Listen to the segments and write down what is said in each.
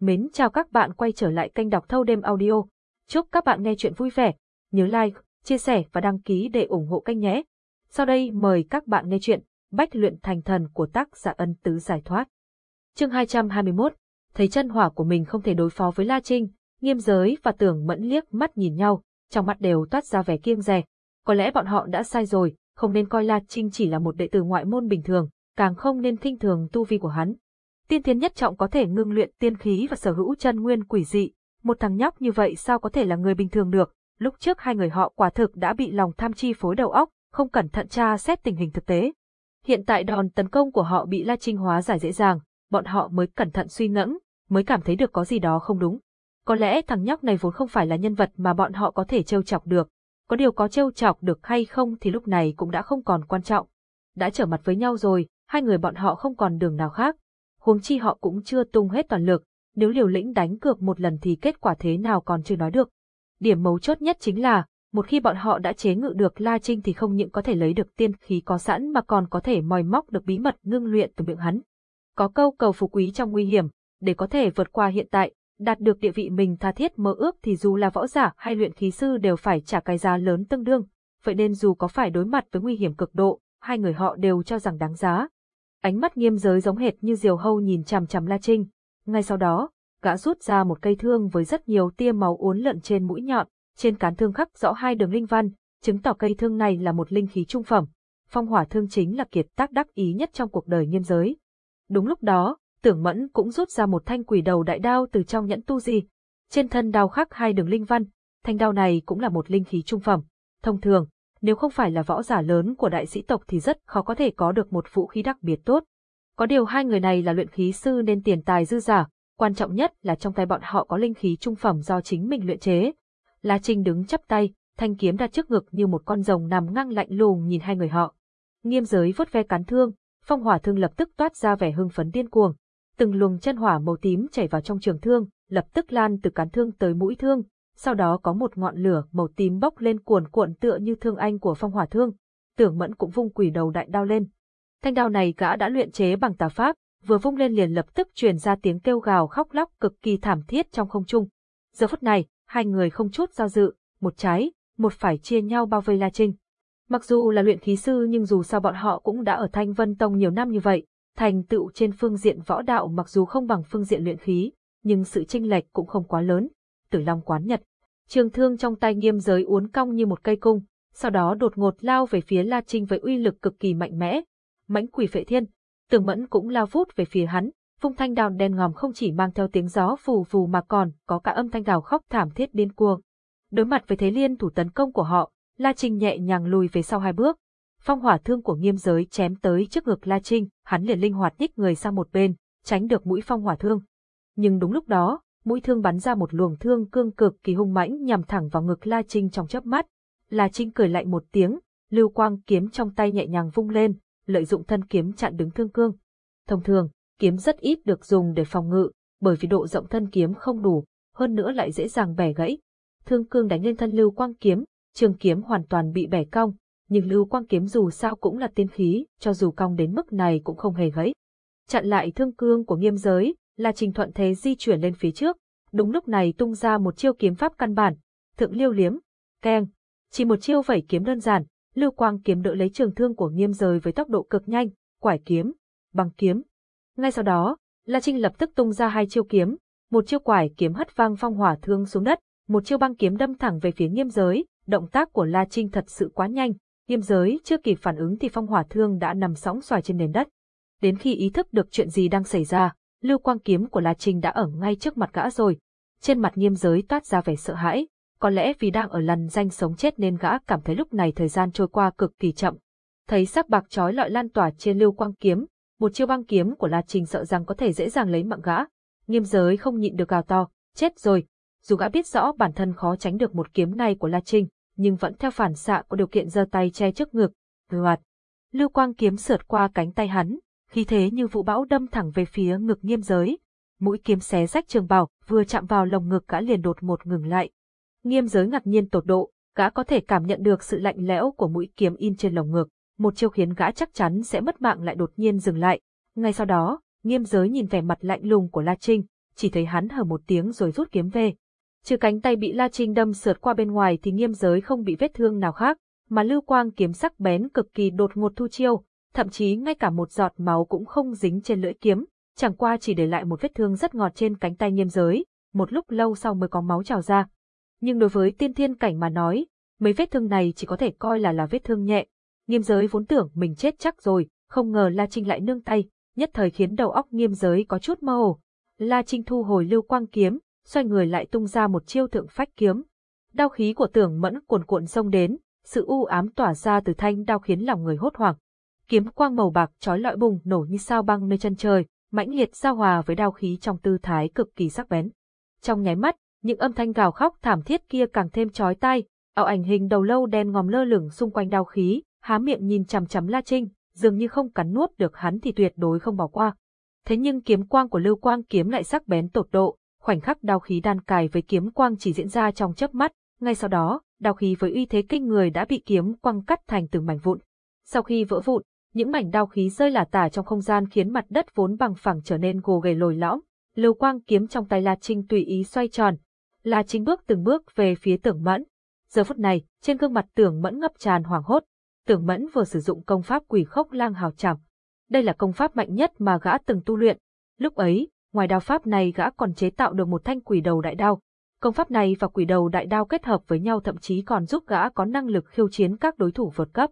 Mến chào các bạn quay trở lại kênh đọc thâu đêm audio. Chúc các bạn nghe chuyện vui vẻ. Nhớ like, chia sẻ và đăng ký để ủng hộ kênh nhé. Sau đây mời các bạn nghe chuyện Bách luyện thành thần của tác giả ân tứ giải thoát. Chương 221 Thấy chân hỏa của mình không thể đối phó với La Trinh, nghiêm giới và tưởng mẫn liếc mắt nhìn nhau, trong mắt đều toát ra vẻ kiêng rè. Có lẽ bọn họ đã sai rồi, không nên coi La Trinh chỉ là một đệ tử ngoại môn bình thường, càng không nên thinh thường tu vi của hắn. Tiên thiên nhất trọng có thể ngưng luyện tiên khí và sở hữu chân nguyên quỷ dị, một thằng nhóc như vậy sao có thể là người bình thường được, lúc trước hai người họ quả thực đã bị lòng tham chi phối đầu óc, không cẩn thận tra xét tình hình thực tế. Hiện tại đòn tấn công của họ bị La Trinh hóa giải dễ dàng, bọn họ mới cẩn thận suy ngẫm, mới cảm thấy được có gì đó không đúng. Có lẽ thằng nhóc này vốn không phải là nhân vật mà bọn họ có thể trêu chọc được. Có điều có trêu chọc được hay không thì lúc này cũng đã không còn quan trọng. Đã trở mặt với nhau rồi, hai người bọn họ không còn đường nào khác. Huống chi họ cũng chưa tung hết toàn lực, nếu liều lĩnh đánh cược một lần thì kết quả thế nào còn chưa nói được. Điểm mấu chốt nhất chính là, một khi bọn họ đã chế ngự được La Trinh thì không những có thể lấy được tiên khí có sẵn mà còn có thể moi móc được bí mật ngưng luyện từ miệng hắn. Có câu cầu phú quý trong nguy hiểm, để có thể vượt qua hiện tại, đạt được địa vị mình tha thiết mơ ước thì dù là võ giả hay luyện khí sư đều phải trả cái giá lớn tương đương, vậy nên dù có phải đối mặt với nguy hiểm cực độ, hai người họ đều cho rằng đáng giá. Ánh mắt nghiêm giới giống hệt như diều hâu nhìn chằm chằm La Trinh. Ngay sau đó, gã rút ra một cây thương với rất nhiều tia máu uốn lượn trên mũi nhọn, trên cán thương khắc rõ hai đường linh văn, chứng tỏ cây thương này là một linh khí trung phẩm. Phong hỏa thương chính là kiệt tác đắc ý nhất trong cuộc đời nghiêm giới. Đúng lúc đó, tưởng mẫn cũng rút ra một thanh quỷ đầu đại đao từ trong nhẫn tu di. Trên thân đao khắc hai đường linh văn, thanh đao này cũng là một linh khí trung phẩm. Thông thường, nếu không phải là võ giả lớn của đại sĩ tộc thì rất khó có thể có được một vũ khí đặc biệt tốt. Có điều hai người này là luyện khí sư nên tiền tài dư giả, quan trọng nhất là trong tay bọn họ có linh khí trung phẩm do chính mình luyện chế. La Trinh đứng chắp tay, thanh kiếm đặt trước ngực như một con rồng nằm ngang lạnh lùng nhìn hai người họ. Nghiêm giới vuốt ve cán thương, phong hỏa thương lập tức toát ra vẻ hưng phấn điên cuồng. Từng luồng chân hỏa màu tím chảy vào trong trường thương, lập tức lan từ cán thương tới mũi thương, sau đó có một ngọn lửa màu tím bốc lên cuồn cuộn tựa như thương anh của phong hỏa thương. Tưởng Mẫn cũng vung quỷ đầu đại đao lên. Thanh đao này gã đã luyện chế bằng tà pháp, vừa vung lên liền lập tức truyền ra tiếng kêu gào khóc lóc cực kỳ thảm thiết trong không trung. Giờ phút này, hai người không chút do dự, một trái, một phải chia nhau bao vây La Trinh. Mặc dù là luyện khí sư nhưng dù sao bọn họ cũng đã ở Thanh Vân Tông nhiều năm như vậy, thành tựu trên phương diện võ đạo mặc dù không bằng phương diện luyện khí, nhưng sự chênh lệch cũng không quá lớn. Tử Long quán nhật, Trường thương trong tay nghiêm giới uốn cong như một cây cung, sau đó đột ngột lao về phía La Trinh với uy lực cực kỳ mạnh mẽ. Mãnh quỷ phệ thiên, Tường Mẫn cũng lao vút về phía hắn, phung thanh đào đen ngòm không chỉ mang theo tiếng gió phù phù mà còn có cả âm thanh gào khóc thảm thiết điên cuồng. Đối mặt với thế liên thủ tấn công của họ, La Trinh nhẹ nhàng lùi về sau hai bước. Phong hỏa thương của nghiêm giới chém tới trước ngực La Trinh, hắn liền linh hoạt nhích người sang một bên, tránh được mũi phong hỏa thương. Nhưng đúng lúc đó, mũi thương bắn ra một luồng thương cương cực kỳ hung mãnh nhằm thẳng vào ngực La Trinh trong chớp mắt. La Trinh cười lạnh một tiếng, lưu quang kiếm trong tay nhẹ nhàng vung lên, lợi dụng thân kiếm chặn đứng thương cương. Thông thường, kiếm rất ít được dùng để phòng ngự, bởi vì độ rộng thân kiếm không đủ, hơn nữa lại dễ dàng bẻ gãy. Thương cương đánh lên thân lưu quang kiếm, trường kiếm hoàn toàn bị bẻ cong, nhưng lưu quang kiếm dù sao cũng là tiên khí, cho dù cong đến mức này cũng không hề gãy. Chặn lại thương cương của nghiêm giới, là trình thuận thế di chuyển lên phía trước, đúng lúc này tung ra một chiêu kiếm pháp căn bản, thượng liêu liếm, keng, chỉ một chiêu vẩy kiếm đơn giản, lưu quang kiếm đỡ lấy trường thương của nghiêm rời với tốc độ cực nhanh, quải kiếm, băng kiếm. Ngay sau đó, La Trinh lập tức tung ra hai chiêu kiếm, một chiêu quải kiếm hất vang phong hỏa thương xuống đất, một chiêu băng kiếm đâm thẳng về phía nghiêm giới, động tác của La Trinh thật sự quá nhanh, nghiêm giới chưa kịp phản ứng thì phong hỏa thương đã nằm sóng xoài trên nền đất. Đến khi ý thức được chuyện gì đang xảy ra, lưu quang kiếm của La Trinh đã ở ngay trước mặt gã rồi. Trên mặt nghiêm giới toát ra vẻ sợ hãi, có lẽ vì đang ở lần danh sống chết nên gã cảm thấy lúc này thời gian trôi qua cực kỳ chậm. Thấy sắc bạc trói lọi lan tỏa trên lưu quang kiếm, một chiêu băng kiếm của La Trinh sợ rằng có thể dễ dàng lấy mạng gã. Nghiêm giới không nhịn được gào to, chết rồi. Dù gã biết rõ bản thân khó tránh được một kiếm này của La Trinh, nhưng vẫn theo phản xạ có điều kiện giơ tay che trước ngực, loạt. Lưu quang kiếm sượt qua cánh tay hắn, khí thế như vụ bão đâm thẳng về phía ngực nghiêm giới. Mũi kiếm xé rách trường bào, vừa chạm vào lồng ngực gã liền đột một ngừng lại. Nghiêm giới ngạc nhiên tột độ, gã có thể cảm nhận được sự lạnh lẽo của mũi kiếm in trên lồng ngực, một chiêu khiến gã chắc chắn sẽ mất mạng lại đột nhiên dừng lại. Ngay sau đó, nghiêm giới nhìn vẻ mặt lạnh lùng của La Trinh, chỉ thấy hắn hờ một tiếng rồi rút kiếm về. Trừ cánh tay bị La Trinh đâm sượt qua bên ngoài thì nghiêm giới không bị vết thương nào khác, mà lưu quang kiếm sắc bén cực kỳ đột ngột thu chiêu, thậm chí ngay cả một giọt máu cũng không dính trên lưỡi kiếm, chẳng qua chỉ để lại một vết thương rất ngọt trên cánh tay nghiêm giới, một lúc lâu sau mới có máu trào ra. Nhưng đối với tiên thiên cảnh mà nói, mấy vết thương này chỉ có thể coi là là vết thương nhẹ. Nghiêm giới vốn tưởng mình chết chắc rồi, không ngờ La Trinh lại nương tay, nhất thời khiến đầu óc nghiêm giới có chút mơ hồ. La Trinh thu hồi lưu quang kiếm, xoay người lại tung ra một chiêu thượng phách kiếm. Đao khí của tưởng mẫn cuồn cuộn xông đến, sự u ám tỏa ra từ thanh đao khiến lòng người hốt hoảng. Kiếm quang màu bạc trói lọi bùng nổ như sao băng nơi chân trời, mãnh liệt giao hòa với đao khí trong tư thái cực kỳ sắc bén. Trong nháy mắt, những âm thanh gào khóc thảm thiết kia càng thêm chói tai, ảo ảnh hình đầu lâu đen ngòm lơ lửng xung quanh đao khí, há miệng nhìn chằm chằm La Trinh, dường như không cắn nuốt được hắn thì tuyệt đối không bỏ qua. Thế nhưng kiếm quang của Lưu Quang kiếm lại sắc bén tột độ, khoảnh khắc đao khí đan cài với kiếm quang chỉ diễn ra trong chớp mắt, ngay sau đó, đao khí với uy thế kinh người đã bị kiếm quang cắt thành từng mảnh vụn. Sau khi vỡ vụn, những mảnh đao khí rơi lả tả trong không gian khiến mặt đất vốn bằng phẳng trở nên gồ ghề lồi lõm. Lưu quang kiếm trong tay La Trinh tùy ý xoay tròn. La Trinh bước từng bước về phía Tưởng Mẫn. Giờ phút này, trên gương mặt Tưởng Mẫn ngập tràn hoảng hốt. Tưởng Mẫn vừa sử dụng công pháp quỷ khốc lang hào chảm. Đây là công pháp mạnh nhất mà gã từng tu luyện. Lúc ấy, ngoài đao pháp này gã còn chế tạo được một thanh quỷ đầu đại đao. Công pháp này và quỷ đầu đại đao kết hợp với nhau thậm chí còn giúp gã có năng lực khiêu chiến các đối thủ vượt cấp.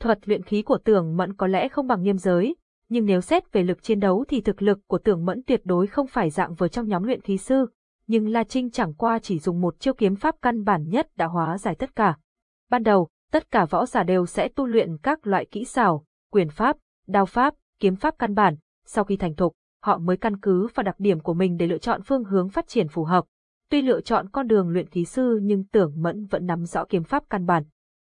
Thuật luyện khí của tưởng mẫn có lẽ không bằng nghiêm giới, nhưng nếu xét về lực chiến đấu thì thực lực của tưởng mẫn tuyệt đối không phải dạng vừa trong nhóm luyện khí sư, nhưng La Trinh chẳng qua chỉ dùng một chiêu kiếm pháp căn bản nhất đã hóa giải tất cả. Ban đầu, tất cả võ giả đều sẽ tu luyện các loại kỹ xảo, quyền pháp, đao pháp, kiếm pháp căn bản, sau khi thành thục, họ mới căn cứ vào đặc điểm của mình để lựa chọn phương hướng phát triển phù hợp. Tuy lựa chọn con đường luyện khí sư nhưng tưởng mẫn vẫn nắm rõ kiếm pháp căn bản.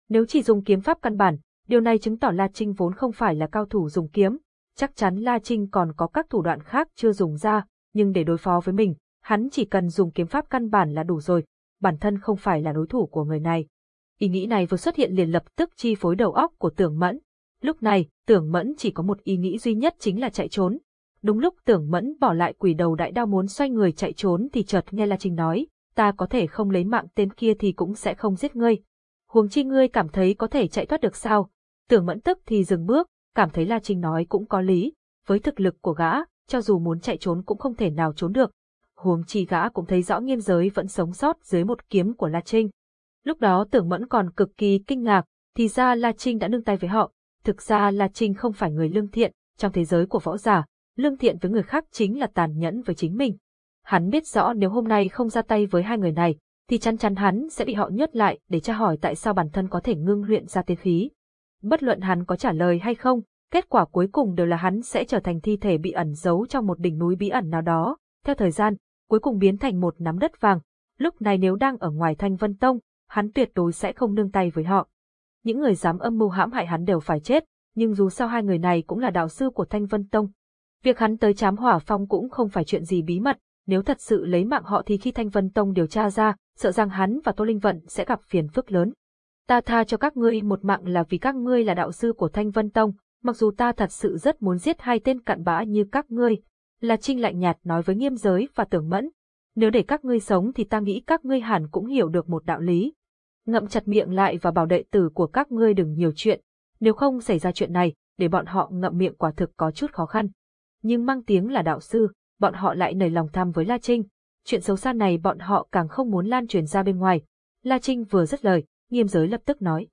Nếu chỉ dùng kiếm pháp căn bản, điều này chứng tỏ La Trinh vốn không phải là cao thủ dùng kiếm, chắc chắn La Trinh còn có các thủ đoạn khác chưa dùng ra, nhưng để đối phó với mình, hắn chỉ cần dùng kiếm pháp căn bản là đủ rồi, bản thân không phải là đối thủ của người này. Ý nghĩ này vừa xuất hiện liền lập tức chi phối đầu óc của tưởng mẫn. Lúc này, tưởng mẫn chỉ có một ý nghĩ duy nhất chính là chạy trốn. Đúng lúc tưởng mẫn bỏ lại quỷ đầu đại đao muốn xoay người chạy trốn thì chợt nghe La Trinh nói, ta có thể không lấy mạng tên kia thì cũng sẽ không giết ngươi. Huống chi ngươi cảm thấy có thể chạy thoát được sao? Tưởng mẫn tức thì dừng bước, cảm thấy La Trinh nói cũng có lý, với thực lực của gã, cho dù muốn chạy trốn cũng không thể nào trốn được. Huống chi gã cũng thấy rõ nghiêm giới vẫn sống sót dưới một kiếm của La Trinh. Lúc đó tưởng mẫn còn cực kỳ kinh ngạc, thì ra La Trinh đã nương tay với họ. Thực ra La Trinh không phải người lương thiện, trong thế giới của võ giả, lương thiện với người khác chính là tàn nhẫn với chính mình. Hắn biết rõ nếu hôm nay không ra tay với hai người này, thì chắn chắn hắn sẽ bị họ nhốt lại để tra hỏi tại sao bản thân có thể ngưng luyện ra tiên khí. Bất luận hắn có trả lời hay không, kết quả cuối cùng đều là hắn sẽ trở thành thi thể bị ẩn giấu trong một đỉnh núi bí ẩn nào đó, theo thời gian, cuối cùng biến thành một nắm đất vàng. Lúc này nếu đang ở ngoài Thanh Vân Tông, hắn tuyệt đối sẽ không nương tay với họ. Những người dám âm mưu hãm hại hắn đều phải chết, nhưng dù sao hai người này cũng là đạo sư của Thanh Vân Tông. Việc hắn tới chám hỏa phong cũng không phải chuyện gì bí mật, nếu thật sự lấy mạng họ thì khi Thanh Vân Tông điều tra ra, sợ rằng hắn và Tô Linh Vận sẽ gặp phiền phức lớn. Ta tha cho các ngươi một mạng là vì các ngươi là đạo sư của Thanh Vân Tông, mặc dù ta thật sự rất muốn giết hai tên cặn bã như các ngươi. Là Trinh lạnh nhạt nói với nghiêm giới và tưởng mẫn. Nếu để các ngươi sống thì ta nghĩ các ngươi hẳn cũng hiểu được một đạo lý. Ngậm chặt miệng lại và bảo đệ tử của các ngươi đừng nhiều chuyện. Nếu không xảy ra chuyện này, để bọn họ ngậm miệng quả thực có chút khó khăn. Nhưng mang tiếng là đạo sư, bọn họ lại nảy lòng tham với La Trinh. Chuyện xấu xa này bọn họ càng không muốn lan truyền ra bên ngoài. La Trinh vừa dứt lời, nghiêm giới lập tức nói.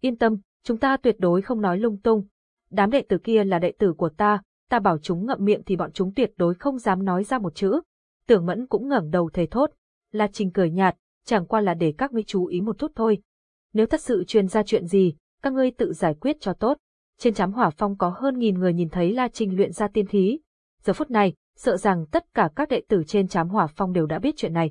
Yên tâm, chúng ta tuyệt đối không nói lung tung. Đám đệ tử kia là đệ tử của ta, ta bảo chúng ngậm miệng thì bọn chúng tuyệt đối không dám nói ra một chữ. Tưởng mẫn cũng ngẩng đầu thề thốt. La Trình cười nhạt, chẳng qua là để các ngươi chú ý một chút thôi. Nếu thật sự truyền ra chuyện gì, các ngươi tự giải quyết cho tốt. Trên chám hỏa phong có hơn nghìn người nhìn thấy La Trinh luyện ra tiên khí. Giờ phút này, sợ rằng tất cả các đệ tử trên chám hỏa phong đều đã biết chuyện này.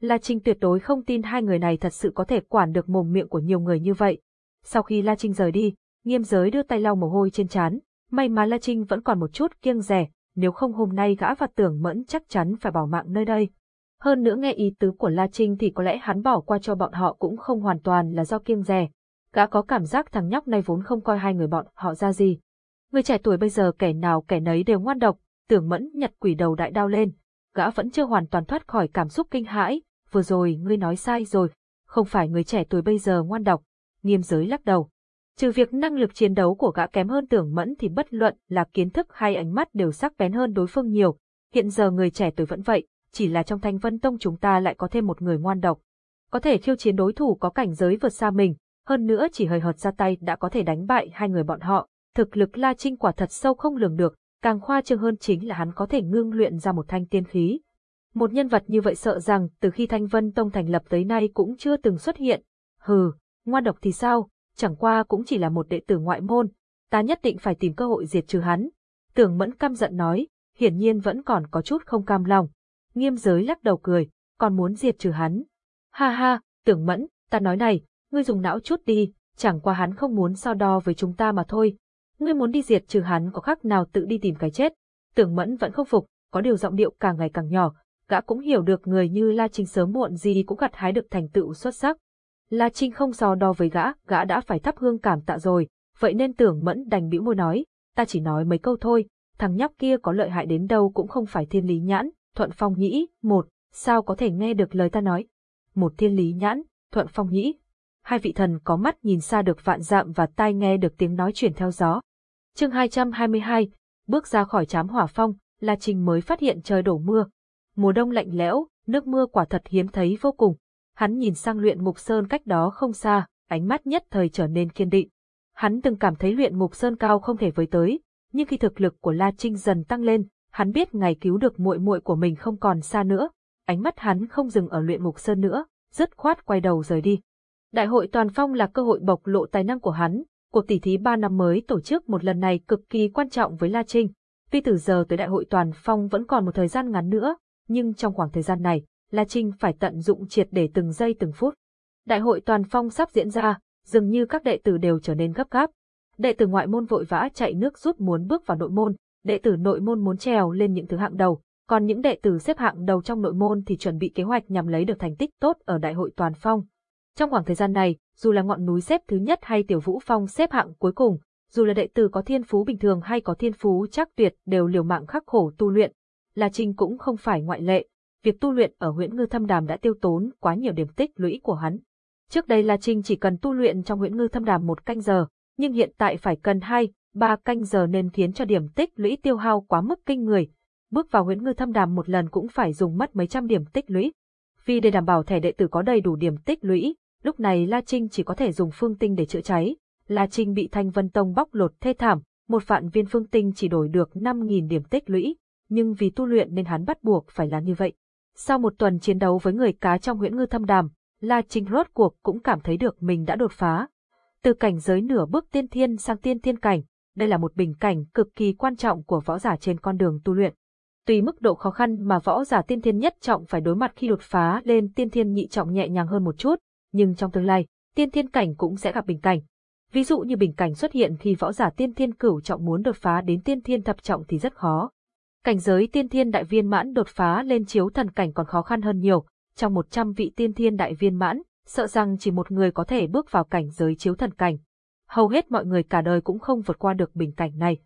La Trinh tuyệt đối không tin hai người này thật sự có thể quản được mồm miệng của nhiều người như vậy. Sau khi La Trinh rời đi, nghiêm giới đưa tay lau mồ hôi trên trán, may mà La Trinh vẫn còn một chút kiêng rẻ, nếu không hôm nay gã và tưởng mẫn chắc chắn phải bỏ mạng nơi đây. Hơn nữa nghe ý tứ của La Trinh thì có lẽ hắn bỏ qua cho bọn họ cũng không hoàn toàn là do kiêng rẻ. Gã có cảm giác thằng nhóc này vốn không coi hai người bọn họ ra gì. Người trẻ tuổi bây giờ kẻ nào kẻ nấy đều ngoan độc, tưởng mẫn nhặt quỷ đầu đại đao lên. gã vẫn chưa hoàn toàn thoát khỏi cảm xúc kinh hãi, vừa rồi ngươi nói sai rồi, không phải người trẻ tuổi bây giờ ngoan độc, nghiêm giới lắc đầu. Trừ việc năng lực chiến đấu của gã kém hơn tưởng mẫn thì bất luận là kiến thức hay ánh mắt đều sắc bén hơn đối phương nhiều, hiện giờ người trẻ tuổi vẫn vậy, chỉ là trong thanh vân tông chúng ta lại có thêm một người ngoan độc. Có thể khiêu chiến đối thủ có cảnh giới vượt xa mình, hơn nữa chỉ hời hợt ra tay đã có thể đánh bại hai người bọn họ, thực lực La Trinh quả thật sâu không lường được, càng khoa trương hơn chính là hắn có thể ngưng luyện ra một thanh tiên khí. Một nhân vật như vậy sợ rằng từ khi Thanh Vân Tông thành lập tới nay cũng chưa từng xuất hiện. Hừ, ngoan độc thì sao, chẳng qua cũng chỉ là một đệ tử ngoại môn, ta nhất định phải tìm cơ hội diệt trừ hắn. Tưởng mẫn căm giận nói, hiển nhiên vẫn còn có chút không cam lòng. Nghiêm giới lắc đầu cười, còn muốn diệt trừ hắn. Ha ha, tưởng mẫn, ta nói này, ngươi dùng não chút đi, chẳng qua hắn không muốn so đo với chúng ta mà thôi. Ngươi muốn đi diệt trừ hắn có khác nào tự đi tìm cái chết. Tưởng mẫn vẫn không phục, có điều giọng điệu càng ngày càng nhỏ, gã cũng hiểu được người như La Trinh sớm muộn gì cũng gặt hái được thành tựu xuất sắc. La Trinh không so đo với gã, gã đã phải thắp hương cảm tạ rồi, vậy nên tưởng mẫn đành bĩu môi nói, ta chỉ nói mấy câu thôi, thằng nhóc kia có lợi hại đến đâu cũng không phải thiên lý nhãn, thuận phong nhĩ, một, sao có thể nghe được lời ta nói. Một thiên lý nhãn, thuận phong nhĩ. Hai vị thần có mắt nhìn xa được vạn dặm và tai nghe được tiếng nói chuyển theo gió. chương 222, bước ra khỏi chám hỏa phong, La Trinh mới phát hiện trời đổ mưa. Mùa đông lạnh lẽo, nước mưa quả thật hiếm thấy vô cùng. Hắn nhìn sang luyện mục sơn cách đó không xa, ánh mắt nhất thời trở nên kiên định. Hắn từng cảm thấy luyện mục sơn cao không thể với tới, nhưng khi thực lực của La Trinh dần tăng lên, hắn biết ngày cứu được muội muội của mình không còn xa nữa. Ánh mắt hắn không dừng ở luyện mục sơn nữa, dứt khoát quay đầu rời đi. Đại hội toàn phong là cơ hội bộc lộ tài năng của hắn, cuộc tỷ thí 3 năm mới tổ chức một lần này cực kỳ quan trọng với La Trinh. Tuy từ giờ tới đại hội toàn phong vẫn còn một thời gian ngắn nữa, nhưng trong khoảng thời gian này, La Trinh phải tận dụng triệt để từng giây từng phút. Đại hội toàn phong sắp diễn ra, dường như các đệ tử đều trở nên gấp gáp. Đệ tử ngoại môn vội vã chạy nước rút muốn bước vào nội môn, đệ tử nội môn muốn trèo lên những thứ hạng đầu, còn những đệ tử xếp hạng đầu trong nội môn thì chuẩn bị kế hoạch nhằm lấy được thành tích tốt ở đại hội toàn phong. Trong khoảng thời gian này, dù là ngọn núi xếp thứ nhất hay tiểu vũ phong xếp hạng cuối cùng, dù là đệ tử có thiên phú bình thường hay có thiên phú chắc tuyệt đều liều mạng khắc khổ tu luyện. La Trinh cũng không phải ngoại lệ, việc tu luyện ở huyện ngư thâm đàm đã tiêu tốn quá nhiều điểm tích lũy của hắn. Trước đây La Trinh chỉ cần tu luyện trong huyện ngư thâm đàm một canh giờ, nhưng hiện tại phải cần hai, ba canh giờ nên khiến cho điểm tích lũy tiêu hao quá mức kinh người. Bước vào huyện ngư thâm đàm một lần cũng phải dùng mất mấy trăm điểm tích lũy. Vì để đảm bảo thẻ đệ tử có đầy đủ điểm tích lũy, lúc này La Trinh chỉ có thể dùng phương tinh để chữa cháy. La Trinh bị Thanh Vân Tông bóc lột thê thảm, một vạn viên phương tinh chỉ đổi được 5.000 điểm tích lũy, nhưng vì tu luyện nên hắn bắt buộc phải là như vậy. Sau một tuần chiến đấu với người cá trong huyễn ngư thâm đàm, La Trinh rốt cuộc cũng cảm thấy được mình đã đột phá. Từ cảnh giới nửa bước tiên thiên sang tiên thiên cảnh, đây là một bình cảnh cực kỳ quan trọng của võ giả trên con đường tu luyện. Tùy mức độ khó khăn mà võ giả tiên thiên nhất trọng phải đối mặt khi đột phá lên tiên thiên nhị trọng nhẹ nhàng hơn một chút, nhưng trong tương lai, tiên thiên cảnh cũng sẽ gặp bình cảnh. Ví dụ như bình cảnh xuất hiện khi võ giả tiên thiên cửu trọng muốn đột phá đến tiên thiên thập trọng thì rất khó. Cảnh giới tiên thiên đại viên mãn đột phá lên chiếu thần cảnh còn khó khăn hơn nhiều, trong 100 vị tiên thiên đại viên mãn, sợ rằng chỉ một người có thể bước vào cảnh giới chiếu thần cảnh. Hầu hết mọi người cả đời cũng không vượt qua được bình cảnh này.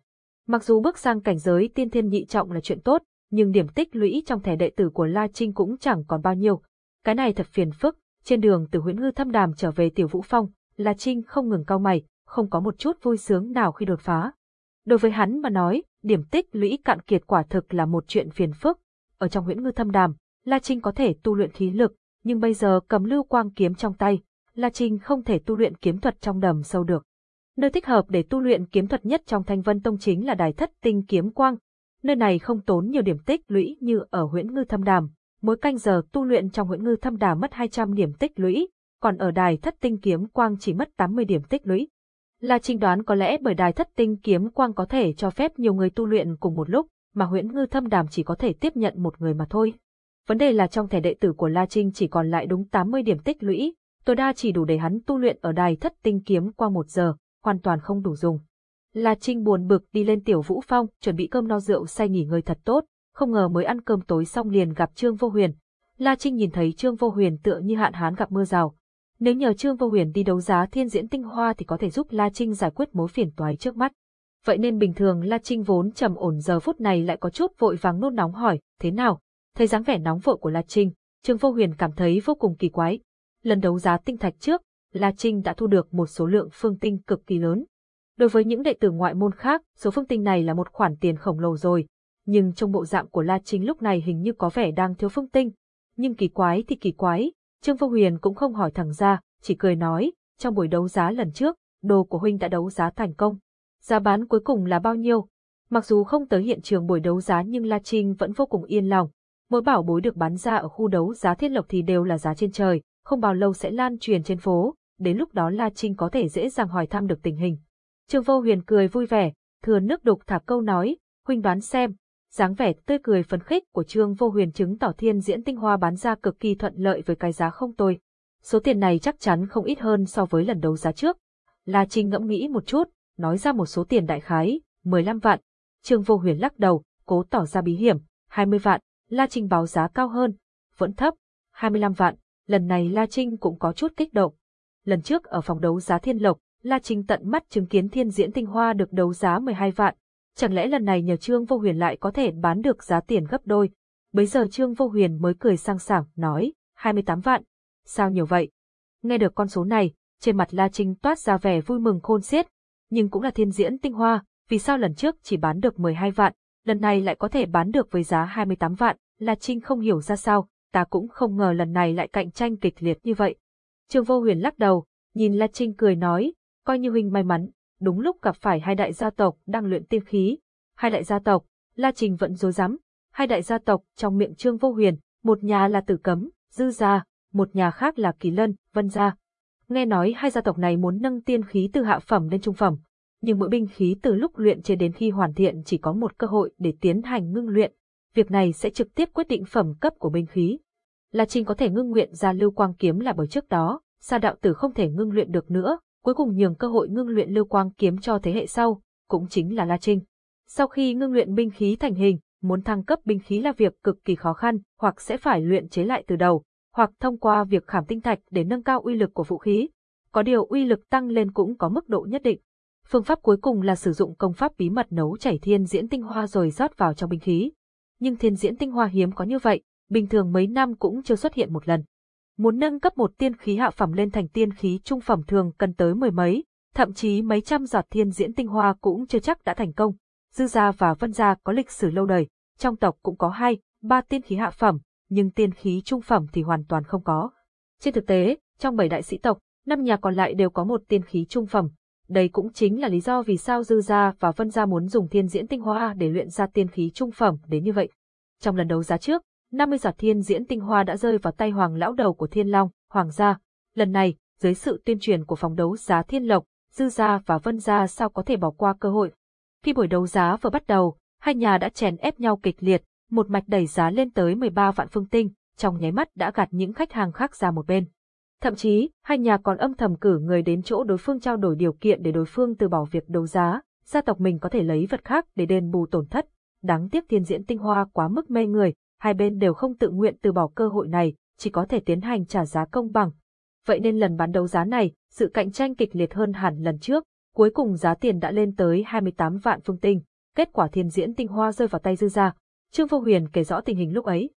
Mặc dù bước sang cảnh giới tiên thiên nhị trọng là chuyện tốt, nhưng điểm tích lũy trong thẻ đệ tử của La Trinh cũng chẳng còn bao nhiêu. Cái này thật phiền phức, trên đường từ Huyễn ngư thâm đàm trở về tiểu vũ phong, La Trinh không ngừng cau mày, không có một chút vui sướng nào khi đột phá. Đối với hắn mà nói, điểm tích lũy cạn kiệt quả thực là một chuyện phiền phức. Ở trong huyễn ngư thâm đàm, La Trinh có thể tu luyện khí lực, nhưng bây giờ cầm lưu quang kiếm trong tay, La Trinh không thể tu luyện kiếm thuật trong đầm sâu được. Nơi thích hợp để tu luyện kiếm thuật nhất trong Thanh Vân Tông chính là Đài Thất Tinh Kiếm Quang. Nơi này không tốn nhiều điểm tích lũy như ở Huyễn Ngư Thâm Đàm, mỗi canh giờ tu luyện trong Huyễn Ngư Thâm Đàm mất 200 điểm tích lũy, còn ở Đài Thất Tinh Kiếm Quang chỉ mất 80 điểm tích lũy. La Trinh đoán có lẽ bởi đài thất tinh kiếm quang có thể cho phép nhiều người tu luyện cùng một lúc, mà huyễn ngư thâm đàm chỉ có thể tiếp nhận một người mà thôi. Vấn đề là trong thẻ đệ tử của La Trinh chỉ còn lại đúng 80 điểm tích lũy, tối đa chỉ đủ để hắn tu luyện ở đài thất tinh kiếm qua một giờ, hoàn toàn không đủ dùng. La Trinh buồn bực đi lên tiểu vũ phong, chuẩn bị cơm no rượu say nghỉ ngơi thật tốt, không ngờ mới ăn cơm tối xong liền gặp Trương Vô Huyền. La Trinh nhìn thấy Trương Vô Huyền tựa như hạn hán gặp mưa rào, nếu nhờ Trương Vô Huyền đi đấu giá thiên diễn tinh hoa thì có thể giúp La Trinh giải quyết mối phiền toái trước mắt. Vậy nên bình thường La Trinh vốn trầm ổn giờ phút này lại có chút vội vàng nôn nóng hỏi, thế nào? Thấy dáng vẻ nóng vội của La Trinh, Trương Vô Huyền cảm thấy vô cùng kỳ quái. Lần đấu giá tinh thạch trước, La Trinh đã thu được một số lượng phương tinh cực kỳ lớn. Đối với những đệ tử ngoại môn khác, số phương tinh này là một khoản tiền khổng lồ rồi, nhưng trong bộ dạng của La Trinh lúc này hình như có vẻ đang thiếu phương tinh. Nhưng kỳ quái thì kỳ quái, Trương Vô Huyền cũng không hỏi thẳng ra, chỉ cười nói, trong buổi đấu giá lần trước, đồ của huynh đã đấu giá thành công. Giá bán cuối cùng là bao nhiêu? Mặc dù không tới hiện trường buổi đấu giá nhưng La Trinh vẫn vô cùng yên lòng. Mỗi bảo bối được bán ra ở khu đấu giá thiên lộc thì đều là giá trên trời, không bao lâu sẽ lan truyền trên phố, đến lúc đó La Trinh có thể dễ dàng hỏi thăm được tình hình. Trương Vô Huyền cười vui vẻ, thừa nước đục thả câu nói, huynh đoán xem, dáng vẻ tươi cười phấn khích của Trương Vô Huyền chứng tỏ thiên diễn tinh hoa bán ra cực kỳ thuận lợi với cái giá không tồi. Số tiền này chắc chắn không ít hơn so với lần đấu giá trước. La Trinh ngẫm nghĩ một chút, nói ra một số tiền đại khái, 15 vạn. Trương Vô Huyền lắc đầu, cố tỏ ra bí hiểm, 20 vạn, La Trinh báo giá cao hơn, vẫn thấp, 25 vạn, lần này La Trinh cũng có chút kích động. Lần trước ở phòng đấu giá Thiên Lộc, La Trinh tận mắt chứng kiến thiên diễn tinh hoa được đấu giá 12 vạn, chẳng lẽ lần này nhờ Trương Vô Huyền lại có thể bán được giá tiền gấp đôi. Bấy giờ Trương Vô Huyền mới cười sang sảng, nói, 28 vạn. Sao nhiều vậy? Nghe được con số này, trên mặt La Trinh toát ra vẻ vui mừng khôn xiết. Nhưng cũng là thiên diễn tinh hoa, vì sao lần trước chỉ bán được 12 vạn, lần này lại có thể bán được với giá 28 vạn, La Trinh không hiểu ra sao, ta cũng không ngờ lần này lại cạnh tranh kịch liệt như vậy. Trương Vô Huyền lắc đầu, nhìn La Trinh cười nói, coi như huynh may mắn, đúng lúc gặp phải hai đại gia tộc đang luyện tiên khí. Hai đại gia tộc, La Trình vẫn dối rắm hai đại gia tộc trong miệng Trương Vô Huyền, một nhà là Tử Cấm, Dư Gia, một nhà khác là Kỳ Lân, Vân Gia. Nghe nói hai gia tộc này muốn nâng tiên khí từ hạ phẩm lên trung phẩm, nhưng mỗi binh khí từ lúc luyện chế đến khi hoàn thiện chỉ có một cơ hội để tiến hành ngưng luyện. Việc này sẽ trực tiếp quyết định phẩm cấp của binh khí. La Trình có thể ngưng luyện ra lưu quang kiếm là bởi trước đó, Sa đạo tử không thể ngưng luyện được nữa, cuối cùng nhường cơ hội ngưng luyện lưu quang kiếm cho thế hệ sau, cũng chính là La Trinh. Sau khi ngưng luyện binh khí thành hình, muốn thăng cấp binh khí là việc cực kỳ khó khăn, hoặc sẽ phải luyện chế lại từ đầu, hoặc thông qua việc khảm tinh thạch để nâng cao uy lực của vũ khí. Có điều uy lực tăng lên cũng có mức độ nhất định. Phương pháp cuối cùng là sử dụng công pháp bí mật nấu chảy thiên diễn tinh hoa rồi rót vào trong binh khí. Nhưng thiên diễn tinh hoa hiếm có như vậy, bình thường mấy năm cũng chưa xuất hiện một lần. Muốn nâng cấp một tiên khí hạ phẩm lên thành tiên khí trung phẩm thường cần tới mười mấy, thậm chí mấy trăm giọt thiên diễn tinh hoa cũng chưa chắc đã thành công. Dư gia và Vân gia có lịch sử lâu đời, trong tộc cũng có hai, ba tiên khí hạ phẩm, nhưng tiên khí trung phẩm thì hoàn toàn không có. Trên thực tế, trong bảy đại sĩ tộc, năm nhà còn lại đều có một tiên khí trung phẩm. Đây cũng chính là lý do vì sao Dư gia và Vân gia muốn dùng thiên diễn tinh hoa để luyện ra tiên khí trung phẩm đến như vậy. Trong lần đấu giá trước, 50 giọt thiên diễn tinh hoa đã rơi vào tay hoàng lão đầu của thiên long, hoàng gia. Lần này, dưới sự tuyên truyền của phòng đấu giá thiên lộc, dư gia và vân gia sao có thể bỏ qua cơ hội. Khi buổi đấu giá vừa bắt đầu, hai nhà đã chèn ép nhau kịch liệt, một mạch đẩy giá lên tới 13 vạn phương tinh, trong nháy mắt đã gạt những khách hàng khác ra một bên. Thậm chí, hai nhà còn âm thầm cử người đến chỗ đối phương trao đổi điều kiện để đối phương từ bỏ việc đấu giá, gia tộc mình có thể lấy vật khác để đền bù tổn thất. Đáng tiếc thiên diễn tinh hoa quá mức mê người, hai bên đều không tự nguyện từ bỏ cơ hội này, chỉ có thể tiến hành trả giá công bằng. Vậy nên lần bán đấu giá này, sự cạnh tranh kịch liệt hơn hẳn lần trước, cuối cùng giá tiền đã lên tới 28 vạn phương tinh, kết quả thiên diễn tinh hoa rơi vào tay dư gia. Trương Vô Huyền kể rõ tình hình lúc ấy.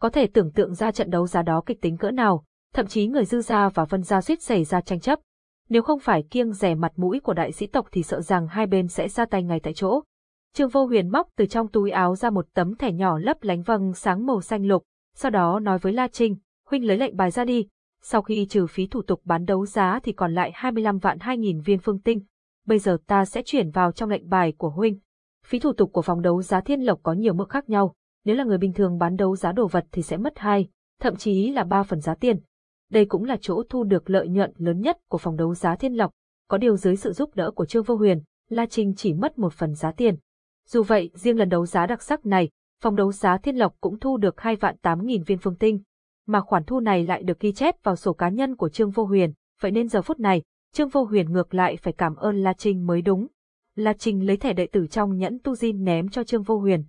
Có thể tưởng tượng ra trận đấu giá đó kịch tính cỡ nào, thậm chí người dư gia và vân gia suýt xảy ra tranh chấp. Nếu không phải kiêng rẻ mặt mũi của đại sĩ tộc thì sợ rằng hai bên sẽ ra tay ngay tại chỗ. Trương Vô Huyền móc từ trong túi áo ra một tấm thẻ nhỏ lấp lánh vầng sáng màu xanh lục, sau đó nói với La Trinh, huynh lấy lệnh bài ra đi. Sau khi trừ phí thủ tục bán đấu giá thì còn lại 25 vạn 2.000 viên phương tinh. Bây giờ ta sẽ chuyển vào trong lệnh bài của huynh. Phí thủ tục của phòng đấu giá Thiên Lộc có nhiều mức khác nhau. Nếu là người bình thường bán đấu giá đồ vật thì sẽ mất hai, thậm chí là 3 phần giá tiền. Đây cũng là chỗ thu được lợi nhuận lớn nhất của phòng đấu giá Thiên Lộc. Có điều dưới sự giúp đỡ của Trương Vô Huyền, La Trinh chỉ mất một phần giá tiền. Dù vậy, riêng lần đấu giá đặc sắc này, phòng đấu giá Thiên Lộc cũng thu được 2 vạn 8 nghìn viên phương tinh, mà khoản thu này lại được ghi chép vào sổ cá nhân của Trương Vô Huyền, vậy nên giờ phút này, Trương Vô Huyền ngược lại phải cảm ơn La Trinh mới đúng. La Trinh lấy thẻ đệ tử trong nhẫn tu di ném cho Trương Vô Huyền.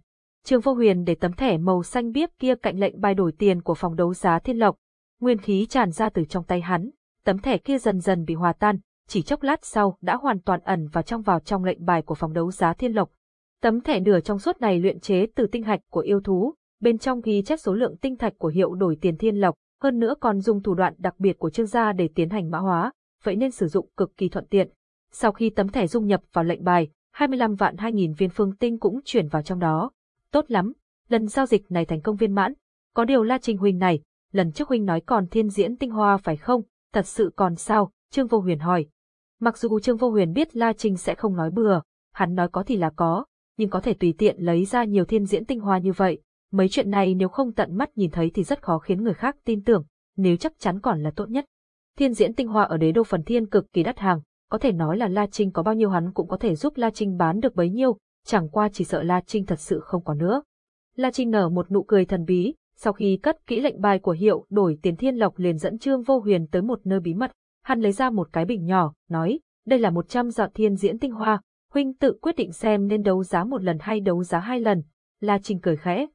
Trương Vô Huyền để tấm thẻ màu xanh biếc kia cạnh lệnh bài đổi tiền của phòng đấu giá Thiên Lộc. Nguyên khí tràn ra từ trong tay hắn, tấm thẻ kia dần dần bị hòa tan, chỉ chốc lát sau đã hoàn toàn ẩn vào trong vào trong lệnh bài của phòng đấu giá Thiên Lộc. Tấm thẻ nửa trong suốt này luyện chế từ tinh hạch của yêu thú, bên trong ghi chép số lượng tinh thạch của hiệu đổi tiền thiên lộc, hơn nữa còn dùng thủ đoạn đặc biệt của Trương gia để tiến hành mã hóa, vậy nên sử dụng cực kỳ thuận tiện. Sau khi tấm thẻ dung nhập vào lệnh bài, 25 vạn 2.000 viên phương tinh cũng chuyển vào trong đó. Tốt lắm, lần giao dịch này thành công viên mãn. Có điều La trình Huynh này, lần trước Huynh nói còn thiên diễn tinh hoa phải không, thật sự còn sao, Trương Vô Huyền hỏi. Mặc dù Trương Vô Huyền biết La trình sẽ không nói bừa, hắn nói có thì là có, nhưng có thể tùy tiện lấy ra nhiều thiên diễn tinh hoa như vậy. Mấy chuyện này nếu không tận mắt nhìn thấy thì rất khó khiến người khác tin tưởng, nếu chắc chắn còn là tốt nhất. Thiên diễn tinh hoa ở đế đô phần thiên cực kỳ đắt hàng, có thể nói là La Trinh có bao nhiêu hắn cũng có thể giúp La Trinh bán được bấy nhiêu, chẳng qua chỉ sợ La Trinh thật sự không có nữa. La Trinh nở một nụ cười thần bí, sau khi cất kỹ lệnh bài của hiệu đổi tiền thiên lộc liền dẫn Trương Vô Huyền tới một nơi bí mật, hắn lấy ra một cái bình nhỏ, nói, đây là 100 giọt thiên diễn tinh hoa, huynh tự quyết định xem nên đấu giá một lần hay đấu giá hai lần. La Trinh cười khẽ.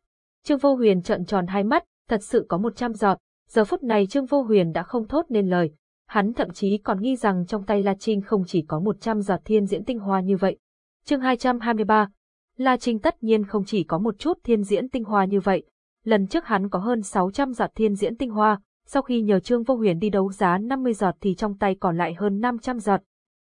Trương Vô Huyền trợn tròn hai mắt, thật sự có 100 giọt, giờ phút này Trương Vô Huyền đã không thốt nên lời, Hắn thậm chí còn nghi rằng trong tay La Trinh không chỉ có 100 giọt thiên diễn tinh hoa như vậy. Chương 223 La Trinh tất nhiên không chỉ có một chút thiên diễn tinh hoa như vậy. Lần trước hắn có hơn 600 giọt thiên diễn tinh hoa, sau khi nhờ Trương Vô Huyền đi đấu giá 50 giọt thì trong tay còn lại hơn 500 giọt.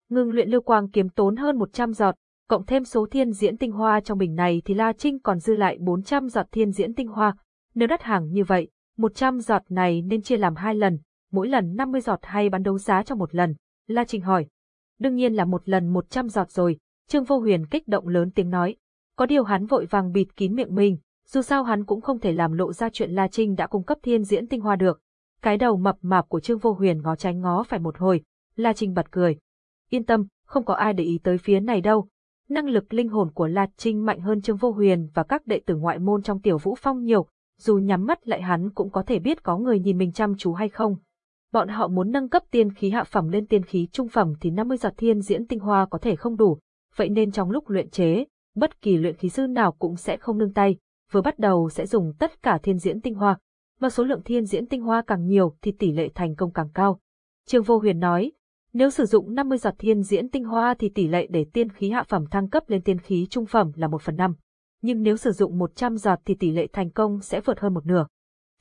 Ngưng luyện lưu quang kiếm tốn hơn 100 giọt, cộng thêm số thiên diễn tinh hoa trong bình này thì La Trinh còn dư lại 400 giọt thiên diễn tinh hoa. Nếu đắt hàng như vậy, 100 giọt này nên chia làm hai lần, mỗi lần 50 giọt hay bán đấu giá cho một lần? La Trinh hỏi. Đương nhiên là một lần 100 giọt rồi, Trương Vô Huyền kích động lớn tiếng nói. Có điều hắn vội vàng bịt kín miệng mình, dù sao hắn cũng không thể làm lộ ra chuyện La Trinh đã cung cấp thiên diễn tinh hoa được. Cái đầu mập mạp của Trương Vô Huyền ngó tránh ngó phải một hồi, La Trinh bật cười. Yên tâm, không có ai để ý tới phía này đâu. Năng lực linh hồn của La Trinh mạnh hơn Trương Vô Huyền và các đệ tử ngoại môn trong tiểu vũ phong nhiều, dù nhắm mắt lại hắn cũng có thể biết có người nhìn mình chăm chú hay không bọn họ muốn nâng cấp tiên khí hạ phẩm lên tiên khí trung phẩm thì 50 giọt thiên diễn tinh hoa có thể không đủ, vậy nên trong lúc luyện chế, bất kỳ luyện khí sư nào cũng sẽ không nương tay, vừa bắt đầu sẽ dùng tất cả thiên diễn tinh hoa, mà số lượng thiên diễn tinh hoa càng nhiều thì tỷ lệ thành công càng cao. Trương Vô Huyền nói, nếu sử dụng 50 giọt thiên diễn tinh hoa thì tỷ lệ để tiên khí hạ phẩm thăng cấp lên tiên khí trung phẩm là 1 phần 5. Nhưng nếu sử dụng 100 giọt thì tỷ lệ thành công sẽ vượt hơn một nửa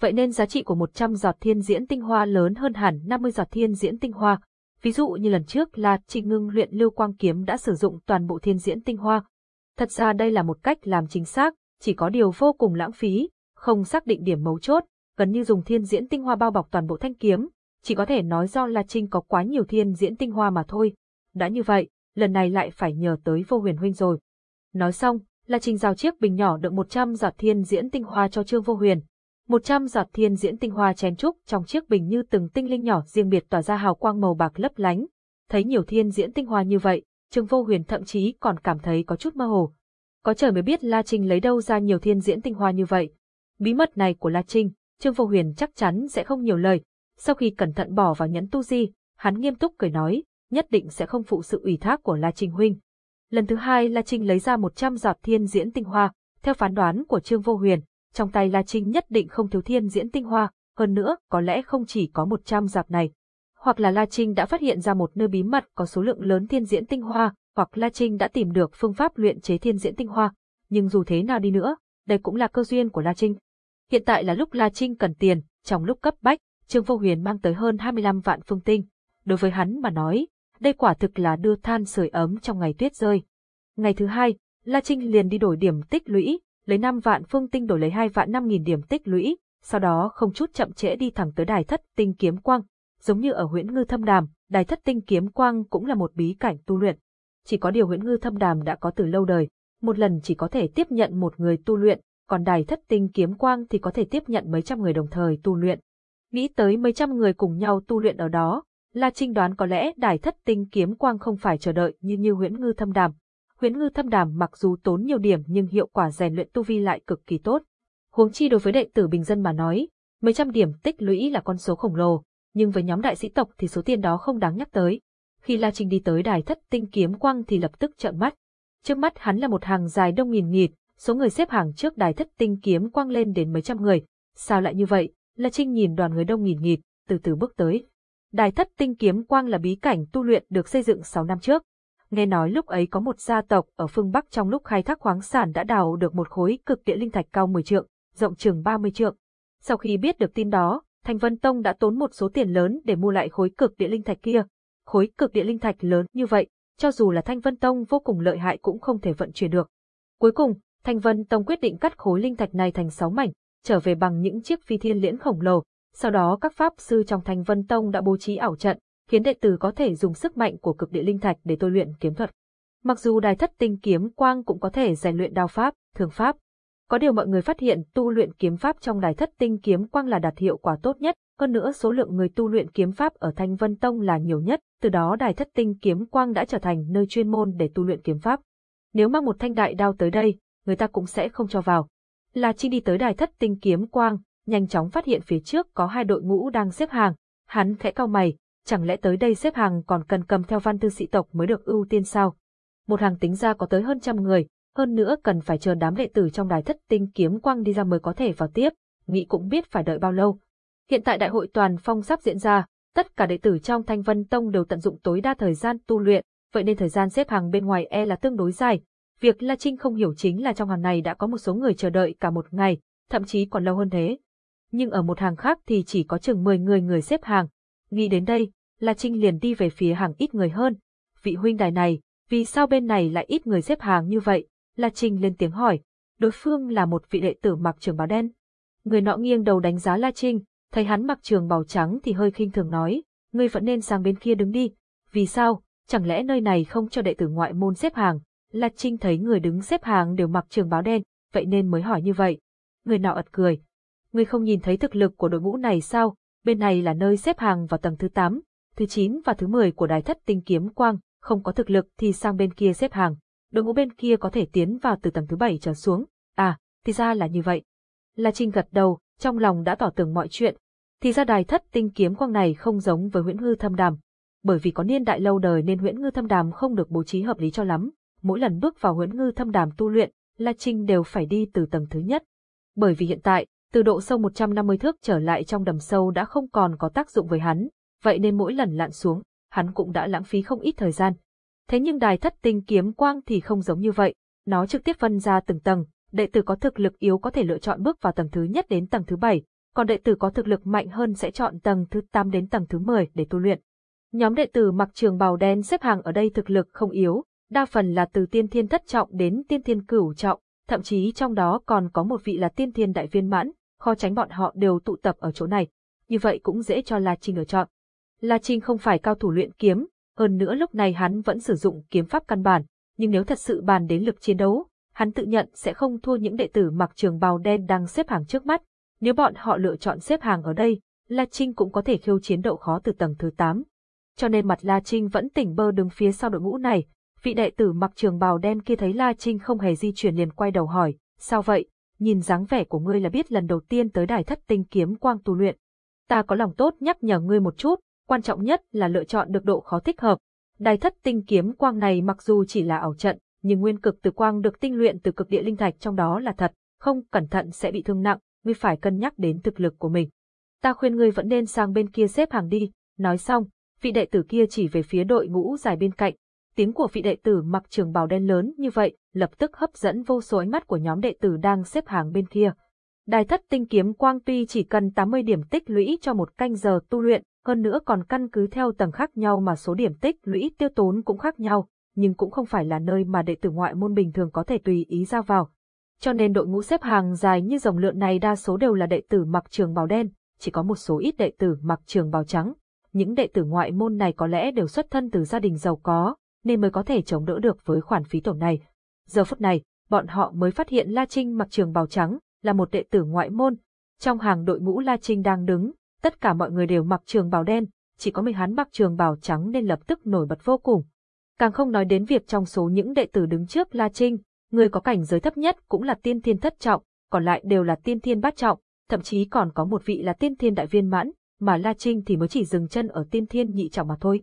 vậy nên giá trị của 100 giọt thiên diễn tinh hoa lớn hơn hẳn 50 giọt thiên diễn tinh hoa. Ví dụ như lần trước là Trịnh Ngưng luyện lưu quang kiếm đã sử dụng toàn bộ thiên diễn tinh hoa. Thật ra đây là một cách làm chính xác, chỉ có điều vô cùng lãng phí, không xác định điểm mấu chốt, gần như dùng thiên diễn tinh hoa bao bọc toàn bộ thanh kiếm, chỉ có thể nói do La Trinh có quá nhiều thiên diễn tinh hoa mà thôi. Đã như vậy, lần này lại phải nhờ tới vô huyền huynh rồi. Nói xong, La Trinh giao chiếc bình nhỏ đựng 100 giọt thiên diễn tinh hoa cho Trương Vô Huyền, một trăm giọt thiên diễn tinh hoa chén trúc trong chiếc bình như từng tinh linh nhỏ riêng biệt tỏa ra hào quang màu bạc lấp lánh. Thấy nhiều thiên diễn tinh hoa như vậy, Trương Vô Huyền thậm chí còn cảm thấy có chút mơ hồ. Có trời mới biết La Trinh lấy đâu ra nhiều thiên diễn tinh hoa như vậy. Bí mật này của La Trinh, Trương Vô Huyền chắc chắn sẽ không nhiều lời. Sau khi cẩn thận bỏ vào nhẫn tu di, hắn nghiêm túc cười nói, nhất định sẽ không phụ sự ủy thác của La Trinh huynh. Lần thứ hai La Trinh lấy ra 100 giọt thiên diễn tinh hoa, theo phán đoán của Trương Vô Huyền, trong tay La Trinh nhất định không thiếu thiên diễn tinh hoa, hơn nữa có lẽ không chỉ có 100 giọt này. Hoặc là La Trinh đã phát hiện ra một nơi bí mật có số lượng lớn thiên diễn tinh hoa, hoặc La Trinh đã tìm được phương pháp luyện chế thiên diễn tinh hoa, nhưng dù thế nào đi nữa, đây cũng là cơ duyên của La Trinh. Hiện tại là lúc La Trinh cần tiền, trong lúc cấp bách, Trương Vô Huyền mang tới hơn 25 vạn phương tinh. Đối với hắn mà nói, đây quả thực là đưa than sưởi ấm trong ngày tuyết rơi. Ngày thứ hai, La Trinh liền đi đổi điểm tích lũy, lấy 5 vạn phương tinh đổi lấy 2 vạn 5 nghìn điểm tích lũy, sau đó không chút chậm trễ đi thẳng tới đài thất tinh kiếm quang. Giống như ở huyễn ngư thâm đàm, đài thất tinh kiếm quang cũng là một bí cảnh tu luyện. Chỉ có điều huyễn ngư thâm đàm đã có từ lâu đời, một lần chỉ có thể tiếp nhận một người tu luyện, còn đài thất tinh kiếm quang thì có thể tiếp nhận mấy trăm người đồng thời tu luyện. Nghĩ tới mấy trăm người cùng nhau tu luyện ở đó, La Trinh đoán có lẽ đài thất tinh kiếm quang không phải chờ đợi như như huyễn ngư thâm đàm, huyễn ngư thâm đàm mặc dù tốn nhiều điểm nhưng hiệu quả rèn luyện tu vi lại cực kỳ tốt. Huống chi đối với đệ tử bình dân mà nói, mấy trăm điểm tích lũy là con số khổng lồ, nhưng với nhóm đại sĩ tộc thì số tiền đó không đáng nhắc tới. Khi La Trinh đi tới đài thất tinh kiếm quang thì lập tức trợn mắt. Trước mắt hắn là một hàng dài đông nghìn nghịt, số người xếp hàng trước đài thất tinh kiếm quang lên đến mấy trăm người. Sao lại như vậy? La Trinh nhìn đoàn người đông nghìn nghịt, từ từ bước tới. Đài thất tinh kiếm quang là bí cảnh tu luyện được xây dựng 6 năm trước, nghe nói lúc ấy có một gia tộc ở phương Bắc trong lúc khai thác khoáng sản đã đào được một khối cực địa linh thạch cao 10 trượng, rộng chừng 30 trượng. Sau khi biết được tin đó, Thanh Vân Tông đã tốn một số tiền lớn để mua lại khối cực địa linh thạch kia. Khối cực địa linh thạch lớn như vậy, cho dù là Thanh Vân Tông vô cùng lợi hại cũng không thể vận chuyển được. Cuối cùng, Thanh Vân Tông quyết định cắt khối linh thạch này thành 6 mảnh, trở về bằng những chiếc phi thiên liễn khổng lồ. Sau đó các pháp sư trong Thanh Vân Tông đã bố trí ảo trận, khiến đệ tử có thể dùng sức mạnh của cực địa linh thạch để tôi luyện kiếm thuật. Mặc dù đài thất tinh kiếm quang cũng có thể rèn luyện đao pháp, thường pháp. Có điều mọi người phát hiện tu luyện kiếm pháp trong đài thất tinh kiếm quang là đạt hiệu quả tốt nhất, hơn nữa số lượng người tu luyện kiếm pháp ở Thanh Vân Tông là nhiều nhất, từ đó đài thất tinh kiếm quang đã trở thành nơi chuyên môn để tu luyện kiếm pháp. Nếu mang một thanh đại đao tới đây, người ta cũng sẽ không cho vào. La Trinh đi tới đài thất tinh kiếm quang, nhanh chóng phát hiện phía trước có hai đội ngũ đang xếp hàng. Hắn khẽ cau mày, chẳng lẽ tới đây xếp hàng còn cần cầm theo văn thư sĩ tộc mới được ưu tiên sao? Một hàng tính ra có tới hơn trăm người, hơn nữa cần phải chờ đám đệ tử trong đài thất tinh kiếm quang đi ra mới có thể vào tiếp, nghĩ cũng biết phải đợi bao lâu. Hiện tại đại hội toàn phong sắp diễn ra, tất cả đệ tử trong Thanh Vân Tông đều tận dụng tối đa thời gian tu luyện, vậy nên thời gian xếp hàng bên ngoài e là tương đối dài. Việc La Trinh không hiểu chính là trong hàng này đã có một số người chờ đợi cả một ngày, thậm chí còn lâu hơn thế. Nhưng ở một hàng khác thì chỉ có chừng 10 người người xếp hàng. Nghĩ đến đây, La Trinh liền đi về phía hàng ít người hơn. Vị huynh đài này, vì sao bên này lại ít người xếp hàng như vậy? La Trinh lên tiếng hỏi. Đối phương là một vị đệ tử mặc trường bào đen. Người nọ nghiêng đầu đánh giá La Trinh, thấy hắn mặc trường bào trắng thì hơi khinh thường nói, ngươi vẫn nên sang bên kia đứng đi. Vì sao? Chẳng lẽ nơi này không cho đệ tử ngoại môn xếp hàng? La Trinh thấy người đứng xếp hàng đều mặc trường bào đen, vậy nên mới hỏi như vậy. Người nọ ật cười. người không nhìn thấy thực lực của đội ngũ này sao? Bên này là nơi xếp hàng vào tầng thứ 8, thứ 9 và thứ 10 của đài thất tinh kiếm quang, không có thực lực thì sang bên kia xếp hàng. Đội ngũ bên kia có thể tiến vào từ tầng thứ 7 trở xuống. À, thì ra là như vậy. La Trinh gật đầu, trong lòng đã tỏ tưởng mọi chuyện. Thì ra đài thất tinh kiếm quang này không giống với huyễn hư thâm đàm. Bởi vì có niên đại lâu đời nên huyễn ngư thâm đàm không được bố trí hợp lý cho lắm. Mỗi lần bước vào huyễn ngư thâm đàm tu luyện, La Trinh đều phải đi từ tầng thứ nhất. Bởi vì hiện tại, từ độ sâu 150 thước trở lại trong đầm sâu đã không còn có tác dụng với hắn, vậy nên mỗi lần lặn xuống, hắn cũng đã lãng phí không ít thời gian. Thế nhưng đài thất tinh kiếm quang thì không giống như vậy, nó trực tiếp phân ra từng tầng, đệ tử có thực lực yếu có thể lựa chọn bước vào tầng thứ nhất đến tầng thứ bảy, còn đệ tử có thực lực mạnh hơn sẽ chọn tầng thứ 8 đến tầng thứ 10 để tu luyện. Nhóm đệ tử mặc trường bào đen xếp hàng ở đây thực lực không yếu, đa phần là từ tiên thiên thất trọng đến tiên thiên cửu trọng, thậm chí trong đó còn có một vị là tiên thiên đại viên mãn, khó tránh bọn họ đều tụ tập ở chỗ này. Như vậy cũng dễ cho La Trinh lựa chọn. La Trinh không phải cao thủ luyện kiếm, hơn nữa lúc này hắn vẫn sử dụng kiếm pháp căn bản, nhưng nếu thật sự bàn đến lực chiến đấu, hắn tự nhận sẽ không thua những đệ tử mặc trường bào đen đang xếp hàng trước mắt. Nếu bọn họ lựa chọn xếp hàng ở đây, La Trinh cũng có thể khiêu chiến độ khó từ tầng thứ 8. Cho nên mặt La Trinh vẫn tỉnh bơ đứng phía sau đội ngũ này, vị đệ tử mặc trường bào đen kia thấy La Trinh không hề di chuyển liền quay đầu hỏi, sao vậy, nhìn dáng vẻ của ngươi là biết lần đầu tiên tới đài thất tinh kiếm quang tu luyện. Ta có lòng tốt nhắc nhở ngươi một chút, quan trọng nhất là lựa chọn được độ khó thích hợp. Đài thất tinh kiếm quang này mặc dù chỉ là ảo trận, nhưng nguyên cực từ quang được tinh luyện từ cực địa linh thạch trong đó là thật, không cẩn thận sẽ bị thương nặng, ngươi phải cân nhắc đến thực lực của mình. Ta khuyên ngươi vẫn nên sang bên kia xếp hàng đi, nói xong, vị đệ tử kia chỉ về phía đội ngũ dài bên cạnh. Tiếng của vị đệ tử mặc trường bào đen lớn như vậy, lập tức hấp dẫn vô số ánh mắt của nhóm đệ tử đang xếp hàng bên kia. Đài thất tinh kiếm quang tuy chỉ cần 80 điểm tích lũy cho một canh giờ tu luyện, hơn nữa còn căn cứ theo tầng khác nhau mà số điểm tích lũy tiêu tốn cũng khác nhau, nhưng cũng không phải là nơi mà đệ tử ngoại môn bình thường có thể tùy ý ra vào. Cho nên đội ngũ xếp hàng dài như dòng lượn này đa số đều là đệ tử mặc trường bào đen, chỉ có một số ít đệ tử mặc trường bào trắng. Những đệ tử ngoại môn này có lẽ đều xuất thân từ gia đình giàu có, nên mới có thể chống đỡ được với khoản phí tổn này. Giờ phút này, bọn họ mới phát hiện La Trinh mặc trường bào trắng, là một đệ tử ngoại môn. Trong hàng đội ngũ La Trinh đang đứng, tất cả mọi người đều mặc trường bào đen, chỉ có mình hắn mặc trường bào trắng nên lập tức nổi bật vô cùng. Càng không nói đến việc trong số những đệ tử đứng trước La Trinh, người có cảnh giới thấp nhất cũng là tiên thiên thất trọng, còn lại đều là tiên thiên bát trọng, thậm chí còn có một vị là tiên thiên đại viên mãn, mà La Trinh thì mới chỉ dừng chân ở tiên thiên nhị trọng mà thôi.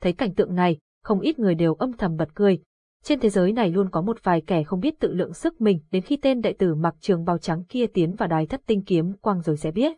Thấy cảnh tượng này, không ít người đều âm thầm bật cười. Trên thế giới này luôn có một vài kẻ không biết tự lượng sức mình đến khi tên đệ tử mặc trường bào trắng kia tiến vào đài thất tinh kiếm quang rồi sẽ biết.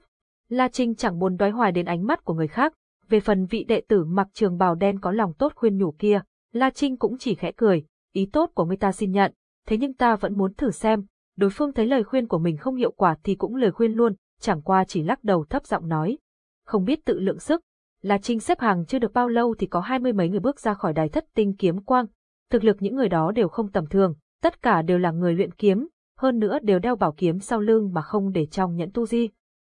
La Trinh chẳng buồn đoái hoài đến ánh mắt của người khác, về phần vị đệ tử mặc trường bào đen có lòng tốt khuyên nhủ kia, La Trinh cũng chỉ khẽ cười, ý tốt của người ta xin nhận, thế nhưng ta vẫn muốn thử xem, đối phương thấy lời khuyên của mình không hiệu quả thì cũng lời khuyên luôn, chẳng qua chỉ lắc đầu thấp giọng nói. Không biết tự lượng sức, La Trinh xếp hàng chưa được bao lâu thì có hai mươi mấy người bước ra khỏi đài thất tinh kiếm quang. Thực lực những người đó đều không tầm thường, tất cả đều là người luyện kiếm, hơn nữa đều đeo bảo kiếm sau lưng mà không để trong nhẫn tu di.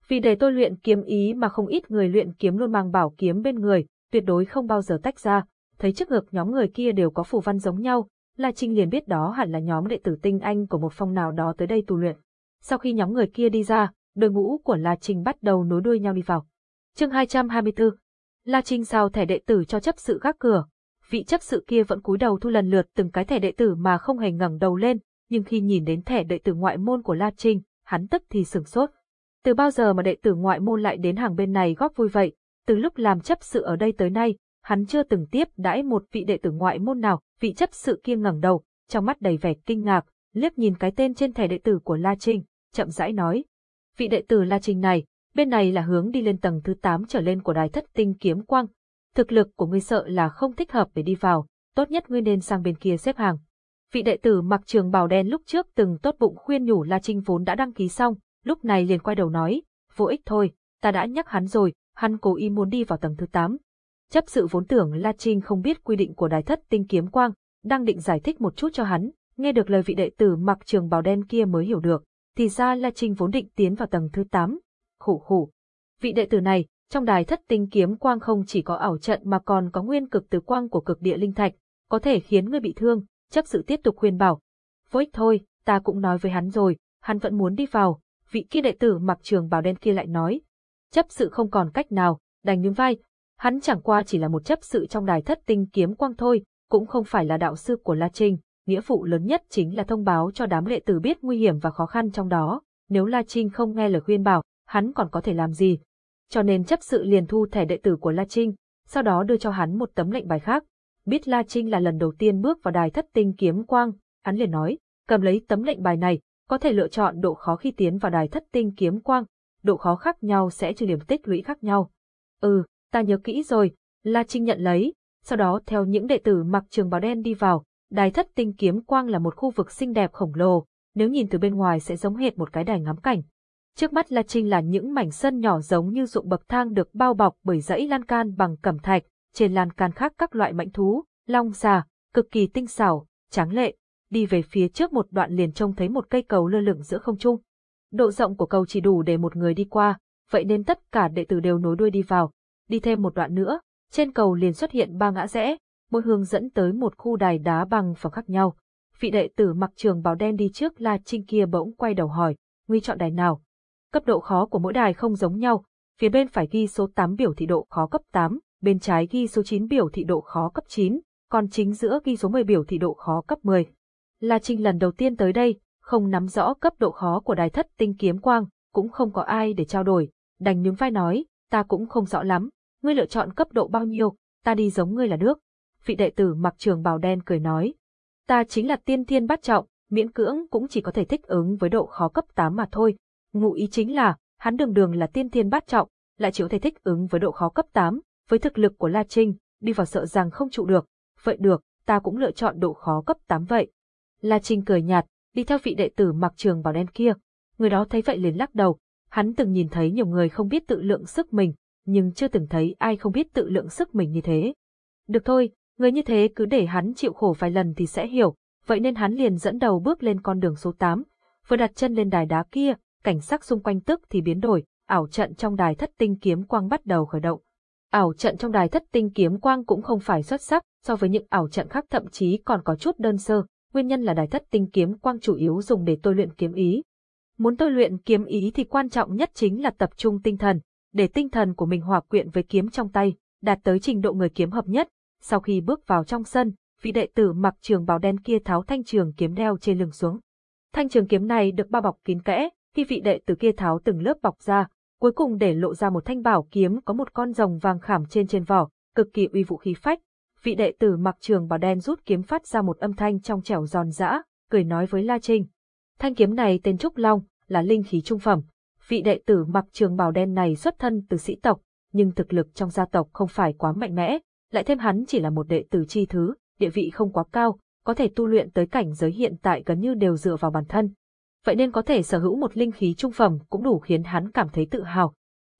Vì để tôi luyện kiếm ý mà không ít người luyện kiếm luôn mang bảo kiếm bên người, tuyệt đối không bao giờ tách ra. Thấy trước ngực nhóm người kia đều có phù văn giống nhau, La Trinh liền biết đó hẳn là nhóm đệ tử tinh anh của một phong nào đó tới đây tu luyện. Sau khi nhóm người kia đi ra, đội ngũ của La Trinh bắt đầu nối đuôi nhau đi vào. Chương 224 La Trinh giao thẻ đệ tử cho chấp sự gác cửa. Vị chấp sự kia vẫn cúi đầu thu lần lượt từng cái thẻ đệ tử mà không hề ngẩng đầu lên, nhưng khi nhìn đến thẻ đệ tử ngoại môn của La Trinh, hắn tức thì sửng sốt. Từ bao giờ mà đệ tử ngoại môn lại đến hàng bên này góp vui vậy? Từ lúc làm chấp sự ở đây tới nay, hắn chưa từng tiếp đãi một vị đệ tử ngoại môn nào, vị chấp sự kia ngẩng đầu, trong mắt đầy vẻ kinh ngạc, liếc nhìn cái tên trên thẻ đệ tử của La Trinh, chậm rãi nói. Vị đệ tử La Trinh này, bên này là hướng đi lên tầng thứ 8 trở lên của đài thất tinh kiếm quang. Thực lực của ngươi sợ là không thích hợp để đi vào, tốt nhất ngươi nên sang bên kia xếp hàng. Vị đệ tử mặc trường bào đen lúc trước từng tốt bụng khuyên nhủ La Trinh vốn đã đăng ký xong, lúc này liền quay đầu nói, vô ích thôi, ta đã nhắc hắn rồi, hắn cố ý muốn đi vào tầng thứ 8. Chấp sự vốn tưởng La Trinh không biết quy định của đài thất tinh kiếm quang, đang định giải thích một chút cho hắn, nghe được lời vị đệ tử mặc trường bào đen kia mới hiểu được, thì ra La Trinh vốn định tiến vào tầng thứ 8. Khủ khủ. Vị đệ tử này, trong đài thất tinh kiếm quang không chỉ có ảo trận mà còn có nguyên cực từ quang của cực địa linh thạch, có thể khiến người bị thương, chấp sự tiếp tục khuyên bảo. Với thôi, ta cũng nói với hắn rồi, hắn vẫn muốn đi vào, vị kia đệ tử mặc trường bào đen kia lại nói. Chấp sự không còn cách nào, đành nhún vai, hắn chẳng qua chỉ là một chấp sự trong đài thất tinh kiếm quang thôi, cũng không phải là đạo sư của La Trinh, nghĩa vụ lớn nhất chính là thông báo cho đám đệ tử biết nguy hiểm và khó khăn trong đó, nếu La Trinh không nghe lời khuyên bảo, hắn còn có thể làm gì. Cho nên chấp sự liền thu thẻ đệ tử của La Trinh, sau đó đưa cho hắn một tấm lệnh bài khác. Biết La Trinh là lần đầu tiên bước vào đài thất tinh kiếm quang, hắn liền nói, cầm lấy tấm lệnh bài này, có thể lựa chọn độ khó khi tiến vào đài thất tinh kiếm quang, độ khó khác nhau sẽ trừ điểm tích lũy khác nhau. Ừ, ta nhớ kỹ rồi, La Trinh nhận lấy, sau đó theo những đệ tử mặc trường bào đen đi vào, đài thất tinh kiếm quang là một khu vực xinh đẹp khổng lồ, nếu nhìn từ bên ngoài sẽ giống hệt một cái đài ngắm cảnh. Trước mắt La Trinh là những mảnh sân nhỏ giống như ruộng bậc thang được bao bọc bởi dãy lan can bằng cẩm thạch, trên lan can khác các loại mãnh thú, long xà, cực kỳ tinh xảo, tráng lệ. Đi về phía trước một đoạn liền trông thấy một cây cầu lơ lửng giữa không trung. Độ rộng của cầu chỉ đủ để một người đi qua, vậy nên tất cả đệ tử đều nối đuôi đi vào. Đi thêm một đoạn nữa, trên cầu liền xuất hiện ba ngã rẽ, mỗi hướng dẫn tới một khu đài đá bằng phẳng khác nhau. Vị đệ tử mặc trường bào đen đi trước La Trinh kia bỗng quay đầu hỏi, nguy chọn đài nào? Cấp độ khó của mỗi đài không giống nhau, phía bên phải ghi số 8 biểu thị độ khó cấp 8, bên trái ghi số 9 biểu thị độ khó cấp 9, còn chính giữa ghi số 10 biểu thị độ khó cấp 10. La Trinh lần đầu tiên tới đây, không nắm rõ cấp độ khó của đài thất tinh kiếm quang, cũng không có ai để trao đổi, đành nhún vai nói, ta cũng không rõ lắm, ngươi lựa chọn cấp độ bao nhiêu, ta đi giống ngươi là nước. Vị đệ tử mặc trường bào đen cười nói, ta chính là tiên thiên bát trọng, miễn cưỡng cũng chỉ có thể thích ứng với độ khó cấp 8 mà thôi, Ngụ ý chính là, hắn đường đường là tiên thiên bát trọng, lại chịu thể thích ứng với độ khó cấp 8, với thực lực của La Trinh, đi vào sợ rằng không trụ được. Vậy được, ta cũng lựa chọn độ khó cấp 8 vậy. La Trinh cười nhạt, đi theo vị đệ tử mặc trường bảo đen kia. Người đó thấy vậy liền lắc đầu, hắn từng nhìn thấy nhiều người không biết tự lượng sức mình, nhưng chưa từng thấy ai không biết tự lượng sức mình như thế. Được thôi, người như thế cứ để hắn chịu khổ vài lần thì sẽ hiểu, vậy nên hắn liền dẫn đầu bước lên con đường số 8, vừa đặt chân lên đài đá kia, cảnh sắc xung quanh tức thì biến đổi, ảo trận trong đài thất tinh kiếm quang bắt đầu khởi động. Ảo trận trong đài thất tinh kiếm quang cũng không phải xuất sắc, so với những ảo trận khác thậm chí còn có chút đơn sơ, nguyên nhân là đài thất tinh kiếm quang chủ yếu dùng để tôi luyện kiếm ý. Muốn tôi luyện kiếm ý thì quan trọng nhất chính là tập trung tinh thần, để tinh thần của mình hòa quyện với kiếm trong tay, đạt tới trình độ người kiếm hợp nhất. Sau khi bước vào trong sân, vị đệ tử mặc trường bào đen kia tháo thanh trường kiếm đeo trên lưng xuống. Thanh trường kiếm này được bao bọc kín kẽ, khi vị đệ tử kia tháo từng lớp bọc ra, cuối cùng để lộ ra một thanh bảo kiếm có một con rồng vàng khảm trên trên vỏ, cực kỳ uy vũ khí phách. Vị đệ tử mặc trường bào đen rút kiếm phát ra một âm thanh trong trẻo giòn giã, cười nói với La Trinh. Thanh kiếm này tên Trúc Long, là linh khí trung phẩm. Vị đệ tử mặc trường bào đen này xuất thân từ sĩ tộc, nhưng thực lực trong gia tộc không phải quá mạnh mẽ, lại thêm hắn chỉ là một đệ tử chi thứ, địa vị không quá cao, có thể tu luyện tới cảnh giới hiện tại gần như đều dựa vào bản thân vậy nên có thể sở hữu một linh khí trung phẩm cũng đủ khiến hắn cảm thấy tự hào.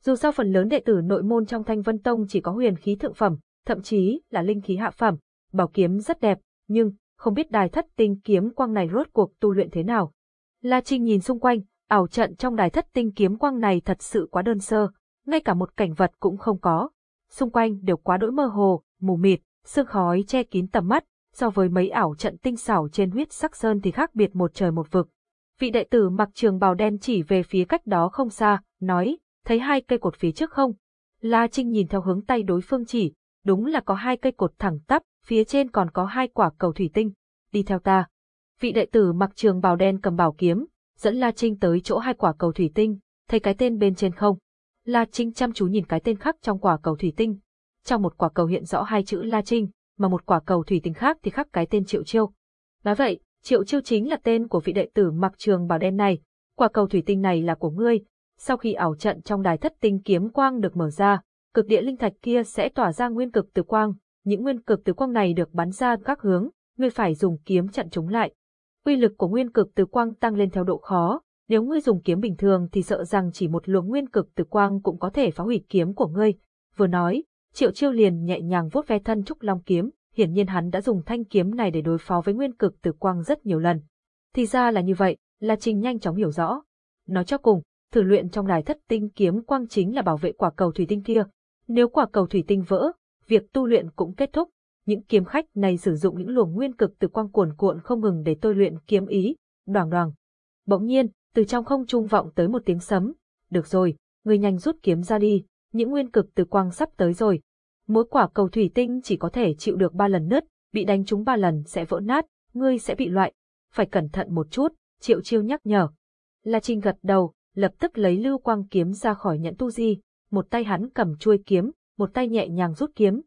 Dù sao phần lớn đệ tử nội môn trong Thanh Vân Tông chỉ có huyền khí thượng phẩm, thậm chí là linh khí hạ phẩm, bảo kiếm rất đẹp, nhưng không biết đài thất tinh kiếm quang này rốt cuộc tu luyện thế nào. La Trinh nhìn xung quanh, ảo trận trong đài thất tinh kiếm quang này thật sự quá đơn sơ, ngay cả một cảnh vật cũng không có. Xung quanh đều quá đỗi mơ hồ, mù mịt, sương khói che kín tầm mắt, so với mấy ảo trận tinh xảo trên huyết sắc sơn thì khác biệt một trời một vực. Vị đệ tử mặc trường bào đen chỉ về phía cách đó không xa, nói, thấy hai cây cột phía trước không? La Trinh nhìn theo hướng tay đối phương chỉ, đúng là có hai cây cột thẳng tắp, phía trên còn có hai quả cầu thủy tinh. Đi theo ta. Vị đệ tử mặc trường bào đen cầm bảo kiếm, dẫn La Trinh tới chỗ hai quả cầu thủy tinh, thấy cái tên bên trên không? La Trinh chăm chú nhìn cái tên khác trong quả cầu thủy tinh. Trong một quả cầu hiện rõ hai chữ La Trinh, mà một quả cầu thủy tinh khác thì khắc cái tên Triệu Chiêu. Nói vậy, Triệu Chiêu chính là tên của vị đệ tử mặc trường bào đen này. Quả cầu thủy tinh này là của ngươi. Sau khi ảo trận trong đài thất tinh kiếm quang được mở ra, cực địa linh thạch kia sẽ tỏa ra nguyên cực từ quang. Những nguyên cực từ quang này được bắn ra các hướng, ngươi phải dùng kiếm chặn chúng lại. Uy lực của nguyên cực từ quang tăng lên theo độ khó, nếu ngươi dùng kiếm bình thường thì sợ rằng chỉ một luồng nguyên cực từ quang cũng có thể phá hủy kiếm của ngươi. Vừa nói, Triệu Chiêu liền nhẹ nhàng vuốt ve thân trúc long kiếm, hiển nhiên hắn đã dùng thanh kiếm này để đối phó với nguyên cực từ quang rất nhiều lần. Thì ra là như vậy, La Trình nhanh chóng hiểu rõ. Nói cho cùng, thử luyện trong đài thất tinh kiếm quang chính là bảo vệ quả cầu thủy tinh kia. Nếu quả cầu thủy tinh vỡ, việc tu luyện cũng kết thúc. Những kiếm khách này sử dụng những luồng nguyên cực từ quang cuồn cuộn không ngừng để tôi luyện kiếm ý, đoàng đoàng. Bỗng nhiên, từ trong không trung vọng tới một tiếng sấm. Được rồi, người nhanh rút kiếm ra đi, những nguyên cực từ quang sắp tới rồi. Mỗi quả cầu thủy tinh chỉ có thể chịu được ba lần nứt, bị đánh trúng ba lần sẽ vỡ nát, ngươi sẽ bị loại. Phải cẩn thận một chút, triệu chiêu nhắc nhở. La Trinh gật đầu, lập tức lấy lưu quang kiếm ra khỏi nhẫn tu di, một tay hắn cầm chuôi kiếm, một tay nhẹ nhàng rút kiếm.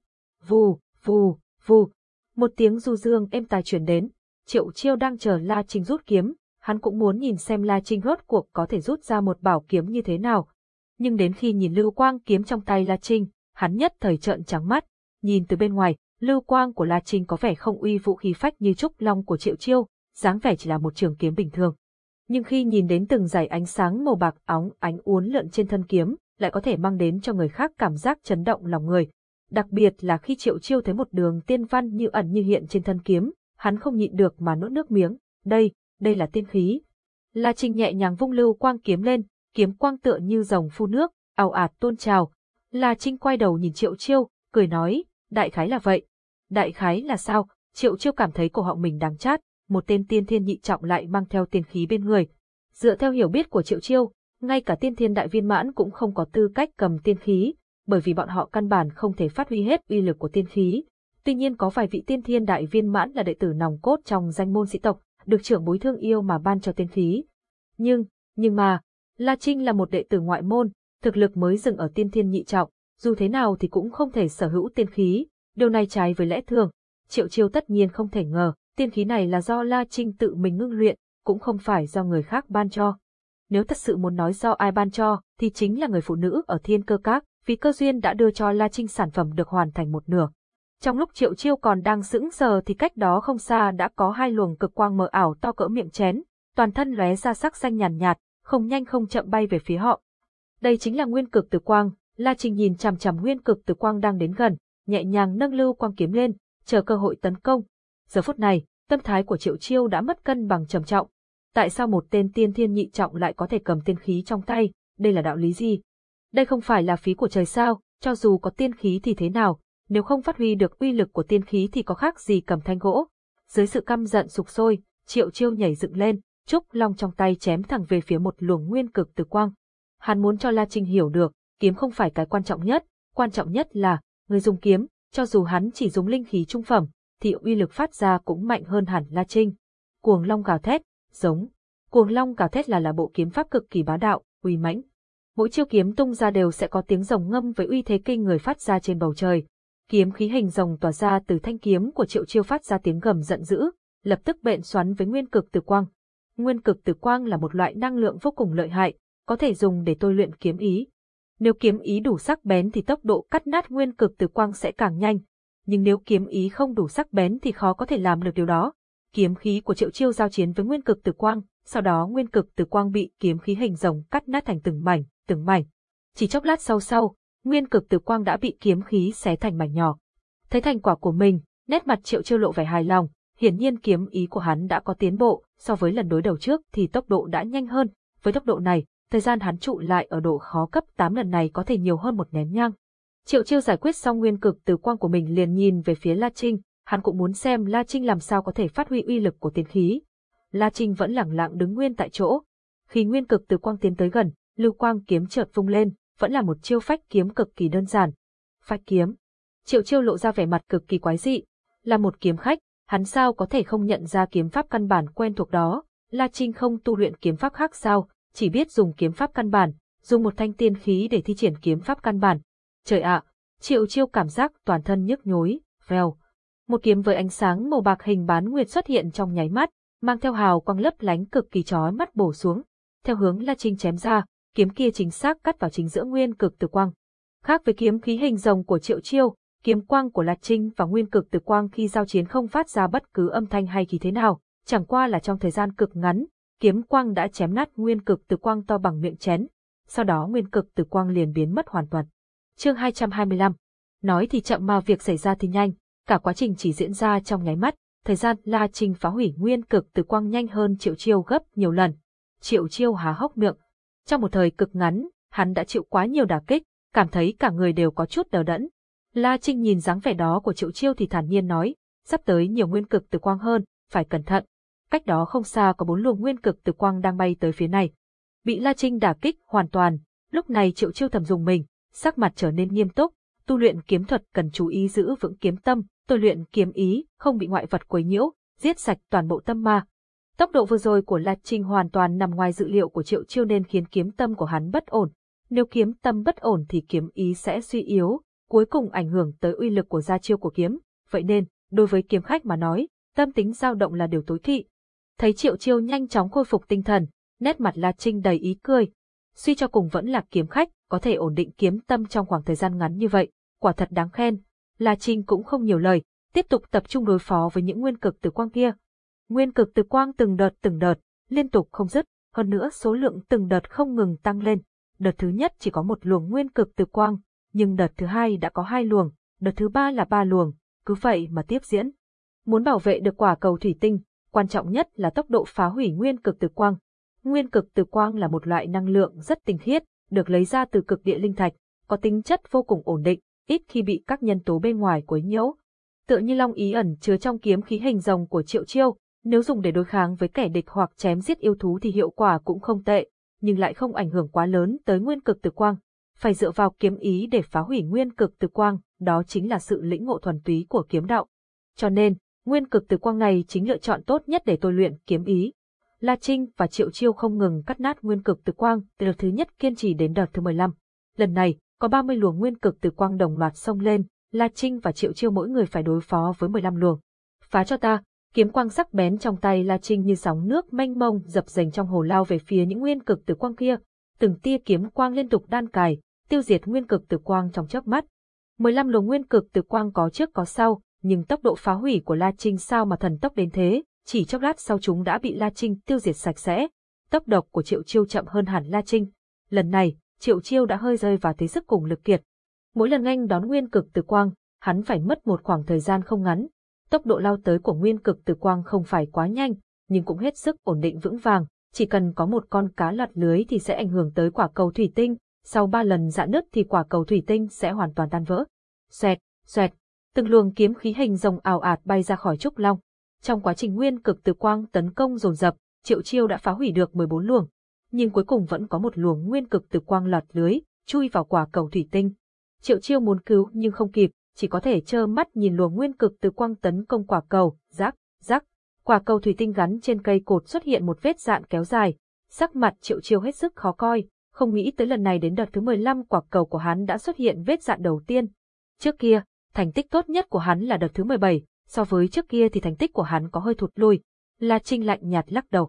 Vù, vù, vù. Một tiếng du dương êm tai truyền đến, triệu chiêu đang chờ La Trinh rút kiếm, hắn cũng muốn nhìn xem La Trinh rốt cuộc có thể rút ra một bảo kiếm như thế nào. Nhưng đến khi nhìn lưu quang kiếm trong tay La Trinh, hắn nhất thời trợn trắng mắt, nhìn từ bên ngoài, lưu quang của La Trinh có vẻ không uy vũ khí phách như trúc long của Triệu Chiêu, dáng vẻ chỉ là một trường kiếm bình thường. Nhưng khi nhìn đến từng dải ánh sáng màu bạc óng ánh uốn lượn trên thân kiếm, lại có thể mang đến cho người khác cảm giác chấn động lòng người. Đặc biệt là khi Triệu Chiêu thấy một đường tiên văn như ẩn như hiện trên thân kiếm, hắn không nhịn được mà nuốt nước miếng. Đây, đây là tiên khí. La Trinh nhẹ nhàng vung lưu quang kiếm lên, kiếm quang tựa như dòng phu nước, ào ạt tôn trào. La Trinh quay đầu nhìn Triệu Chiêu, cười nói, đại khái là vậy. Đại khái là sao? Triệu Chiêu cảm thấy cổ họng mình đáng chát, một tên tiên thiên nhị trọng lại mang theo tiên khí bên người. Dựa theo hiểu biết của Triệu Chiêu, ngay cả tiên thiên đại viên mãn cũng không có tư cách cầm tiên khí, bởi vì bọn họ căn bản không thể phát huy hết uy lực của tiên khí. Tuy nhiên có vài vị tiên thiên đại viên mãn là đệ tử nòng cốt trong danh môn sĩ tộc, được trưởng bối thương yêu mà ban cho tiên khí. Nhưng, nhưng mà, La Trinh là một đệ tử ngoại môn, thực lực mới dừng ở tiên thiên nhị trọng, dù thế nào thì cũng không thể sở hữu tiên khí, điều này trái với lẽ thường. Triệu Chiêu tất nhiên không thể ngờ, tiên khí này là do La Trinh tự mình ngưng luyện, cũng không phải do người khác ban cho. Nếu thật sự muốn nói do ai ban cho, thì chính là người phụ nữ ở thiên cơ các, vì cơ duyên đã đưa cho La Trinh sản phẩm được hoàn thành một nửa. Trong lúc Triệu Chiêu còn đang sững sờ thì cách đó không xa đã có hai luồng cực quang mờ ảo to cỡ miệng chén, toàn thân lóe ra sắc xanh nhàn nhạt, không nhanh không chậm bay về phía họ. Đây chính là nguyên cực từ quang, La Trình nhìn chằm chằm nguyên cực từ quang đang đến gần, nhẹ nhàng nâng lưu quang kiếm lên, chờ cơ hội tấn công. Giờ phút này, tâm thái của Triệu Chiêu đã mất cân bằng trầm trọng. Tại sao một tên tiên thiên nhị trọng lại có thể cầm tiên khí trong tay, đây là đạo lý gì? Đây không phải là phí của trời sao, cho dù có tiên khí thì thế nào, nếu không phát huy được uy lực của tiên khí thì có khác gì cầm thanh gỗ. Dưới sự căm giận sục sôi, Triệu Chiêu nhảy dựng lên, trúc long trong tay chém thẳng về phía một luồng nguyên cực từ quang. Hắn muốn cho La Trinh hiểu được, kiếm không phải cái quan trọng nhất, quan trọng nhất là, người dùng kiếm, cho dù hắn chỉ dùng linh khí trung phẩm, thì uy lực phát ra cũng mạnh hơn hẳn La Trinh. Cuồng long gào thét, giống. Cuồng long gào thét là là bộ kiếm pháp cực kỳ bá đạo, uy mãnh. Mỗi chiêu kiếm tung ra đều sẽ có tiếng rồng ngâm với uy thế kinh người phát ra trên bầu trời, kiếm khí hình rồng tỏa ra từ thanh kiếm của Triệu Chiêu phát ra tiếng gầm giận dữ, lập tức bện xoắn với nguyên cực tử quang. Nguyên cực tử quang là một loại năng lượng vô cùng lợi hại, có thể dùng để tôi luyện kiếm ý. Nếu kiếm ý đủ sắc bén thì tốc độ cắt nát nguyên cực tử quang sẽ càng nhanh, nhưng nếu kiếm ý không đủ sắc bén thì khó có thể làm được điều đó. Kiếm khí của Triệu Chiêu giao chiến với nguyên cực tử quang, sau đó nguyên cực từ quang bị kiếm khí hình rồng cắt nát thành từng mảnh, từng mảnh. Chỉ chốc lát sau sau, nguyên cực từ quang đã bị kiếm khí xé thành mảnh nhỏ. Thấy thành quả của mình, nét mặt Triệu Chiêu lộ vẻ hài lòng, hiển nhiên kiếm ý của hắn đã có tiến bộ, so với lần đối đầu trước thì tốc độ đã nhanh hơn, với tốc độ này, thời gian hắn trụ lại ở độ khó cấp 8 lần này có thể nhiều hơn một nén nhang. Triệu Chiêu giải quyết xong nguyên cực từ quang của mình liền nhìn về phía La Trinh, hắn cũng muốn xem La Trinh làm sao có thể phát huy uy lực của tiên khí. La Trinh vẫn lặng lặng đứng nguyên tại chỗ. Khi nguyên cực từ quang tiến tới gần, lưu quang kiếm chợt vung lên, vẫn là một chiêu phách kiếm cực kỳ đơn giản. Phách kiếm. Triệu Chiêu lộ ra vẻ mặt cực kỳ quái dị, là một kiếm khách, hắn sao có thể không nhận ra kiếm pháp căn bản quen thuộc đó. La Trinh không tu luyện kiếm pháp khác sao, chỉ biết dùng kiếm pháp căn bản, dùng một thanh tiên khí để thi triển kiếm pháp căn bản. Trời ạ, Triệu Chiêu cảm giác toàn thân nhức nhối, vèo. Một kiếm với ánh sáng màu bạc hình bán nguyệt xuất hiện trong nháy mắt, mang theo hào quang lấp lánh cực kỳ chói mắt bổ xuống. Theo hướng La Trinh chém ra, kiếm kia chính xác cắt vào chính giữa nguyên cực tử quang. Khác với kiếm khí hình rồng của Triệu Chiêu, kiếm quang của La Trinh và nguyên cực tử quang khi giao chiến không phát ra bất cứ âm thanh hay khí thế nào, chẳng qua là trong thời gian cực ngắn, kiếm quang đã chém nát nguyên cực từ quang to bằng miệng chén, sau đó nguyên cực từ quang liền biến mất hoàn toàn. Chương 225 Nói thì chậm mà việc xảy ra thì nhanh, cả quá trình chỉ diễn ra trong nháy mắt, thời gian La Trinh phá hủy nguyên cực từ quang nhanh hơn Triệu Chiêu gấp nhiều lần. Triệu Chiêu há hốc miệng. Trong một thời cực ngắn, hắn đã chịu quá nhiều đả kích, cảm thấy cả người đều có chút đờ đẫn. La Trinh nhìn dáng vẻ đó của Triệu Chiêu thì thản nhiên nói, sắp tới nhiều nguyên cực từ quang hơn, phải cẩn thận. Cách đó không xa có bốn luồng nguyên cực từ quang đang bay tới phía này. Bị La Trinh đả kích hoàn toàn, lúc này Triệu Chiêu thầm dùng mình, sắc mặt trở nên nghiêm túc, tu luyện kiếm thuật cần chú ý giữ vững kiếm tâm, tôi luyện kiếm ý, không bị ngoại vật quấy nhiễu, giết sạch toàn bộ tâm ma. Tốc độ vừa rồi của La Trinh hoàn toàn nằm ngoài dự liệu của Triệu Chiêu nên khiến kiếm tâm của hắn bất ổn. Nếu kiếm tâm bất ổn thì kiếm ý sẽ suy yếu, cuối cùng ảnh hưởng tới uy lực của gia chiêu của kiếm. Vậy nên, đối với kiếm khách mà nói, tâm tính dao động là điều tối thị. Thấy Triệu Chiêu nhanh chóng khôi phục tinh thần, nét mặt La Trinh đầy ý cười. Suy cho cùng vẫn là kiếm khách, có thể ổn định kiếm tâm trong khoảng thời gian ngắn như vậy, quả thật đáng khen. La Trinh cũng không nhiều lời, tiếp tục tập trung đối phó với những nguyên cực từ quang kia. Nguyên cực từ quang từng đợt từng đợt, liên tục không dứt, hơn nữa số lượng từng đợt không ngừng tăng lên. Đợt thứ nhất chỉ có một luồng nguyên cực từ quang, nhưng đợt thứ hai đã có hai luồng, đợt thứ ba là ba luồng, cứ vậy mà tiếp diễn. Muốn bảo vệ được quả cầu thủy tinh, quan trọng nhất là tốc độ phá hủy nguyên cực từ quang. Nguyên cực từ quang là một loại năng lượng rất tinh khiết, được lấy ra từ cực địa linh thạch, có tính chất vô cùng ổn định, ít khi bị các nhân tố bên ngoài quấy nhiễu. Tựa như long ý ẩn chứa trong kiếm khí hình rồng của Triệu Chiêu, nếu dùng để đối kháng với kẻ địch hoặc chém giết yêu thú thì hiệu quả cũng không tệ, nhưng lại không ảnh hưởng quá lớn tới nguyên cực từ quang. Phải dựa vào kiếm ý để phá hủy nguyên cực từ quang, đó chính là sự lĩnh ngộ thuần túy của kiếm đạo. Cho nên, nguyên cực từ quang này chính lựa chọn tốt nhất để tôi luyện kiếm ý. La Trinh và Triệu Chiêu không ngừng cắt nát nguyên cực từ quang, từ đợt thứ nhất kiên trì đến đợt thứ 15. Lần này, có 30 luồng nguyên cực từ quang đồng loạt xông lên, La Trinh và Triệu Chiêu mỗi người phải đối phó với 15 luồng. Phá cho ta, kiếm quang sắc bén trong tay La Trinh như sóng nước mênh mông dập dềnh trong hồ lao về phía những nguyên cực từ quang kia, từng tia kiếm quang liên tục đan cài, tiêu diệt nguyên cực từ quang trong chớp mắt. 15 luồng nguyên cực từ quang có trước có sau, nhưng tốc độ phá hủy của La Trinh sao mà thần tốc đến thế, chỉ chốc lát sau chúng đã bị La Trinh tiêu diệt sạch sẽ. Tốc độc của Triệu Chiêu chậm hơn hẳn La Trinh. Lần này, Triệu Chiêu đã hơi rơi vào thế sức cùng lực kiệt. Mỗi lần anh đón nguyên cực từ quang, hắn phải mất một khoảng thời gian không ngắn. Tốc độ lao tới của nguyên cực từ quang không phải quá nhanh, nhưng cũng hết sức ổn định vững vàng. Chỉ cần có một con cá lọt lưới thì sẽ ảnh hưởng tới quả cầu thủy tinh, sau ba lần dạn nứt thì quả cầu thủy tinh sẽ hoàn toàn tan vỡ. Xoẹt, xoẹt, từng luồng kiếm khí hình rồng ảo ạt bay ra khỏi trúc long. Trong quá trình nguyên cực từ quang tấn công dồn dập, Triệu Chiêu đã phá hủy được 14 luồng, nhưng cuối cùng vẫn có một luồng nguyên cực từ quang lọt lưới, chui vào quả cầu thủy tinh. Triệu Chiêu muốn cứu nhưng không kịp, chỉ có thể trơ mắt nhìn luồng nguyên cực từ quang tấn công quả cầu, rắc, rắc. Quả cầu thủy tinh gắn trên cây cột xuất hiện một vết dạn kéo dài, sắc mặt Triệu Chiêu hết sức khó coi, không nghĩ tới lần này đến đợt thứ 15 quả cầu của hắn đã xuất hiện vết dạn đầu tiên. Trước kia, thành tích tốt nhất của hắn là đợt thứ 17, so với trước kia thì thành tích của hắn có hơi thụt lùi. La Trinh lạnh nhạt lắc đầu.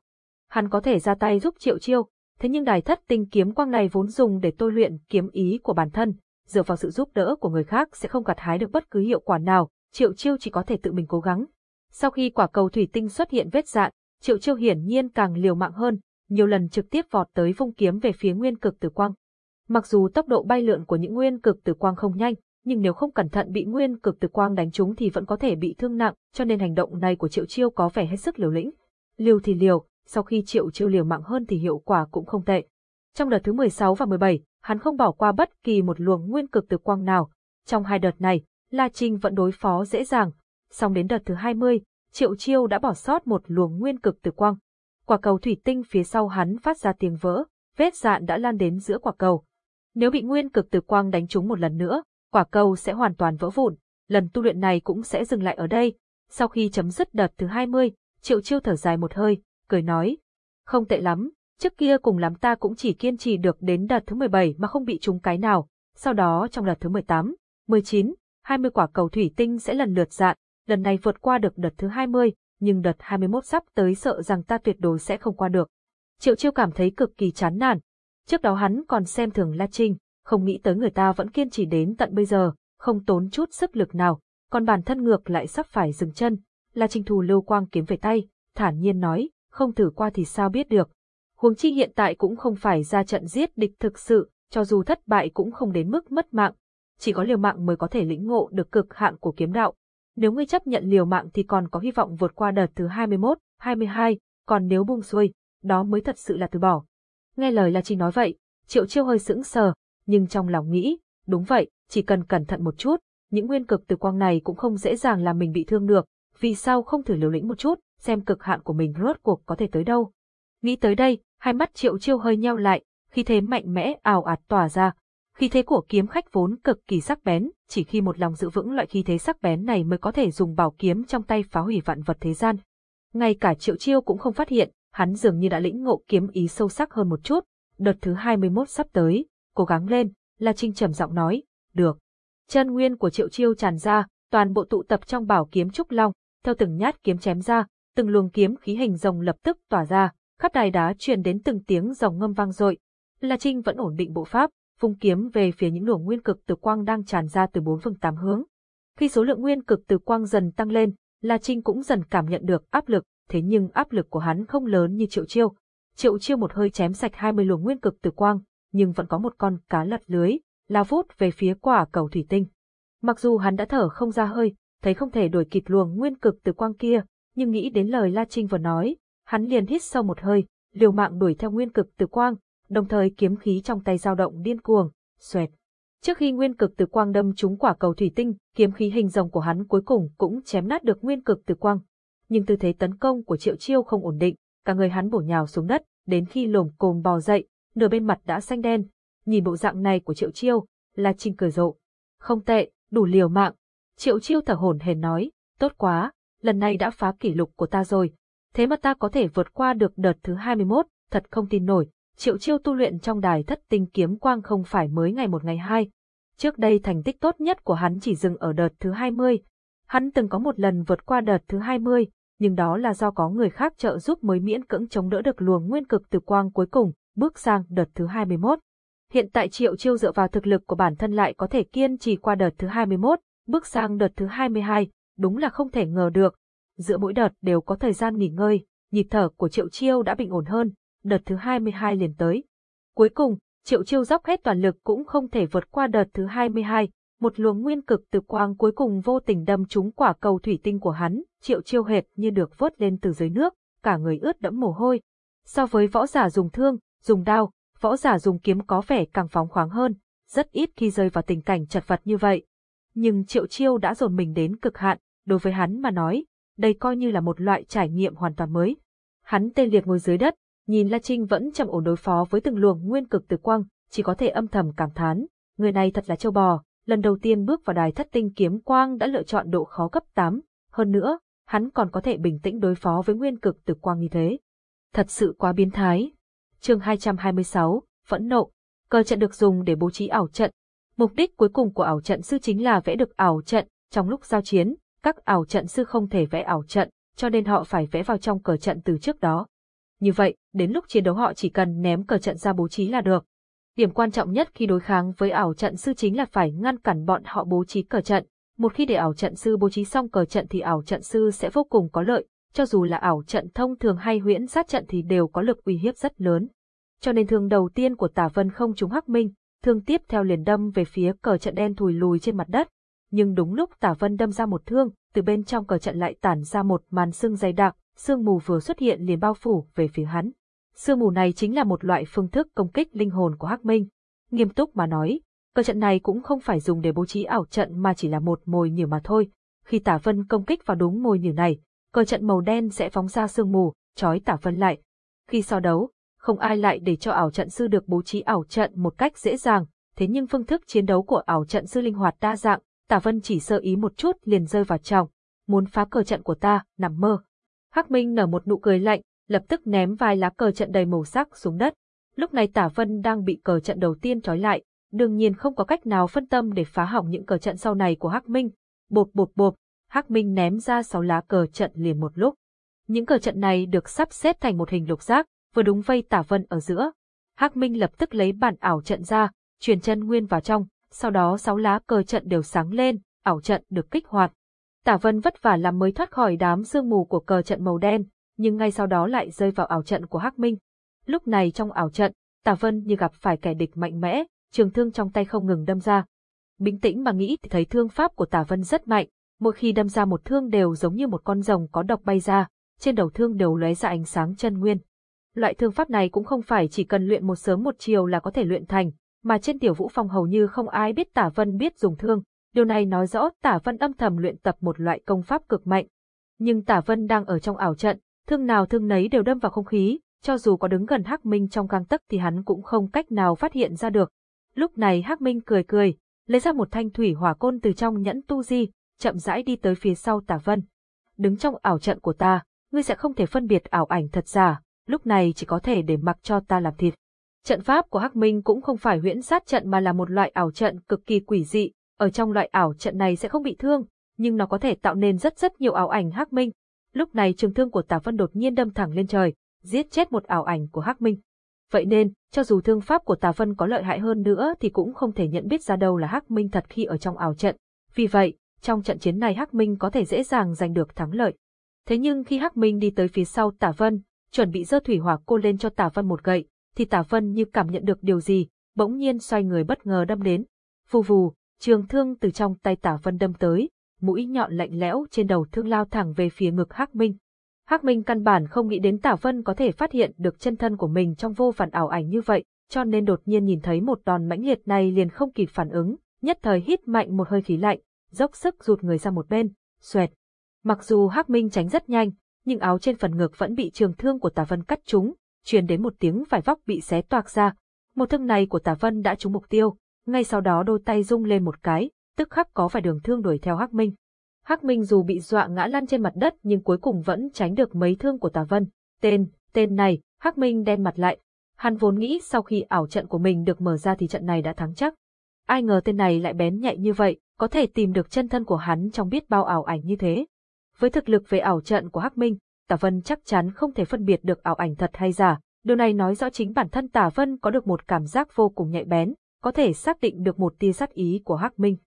Hắn có thể ra tay giúp Triệu Chiêu, thế nhưng đài thất tinh kiếm quang này vốn dùng để tôi luyện kiếm ý của bản thân, dựa vào sự giúp đỡ của người khác sẽ không gặt hái được bất cứ hiệu quả nào, Triệu Chiêu chỉ có thể tự mình cố gắng. Sau khi quả cầu thủy tinh xuất hiện vết dạn, Triệu Chiêu hiển nhiên càng liều mạng hơn, nhiều lần trực tiếp vọt tới vung kiếm về phía nguyên cực tử quang. Mặc dù tốc độ bay lượn của những nguyên cực tử quang không nhanh, nhưng nếu không cẩn thận bị nguyên cực từ quang đánh trúng thì vẫn có thể bị thương nặng, cho nên hành động này của Triệu Chiêu có vẻ hết sức liều lĩnh. Liều thì liều, sau khi Triệu Chiêu liều mạng hơn thì hiệu quả cũng không tệ. Trong đợt thứ 16 và 17, hắn không bỏ qua bất kỳ một luồng nguyên cực từ quang nào. Trong hai đợt này, La Trinh vẫn đối phó dễ dàng. Xong đến đợt thứ 20, Triệu Chiêu đã bỏ sót một luồng nguyên cực từ quang. Quả cầu thủy tinh phía sau hắn phát ra tiếng vỡ, vết dạn đã lan đến giữa quả cầu. Nếu bị nguyên cực từ quang đánh trúng một lần nữa, quả cầu sẽ hoàn toàn vỡ vụn, lần tu luyện này cũng sẽ dừng lại ở đây. Sau khi chấm dứt đợt thứ 20, Triệu Chiêu thở dài một hơi, cười nói, không tệ lắm, trước kia cùng lắm ta cũng chỉ kiên trì được đến đợt thứ 17 mà không bị trúng cái nào, sau đó trong đợt thứ 18, 19, 20 quả cầu thủy tinh sẽ lần lượt dạn, lần này vượt qua được đợt thứ 20, nhưng đợt 21 sắp tới sợ rằng ta tuyệt đối sẽ không qua được. Triệu Chiêu cảm thấy cực kỳ chán nản. Trước đó hắn còn xem thường La Trinh, không nghĩ tới người ta vẫn kiên trì đến tận bây giờ, không tốn chút sức lực nào, còn bản thân ngược lại sắp phải dừng chân. là trình thù lưu quang kiếm về tay, thản nhiên nói, không thử qua thì sao biết được. Huống chi hiện tại cũng không phải ra trận giết địch thực sự, cho dù thất bại cũng không đến mức mất mạng. Chỉ có liều mạng mới có thể lĩnh ngộ được cực hạn của kiếm đạo. Nếu ngươi chấp nhận liều mạng thì còn có hy vọng vượt qua đợt thứ 21, 22, còn nếu buông xuôi, đó mới thật sự là từ bỏ. Nghe lời là chỉ nói vậy, Triệu Chiêu hơi sững sờ, nhưng trong lòng nghĩ, đúng vậy, chỉ cần cẩn thận một chút, những nguyên cực từ quang này cũng không dễ dàng làm mình bị thương được, vì sao không thử liều lĩnh một chút, xem cực hạn của mình rốt cuộc có thể tới đâu. Nghĩ tới đây, hai mắt triệu chiêu hơi nheo lại, khi thế mạnh mẽ ảo ạt tỏa ra. Khí thế của kiếm khách vốn cực kỳ sắc bén, chỉ khi một lòng giữ vững loại khí thế sắc bén này mới có thể dùng bảo kiếm trong tay phá hủy vạn vật thế gian. Ngay cả triệu chiêu cũng không phát hiện, hắn dường như đã lĩnh ngộ kiếm ý sâu sắc hơn một chút. Đợt thứ 21 sắp tới, cố gắng lên, La Trinh trầm giọng nói, được. Chân nguyên của triệu chiêu tràn ra, toàn bộ tụ tập trong bảo kiếm trúc long, theo từng nhát kiếm chém ra, từng luồng kiếm khí hình rồng lập tức tỏa ra, khắp đài đá truyền đến từng tiếng rồng ngâm vang dội. La Trinh vẫn ổn định bộ pháp, vung kiếm về phía những luồng nguyên cực từ quang đang tràn ra từ bốn phương tám hướng. Khi số lượng nguyên cực từ quang dần tăng lên, La Trinh cũng dần cảm nhận được áp lực, thế nhưng áp lực của hắn không lớn như Triệu Chiêu. Triệu Chiêu một hơi chém sạch 20 luồng nguyên cực từ quang, nhưng vẫn có một con cá lật lưới, lao vút về phía quả cầu thủy tinh. Mặc dù hắn đã thở không ra hơi, thấy không thể đuổi kịp luồng nguyên cực từ quang kia, nhưng nghĩ đến lời La Trinh vừa nói, hắn liền hít sâu một hơi, liều mạng đuổi theo nguyên cực từ quang, đồng thời kiếm khí trong tay dao động điên cuồng, xoẹt. Trước khi nguyên cực từ quang đâm trúng quả cầu thủy tinh, kiếm khí hình rồng của hắn cuối cùng cũng chém nát được nguyên cực từ quang. Nhưng tư thế tấn công của Triệu Chiêu không ổn định, cả người hắn bổ nhào xuống đất, đến khi lồm cồm bò dậy, nửa bên mặt đã xanh đen. Nhìn bộ dạng này của Triệu Chiêu, La Trinh cười rộ. Không tệ, đủ liều mạng. Triệu Chiêu thở hổn hển nói, tốt quá, lần này đã phá kỷ lục của ta rồi. Thế mà ta có thể vượt qua được đợt thứ 21, thật không tin nổi. Triệu Chiêu tu luyện trong đài thất tinh kiếm quang không phải mới ngày một ngày hai. Trước đây thành tích tốt nhất của hắn chỉ dừng ở đợt thứ 20. Hắn từng có một lần vượt qua đợt thứ 20, nhưng đó là do có người khác trợ giúp mới miễn cưỡng chống đỡ được luồng nguyên cực từ quang cuối cùng, bước sang đợt thứ 21. Hiện tại Triệu Chiêu dựa vào thực lực của bản thân lại có thể kiên trì qua đợt thứ 21, bước sang đợt thứ 22, đúng là không thể ngờ được. Giữa mỗi đợt đều có thời gian nghỉ ngơi, nhịp thở của Triệu Chiêu đã bình ổn hơn, đợt thứ 22 liền tới. Cuối cùng, Triệu Chiêu dốc hết toàn lực cũng không thể vượt qua đợt thứ 22, một luồng nguyên cực từ quang cuối cùng vô tình đâm trúng quả cầu thủy tinh của hắn, Triệu Chiêu hệt như được vớt lên từ dưới nước, cả người ướt đẫm mồ hôi. So với võ giả dùng thương, dùng đao, võ giả dùng kiếm có vẻ càng phóng khoáng hơn, rất ít khi rơi vào tình cảnh chật vật như vậy. Nhưng Triệu Chiêu đã dồn mình đến cực hạn, đối với hắn mà nói, đây coi như là một loại trải nghiệm hoàn toàn mới. Hắn tê liệt ngồi dưới đất, nhìn La Trinh vẫn chậm ổn đối phó với từng luồng nguyên cực từ quang, chỉ có thể âm thầm cảm thán, người này thật là châu bò, lần đầu tiên bước vào đài thất tinh kiếm quang đã lựa chọn độ khó cấp 8, hơn nữa, hắn còn có thể bình tĩnh đối phó với nguyên cực từ quang như thế. Thật sự quá biến thái. Chương 226, phẫn nộ. Cờ trận được dùng để bố trí ảo trận. Mục đích cuối cùng của ảo trận sư chính là vẽ được ảo trận, trong lúc giao chiến, các ảo trận sư không thể vẽ ảo trận, cho nên họ phải vẽ vào trong cờ trận từ trước đó. Như vậy, đến lúc chiến đấu họ chỉ cần ném cờ trận ra bố trí là được. Điểm quan trọng nhất khi đối kháng với ảo trận sư chính là phải ngăn cản bọn họ bố trí cờ trận. Một khi để ảo trận sư bố trí xong cờ trận thì ảo trận sư sẽ vô cùng có lợi, cho dù là ảo trận thông thường hay huyễn sát trận thì đều có lực uy hiếp rất lớn. Cho nên thương đầu tiên của Tả Vân không trúng Hắc Minh, thương tiếp theo liền đâm về phía cờ trận đen thùi lùi trên mặt đất. Nhưng đúng lúc Tả Vân đâm ra một thương, từ bên trong cờ trận lại tản ra một màn sương dày đặc, sương mù vừa xuất hiện liền bao phủ về phía hắn. Sương mù này chính là một loại phương thức công kích linh hồn của Hắc Minh. Nghiêm túc mà nói, cờ trận này cũng không phải dùng để bố trí ảo trận mà chỉ là một mồi nhử mà thôi. Khi Tả Vân công kích vào đúng mồi nhử này, cờ trận màu đen sẽ phóng ra sương mù, trói Tả Vân lại. Khi so đấu, không ai lại để cho ảo trận sư được bố trí ảo trận một cách dễ dàng, thế nhưng phương thức chiến đấu của ảo trận sư linh hoạt đa dạng, Tả Vân chỉ sơ ý một chút liền rơi vào trọng. muốn phá cờ trận của ta, nằm mơ. Hắc Minh nở một nụ cười lạnh, lập tức ném vài lá cờ trận đầy màu sắc xuống đất. Lúc này Tả Vân đang bị cờ trận đầu tiên trói lại, đương nhiên không có cách nào phân tâm để phá hỏng những cờ trận sau này của Hắc Minh. Bộp bộp bộp, Hắc Minh ném ra sáu lá cờ trận liền một lúc. Những cờ trận này được sắp xếp thành một hình lục giác, vừa đúng vây Tả Vân ở giữa. Hắc Minh lập tức lấy bản ảo trận ra, truyền chân nguyên vào trong, sau đó sáu lá cờ trận đều sáng lên, ảo trận được kích hoạt. Tả Vân vất vả làm mới thoát khỏi đám sương mù của cờ trận màu đen, nhưng ngay sau đó lại rơi vào ảo trận của Hắc Minh. Lúc này trong ảo trận, Tả Vân như gặp phải kẻ địch mạnh mẽ, trường thương trong tay không ngừng đâm ra. Bình tĩnh mà nghĩ thì thấy thương pháp của Tả Vân rất mạnh, mỗi khi đâm ra một thương đều giống như một con rồng có độc bay ra, trên đầu thương đều lóe ra ánh sáng chân nguyên. Loại thương pháp này cũng không phải chỉ cần luyện một sớm một chiều là có thể luyện thành, mà trên tiểu vũ phong hầu như không ai biết Tả Vân biết dùng thương, điều này nói rõ Tả Vân âm thầm luyện tập một loại công pháp cực mạnh. Nhưng Tả Vân đang ở trong ảo trận, thương nào thương nấy đều đâm vào không khí, cho dù có đứng gần Hắc Minh trong gang tấc thì hắn cũng không cách nào phát hiện ra được. Lúc này Hắc Minh cười cười, lấy ra một thanh thủy hỏa côn từ trong nhẫn tu di, chậm rãi đi tới phía sau Tả Vân. Đứng trong ảo trận của ta, ngươi sẽ không thể phân biệt ảo ảnh thật giả, lúc này chỉ có thể để mặc cho ta làm thịt. Trận pháp của Hắc Minh cũng không phải huyễn sát trận mà là một loại ảo trận cực kỳ quỷ dị, ở trong loại ảo trận này sẽ không bị thương, nhưng nó có thể tạo nên rất rất nhiều ảo ảnh Hắc Minh. Lúc này trường thương của Tả Vân đột nhiên đâm thẳng lên trời, giết chết một ảo ảnh của Hắc Minh. Vậy nên, cho dù thương pháp của tà Vân có lợi hại hơn nữa thì cũng không thể nhận biết ra đâu là Hắc Minh thật khi ở trong ảo trận. Vì vậy, trong trận chiến này Hắc Minh có thể dễ dàng giành được thắng lợi. Thế nhưng khi Hắc Minh đi tới phía sau Tả Vân, chuẩn bị giơ thủy hỏa cô lên cho Tả Vân một gậy, thì Tả Vân như cảm nhận được điều gì, bỗng nhiên xoay người bất ngờ đâm đến. Vù vù, trường thương từ trong tay Tả Vân đâm tới, mũi nhọn lạnh lẽo trên đầu thương lao thẳng về phía ngực Hắc Minh. Hắc Minh căn bản không nghĩ đến Tả Vân có thể phát hiện được chân thân của mình trong vô vàn ảo ảnh như vậy, cho nên đột nhiên nhìn thấy một đòn mãnh liệt này liền không kịp phản ứng, nhất thời hít mạnh một hơi khí lạnh, dốc sức rụt người ra một bên, xoẹt. Mặc dù Hắc Minh tránh rất nhanh, nhưng áo trên phần ngực vẫn bị trường thương của Tả Vân cắt trúng, truyền đến một tiếng vải vóc bị xé toạc ra. Một thương này của Tả Vân đã trúng mục tiêu, ngay sau đó đôi tay rung lên một cái, tức khắc có vài đường thương đuổi theo Hắc Minh. Hắc Minh dù bị dọa ngã lăn trên mặt đất nhưng cuối cùng vẫn tránh được mấy thương của Tả Vân. Tên, tên này, Hắc Minh đen mặt lại. Hắn vốn nghĩ sau khi ảo trận của mình được mở ra thì trận này đã thắng chắc. Ai ngờ tên này lại bén nhạy như vậy, có thể tìm được chân thân của hắn trong biết bao ảo ảnh như thế. Với thực lực về ảo trận của Hắc Minh, Tả Vân chắc chắn không thể phân biệt được ảo ảnh thật hay giả. Điều này nói rõ chính bản thân Tả Vân có được một cảm giác vô cùng nhạy bén, có thể xác định được một tia sát ý của Hắc Minh.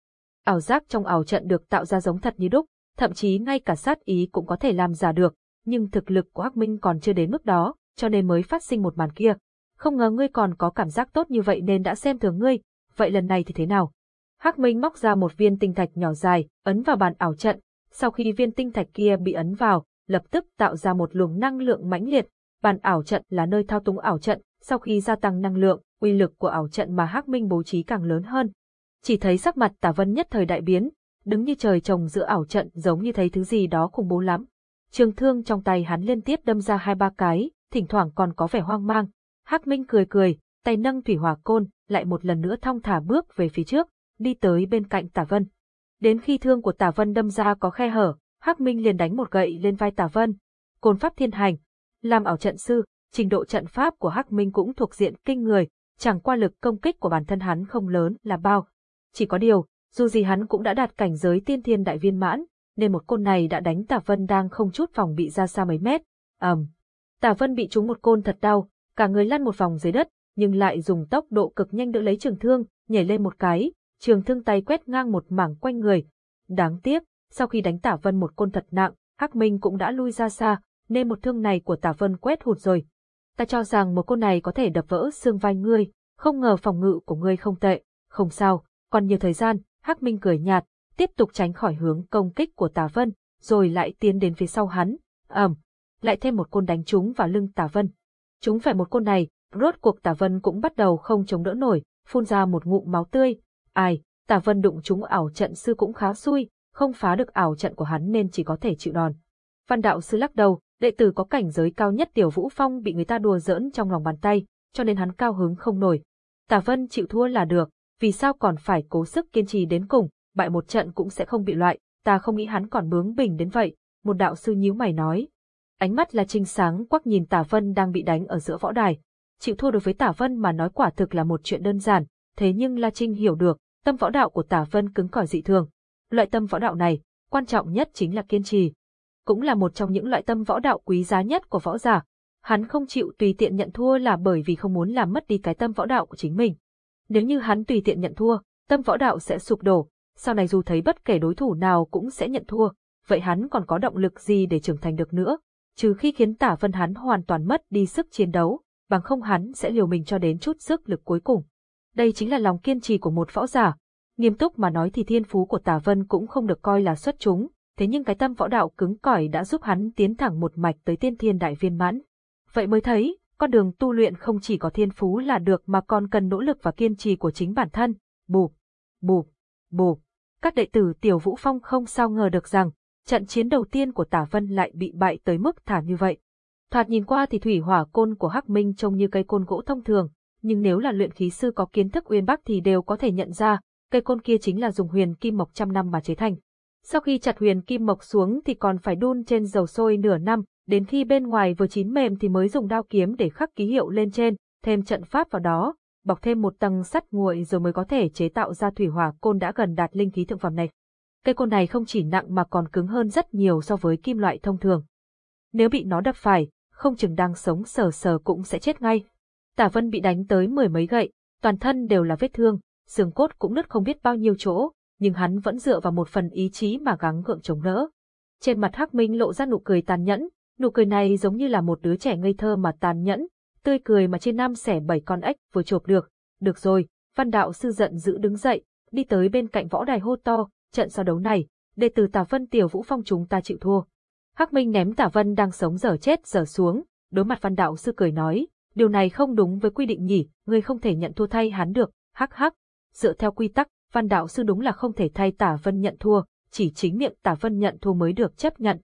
Ảo giác trong ảo trận được tạo ra giống thật như đúc, thậm chí ngay cả sát ý cũng có thể làm giả được, nhưng thực lực của Hắc Minh còn chưa đến mức đó, cho nên mới phát sinh một màn kia. Không ngờ ngươi còn có cảm giác tốt như vậy nên đã xem thường ngươi, vậy lần này thì thế nào? Hắc Minh móc ra một viên tinh thạch nhỏ dài, ấn vào bàn ảo trận, sau khi viên tinh thạch kia bị ấn vào, lập tức tạo ra một luồng năng lượng mãnh liệt. Bàn ảo trận là nơi thao túng ảo trận, sau khi gia tăng năng lượng, uy lực của ảo trận mà Hắc Minh bố trí càng lớn hơn. Chỉ thấy sắc mặt Tả Vân nhất thời đại biến, đứng như trời trồng giữa ảo trận giống như thấy thứ gì đó khủng bố lắm. Trường thương trong tay hắn liên tiếp đâm ra hai ba cái, thỉnh thoảng còn có vẻ hoang mang. Hắc Minh cười cười, tay nâng thủy hỏa côn, lại một lần nữa thong thả bước về phía trước, đi tới bên cạnh Tả Vân. Đến khi thương của Tả Vân đâm ra có khe hở, Hắc Minh liền đánh một gậy lên vai Tả Vân. Côn pháp thiên hành, làm ảo trận sư, trình độ trận pháp của Hắc Minh cũng thuộc diện kinh người, chẳng qua lực công kích của bản thân hắn không lớn là bao. Chỉ có điều, dù gì hắn cũng đã đạt cảnh giới tiên thiên đại viên mãn, nên một côn này đã đánh Tả Vân đang không chút phòng bị ra xa mấy mét. ầm, um. Tả Vân bị trúng một côn thật đau, cả người lăn một vòng dưới đất, nhưng lại dùng tốc độ cực nhanh đỡ lấy trường thương, nhảy lên một cái, trường thương tay quét ngang một mảng quanh người. Đáng tiếc, sau khi đánh Tả Vân một côn thật nặng, Hắc Minh cũng đã lui ra xa, nên một thương này của Tả Vân quét hụt rồi. Ta cho rằng một côn này có thể đập vỡ xương vai ngươi, không ngờ phòng ngự của ngươi không tệ, không sao, còn nhiều thời gian, Hắc Minh cười nhạt, tiếp tục tránh khỏi hướng công kích của Tả Vân, rồi lại tiến đến phía sau hắn, ầm, lại thêm một côn đánh trúng vào lưng Tả Vân. Chúng phải một côn này, rốt cuộc Tả Vân cũng bắt đầu không chống đỡ nổi, phun ra một ngụm máu tươi. Ai, Tả Vân đụng trúng ảo trận sư cũng khá xui, không phá được ảo trận của hắn nên chỉ có thể chịu đòn. Văn đạo sư lắc đầu, đệ tử có cảnh giới cao nhất Tiểu Vũ Phong bị người ta đùa giỡn trong lòng bàn tay, cho nên hắn cao hứng không nổi. Tả Vân chịu thua là được, vì sao còn phải cố sức kiên trì đến cùng, bại một trận cũng sẽ không bị loại, ta không nghĩ hắn còn bướng bỉnh đến vậy, một đạo sư nhíu mày nói. Ánh mắt là trinh sáng quắc nhìn Tả Vân đang bị đánh ở giữa võ đài. Chịu thua đối với Tả Vân mà nói quả thực là một chuyện đơn giản, thế nhưng La Trinh hiểu được, tâm võ đạo của Tả Vân cứng cỏi dị thường. Loại tâm võ đạo này, quan trọng nhất chính là kiên trì. Cũng là một trong những loại tâm võ đạo quý giá nhất của võ giả. Hắn không chịu tùy tiện nhận thua là bởi vì không muốn làm mất đi cái tâm võ đạo của chính mình. Nếu như hắn tùy tiện nhận thua, tâm võ đạo sẽ sụp đổ, sau này dù thấy bất kể đối thủ nào cũng sẽ nhận thua, vậy hắn còn có động lực gì để trưởng thành được nữa, trừ khi khiến tả vân hắn hoàn toàn mất đi sức chiến đấu, bằng không hắn sẽ liều mình cho đến chút sức lực cuối cùng. Đây chính là lòng kiên trì của một võ giả. Nghiêm túc mà nói thì thiên phú của tả vân cũng không được coi là xuất chúng, thế nhưng cái tâm võ đạo cứng cỏi đã giúp hắn tiến thẳng một mạch tới tiên thiên đại viên mãn. Vậy mới thấy, con đường tu luyện không chỉ có thiên phú là được mà còn cần nỗ lực và kiên trì của chính bản thân. Bụp, bụp, bụp. Các đệ tử Tiểu Vũ Phong không sao ngờ được rằng, trận chiến đầu tiên của Tả Vân lại bị bại tới mức thảm như vậy. Thoạt nhìn qua thì thủy hỏa côn của Hắc Minh trông như cây côn gỗ thông thường, nhưng nếu là luyện khí sư có kiến thức uyên bác thì đều có thể nhận ra, cây côn kia chính là dùng huyền kim mộc trăm năm mà chế thành. Sau khi chặt huyền kim mộc xuống thì còn phải đun trên dầu sôi nửa năm, đến khi bên ngoài vừa chín mềm thì mới dùng đao kiếm để khắc ký hiệu lên trên, thêm trận pháp vào đó, bọc thêm một tầng sắt nguội rồi mới có thể chế tạo ra thủy hỏa côn đã gần đạt linh khí thượng phẩm này. Cây côn này không chỉ nặng mà còn cứng hơn rất nhiều so với kim loại thông thường. Nếu bị nó đập phải, không chừng đang sống sờ sờ cũng sẽ chết ngay. Tả Vân bị đánh tới mười mấy gậy, toàn thân đều là vết thương, xương cốt cũng nứt không biết bao nhiêu chỗ, nhưng hắn vẫn dựa vào một phần ý chí mà gắng gượng chống đỡ. Trên mặt Hắc Minh lộ ra nụ cười tàn nhẫn, nụ cười này giống như là một đứa trẻ ngây thơ mà tàn nhẫn, tươi cười mà trên năm xẻ bảy con ếch vừa chộp được. Được rồi, văn đạo sư giận dữ đứng dậy, đi tới bên cạnh võ đài hô to, trận sau đấu này, đệ tử Tả Vân Tiểu Vũ Phong chúng ta chịu thua. Hắc Minh ném Tả Vân đang sống dở chết dở xuống, đối mặt văn đạo sư cười nói, điều này không đúng với quy định nhỉ, ngươi không thể nhận thua thay hắn được, hắc hắc. Dựa theo quy tắc, văn đạo sư đúng là không thể thay Tả Vân nhận thua, chỉ chính miệng Tả Vân nhận thua mới được chấp nhận.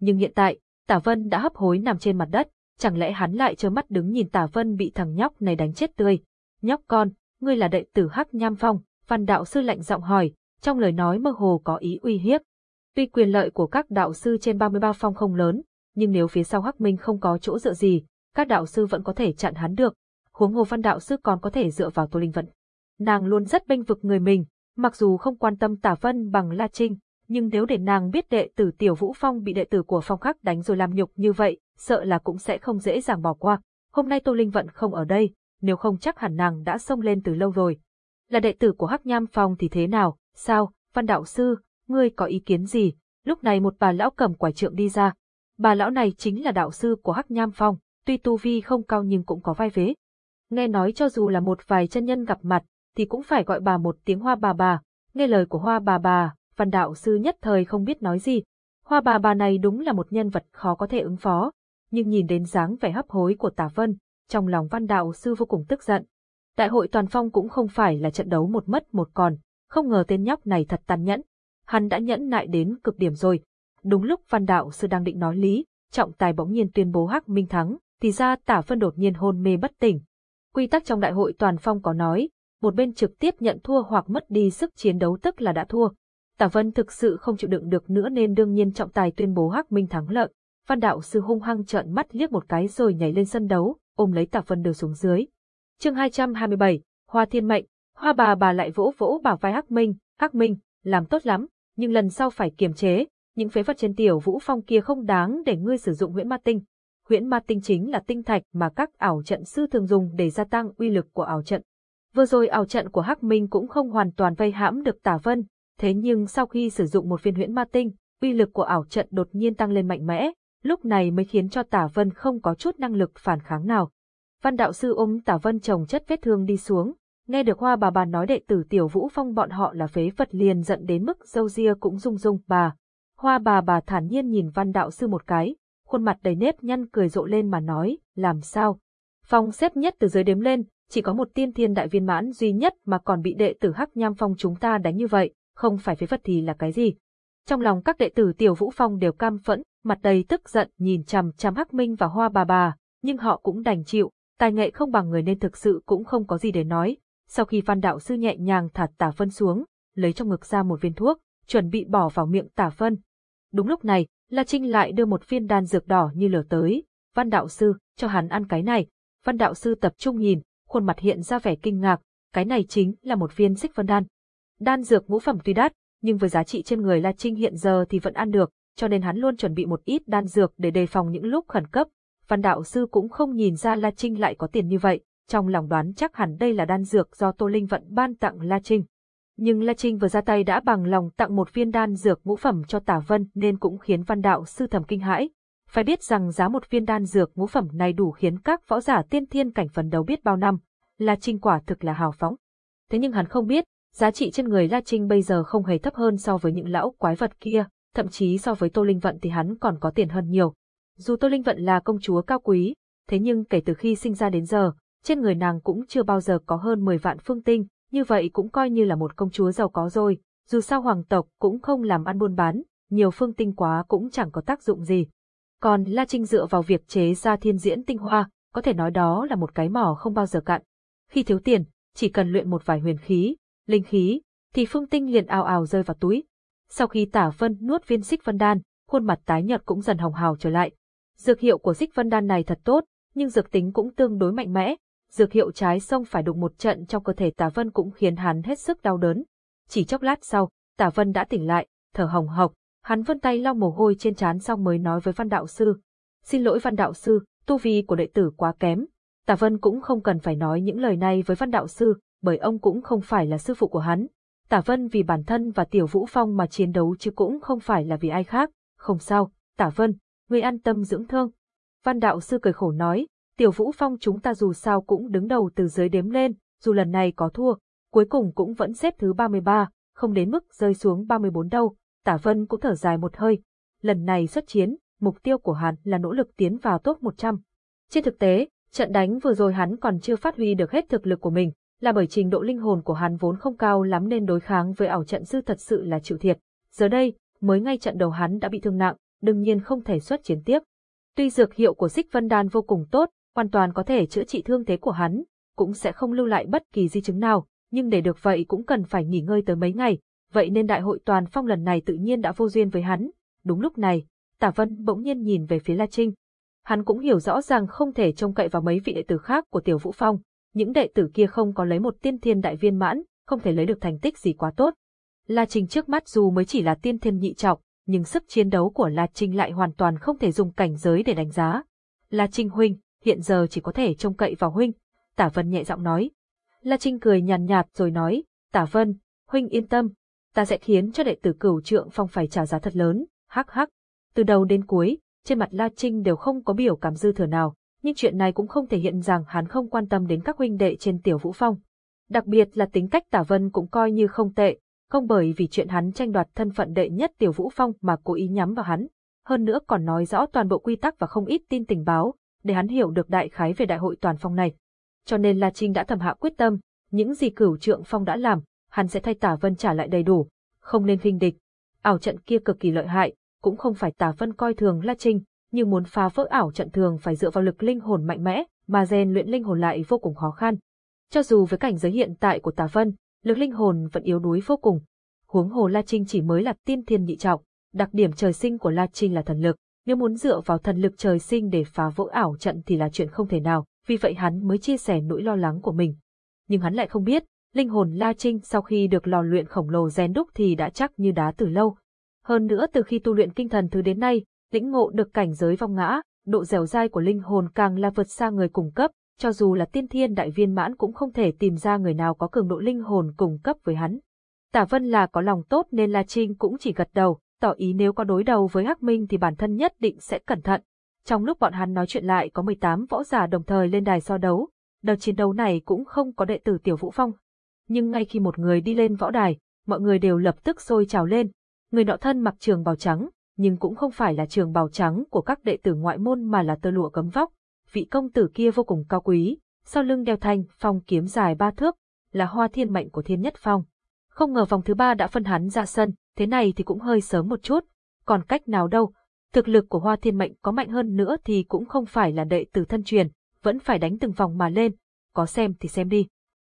Nhưng hiện tại, Tả Vân đã hấp hối nằm trên mặt đất, chẳng lẽ hắn lại trơ mắt đứng nhìn Tả Vân bị thằng nhóc này đánh chết tươi. Nhóc con, ngươi là đệ tử Hắc Nham Phong, văn đạo sư lạnh giọng hỏi, trong lời nói mơ hồ có ý uy hiếp. Tuy quyền lợi của các đạo sư trên 33 phong không lớn, nhưng nếu phía sau Hắc Minh không có chỗ dựa gì, các đạo sư vẫn có thể chặn hắn được. Huống hồ văn đạo sư còn có thể dựa vào Tô Linh Vận. Nàng luôn rất bênh vực người mình, mặc dù không quan tâm Tả Vân bằng La Trinh, nhưng nếu để nàng biết đệ tử Tiểu Vũ Phong bị đệ tử của phong khác đánh rồi làm nhục như vậy, sợ là cũng sẽ không dễ dàng bỏ qua. Hôm nay Tô Linh Vận không ở đây, nếu không chắc hẳn nàng đã xông lên từ lâu rồi. Là đệ tử của Hắc Nham Phong thì thế nào, sao, văn đạo sư, ngươi có ý kiến gì? Lúc này một bà lão cầm quả trượng đi ra. Bà lão này chính là đạo sư của Hắc Nham Phong, tuy tu vi không cao nhưng cũng có vai vế. Nghe nói cho dù là một vài chân nhân gặp mặt, thì cũng phải gọi bà một tiếng hoa bà bà, nghe lời của hoa bà bà, văn đạo sư nhất thời không biết nói gì. Hoa bà bà này đúng là một nhân vật khó có thể ứng phó, nhưng nhìn đến dáng vẻ hấp hối của Tả Vân, trong lòng văn đạo sư vô cùng tức giận. Đại hội toàn phong cũng không phải là trận đấu một mất một còn, không ngờ tên nhóc này thật tàn nhẫn. Hắn đã nhẫn nại đến cực điểm rồi. Đúng lúc văn đạo sư đang định nói lý, trọng tài bỗng nhiên tuyên bố Hắc Minh thắng, thì ra Tả Vân đột nhiên hôn mê bất tỉnh. Quy tắc trong đại hội toàn phong có nói, một bên trực tiếp nhận thua hoặc mất đi sức chiến đấu tức là đã thua, Tả Vân thực sự không chịu đựng được nữa nên đương nhiên trọng tài tuyên bố Hắc Minh thắng lợi. Văn đạo sư hung hăng trợn mắt liếc một cái rồi nhảy lên sân đấu, ôm lấy Tả Vân đưa xuống dưới. Chương 227, Hoa Thiên Mệnh, Hoa bà bà lại vỗ vỗ bảo vai Hắc Minh, Hắc Minh, làm tốt lắm, nhưng lần sau phải kiềm chế, những phế vật trên tiểu vũ phong kia không đáng để ngươi sử dụng Nguyễn ma tinh. Huyễn ma tinh chính là tinh thạch mà các ảo trận sư thường dùng để gia tăng uy lực của ảo trận. Vừa rồi ảo trận của Hắc Minh cũng không hoàn toàn vây hãm được Tả Vân, thế nhưng sau khi sử dụng một viên huyễn ma tinh, uy lực của ảo trận đột nhiên tăng lên mạnh mẽ, lúc này mới khiến cho Tả Vân không có chút năng lực phản kháng nào. Văn đạo sư ôm Tả Vân chồng chất vết thương đi xuống, nghe được hoa bà bà nói đệ tử Tiểu Vũ Phong bọn họ là phế vật liền giận đến mức dâu ria cũng rung rung bà. Hoa bà bà thản nhiên nhìn văn đạo sư một cái, khuôn mặt đầy nếp nhăn cười rộ lên mà nói, làm sao? Phong xếp nhất từ dưới đếm lên, chỉ có một tiên thiên đại viên mãn duy nhất mà còn bị đệ tử Hắc Nham Phong chúng ta đánh như vậy, không phải phế vật thì là cái gì? Trong lòng các đệ tử Tiểu Vũ Phong đều cam phẫn, mặt đầy tức giận nhìn chằm chằm Hắc Minh và Hoa bà bà, nhưng họ cũng đành chịu, tài nghệ không bằng người nên thực sự cũng không có gì để nói. Sau khi Văn đạo sư nhẹ nhàng thả Tả phân xuống, lấy trong ngực ra một viên thuốc, chuẩn bị bỏ vào miệng Tả phân. Đúng lúc này, La Trinh lại đưa một viên đan dược đỏ như lửa tới, Văn đạo sư, cho hắn ăn cái này. Văn đạo sư tập trung nhìn, khuôn mặt hiện ra vẻ kinh ngạc, cái này chính là một viên xích vân đan. Đan dược ngũ phẩm tuy đắt, nhưng với giá trị trên người La Trinh hiện giờ thì vẫn ăn được, cho nên hắn luôn chuẩn bị một ít đan dược để đề phòng những lúc khẩn cấp. Văn đạo sư cũng không nhìn ra La Trinh lại có tiền như vậy, trong lòng đoán chắc hẳn đây là đan dược do Tô Linh vận ban tặng La Trinh. Nhưng La Trinh vừa ra tay đã bằng lòng tặng một viên đan dược ngũ phẩm cho Tả Vân nên cũng khiến văn đạo sư thầm kinh hãi. Phải biết rằng giá một viên đan dược ngũ phẩm này đủ khiến các võ giả tiên thiên cảnh phấn đấu biết bao năm, La Trinh quả thực là hào phóng. Thế nhưng hắn không biết, giá trị trên người La Trinh bây giờ không hề thấp hơn so với những lão quái vật kia, thậm chí so với Tô Linh Vận thì hắn còn có tiền hơn nhiều. Dù Tô Linh Vận là công chúa cao quý, thế nhưng kể từ khi sinh ra đến giờ, trên người nàng cũng chưa bao giờ có hơn 10 vạn phương tinh, như vậy cũng coi như là một công chúa giàu có rồi, dù sao hoàng tộc cũng không làm ăn buôn bán, nhiều phương tinh quá cũng chẳng có tác dụng gì. Còn La Trinh dựa vào việc chế ra thiên diễn tinh hoa, có thể nói đó là một cái mỏ không bao giờ cạn. Khi thiếu tiền, chỉ cần luyện một vài huyền khí, linh khí, thì phương tinh liền ào ào rơi vào túi. Sau khi tả vân nuốt viên xích vân đan, khuôn mặt tái nhợt cũng dần hồng hào trở lại. Dược hiệu của xích vân đan này thật tốt, nhưng dược tính cũng tương đối mạnh mẽ, dược hiệu trái sông phải đụng một trận trong cơ thể Tả Vân cũng khiến hắn hết sức đau đớn. Chỉ chốc lát sau, Tả Vân đã tỉnh lại, thở hồng hộc, hắn vươn tay lau mồ hôi trên trán xong mới nói với Văn đạo sư: "Xin lỗi Văn đạo sư, tu vi của đệ tử quá kém." Tả Vân cũng không cần phải nói những lời này với Văn đạo sư, bởi ông cũng không phải là sư phụ của hắn. Tả Vân vì bản thân và Tiểu Vũ Phong mà chiến đấu chứ cũng không phải là vì ai khác. Không sao, Tả Vân, ngươi an tâm dưỡng thương. Văn đạo sư cười khổ nói, Tiểu Vũ Phong chúng ta dù sao cũng đứng đầu từ dưới đếm lên, dù lần này có thua, cuối cùng cũng vẫn xếp thứ 33, không đến mức rơi xuống 34 đâu. Tả Vân cũng thở dài một hơi. Lần này xuất chiến, mục tiêu của hắn là nỗ lực tiến vào top 100. Trên thực tế, trận đánh vừa rồi hắn còn chưa phát huy được hết thực lực của mình, là bởi trình độ linh hồn của hắn vốn không cao lắm nên đối kháng với ảo trận sư thật sự là chịu thiệt. Giờ đây, mới ngay trận đầu hắn đã bị thương nặng, đương nhiên không thể xuất chiến tiếp. Tuy dược hiệu của Xích Vân Đan vô cùng tốt, hoàn toàn có thể chữa trị thương thế của hắn, cũng sẽ không lưu lại bất kỳ di chứng nào, nhưng để được vậy cũng cần phải nghỉ ngơi tới mấy ngày, vậy nên đại hội toàn phong lần này tự nhiên đã vô duyên với hắn. Đúng lúc này, Tả Vân bỗng nhiên nhìn về phía La Trinh. Hắn cũng hiểu rõ ràng không thể trông cậy vào mấy vị đệ tử khác của Tiểu Vũ Phong, những đệ tử kia không có lấy một tiên thiên đại viên mãn, không thể lấy được thành tích gì quá tốt. La Trinh trước mắt dù mới chỉ là tiên thiên nhị trọng, nhưng sức chiến đấu của La Trinh lại hoàn toàn không thể dùng cảnh giới để đánh giá. La Trinh huynh, hiện giờ chỉ có thể trông cậy vào huynh, Tả Vân nhẹ giọng nói. La Trinh cười nhàn nhạt, rồi nói, Tả Vân, huynh yên tâm, ta sẽ khiến cho đệ tử cửu trượng phong phải trả giá thật lớn, hắc hắc. Từ đầu đến cuối, trên mặt La Trinh đều không có biểu cảm dư thừa nào, nhưng chuyện này cũng không thể hiện rằng hắn không quan tâm đến các huynh đệ trên tiểu vũ phong. Đặc biệt là tính cách Tả Vân cũng coi như không tệ, không bởi vì chuyện hắn tranh đoạt thân phận đệ nhất tiểu vũ phong mà cố ý nhắm vào hắn. Hơn nữa còn nói rõ toàn bộ quy tắc và không ít tin tình báo, để hắn hiểu được đại khái về đại hội toàn phong này. Cho nên La Trinh đã thầm hạ quyết tâm, những gì cửu trượng phong đã làm, hắn sẽ thay Tả Vân trả lại đầy đủ, không nên khinh địch. Ảo trận kia cực kỳ lợi hại, cũng không phải Tả Vân coi thường La Trinh, nhưng muốn phá vỡ ảo trận thường phải dựa vào lực linh hồn mạnh mẽ, mà rèn luyện linh hồn lại vô cùng khó khăn. Cho dù với cảnh giới hiện tại của Tả Vân, lực linh hồn vẫn yếu đuối vô cùng. Huống hồ La Trinh chỉ mới là tiên thiên nhị trọng, đặc điểm trời sinh của La Trinh là thần lực, nếu muốn dựa vào thần lực trời sinh để phá vỡ ảo trận thì là chuyện không thể nào, vì vậy hắn mới chia sẻ nỗi lo lắng của mình. Nhưng hắn lại không biết, linh hồn La Trinh sau khi được lò luyện khổng lồ rèn đúc thì đã chắc như đá từ lâu. Hơn nữa từ khi tu luyện kinh thần thứ đến nay, lĩnh ngộ được cảnh giới vong ngã, độ dẻo dai của linh hồn càng là vượt xa người cùng cấp, cho dù là tiên thiên đại viên mãn cũng không thể tìm ra người nào có cường độ linh hồn cùng cấp với hắn. Tả Vân là có lòng tốt nên La Trinh cũng chỉ gật đầu, tỏ ý nếu có đối đầu với Hắc Minh thì bản thân nhất định sẽ cẩn thận. Trong lúc bọn hắn nói chuyện lại có 18 võ giả đồng thời lên đài so đấu, đợt chiến đấu này cũng không có đệ tử Tiểu Vũ Phong. Nhưng ngay khi một người đi lên võ đài, mọi người đều lập tức sôi trào lên. Người nọ thân mặc trường bào trắng, nhưng cũng không phải là trường bào trắng của các đệ tử ngoại môn mà là tơ lụa cấm vóc. Vị công tử kia vô cùng cao quý, sau lưng đeo thanh phong kiếm dài ba thước, là hoa thiên mệnh của thiên nhất phong. Không ngờ vòng thứ ba đã phân hắn ra sân, thế này thì cũng hơi sớm một chút, còn cách nào đâu. Thực lực của hoa thiên mệnh có mạnh hơn nữa thì cũng không phải là đệ tử thân truyền, vẫn phải đánh từng vòng mà lên, có xem thì xem đi.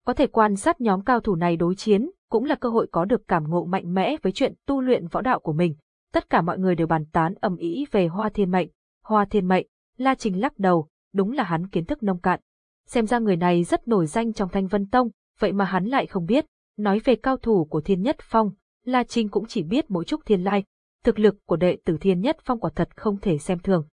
Có thể quan sát nhóm cao thủ này đối chiến, cũng là cơ hội có được cảm ngộ mạnh mẽ với chuyện tu luyện võ đạo của mình. Tất cả mọi người đều bàn tán ầm ĩ về Hoa Thiên Mệnh. Hoa Thiên Mệnh, La Trình lắc đầu, đúng là hắn kiến thức nông cạn. Xem ra người này rất nổi danh trong Thanh Vân Tông, vậy mà hắn lại không biết. Nói về cao thủ của Thiên Nhất Phong, La Trình cũng chỉ biết mỗi Trúc Thiên Lai. Thực lực của đệ tử Thiên Nhất Phong quả thật không thể xem thường.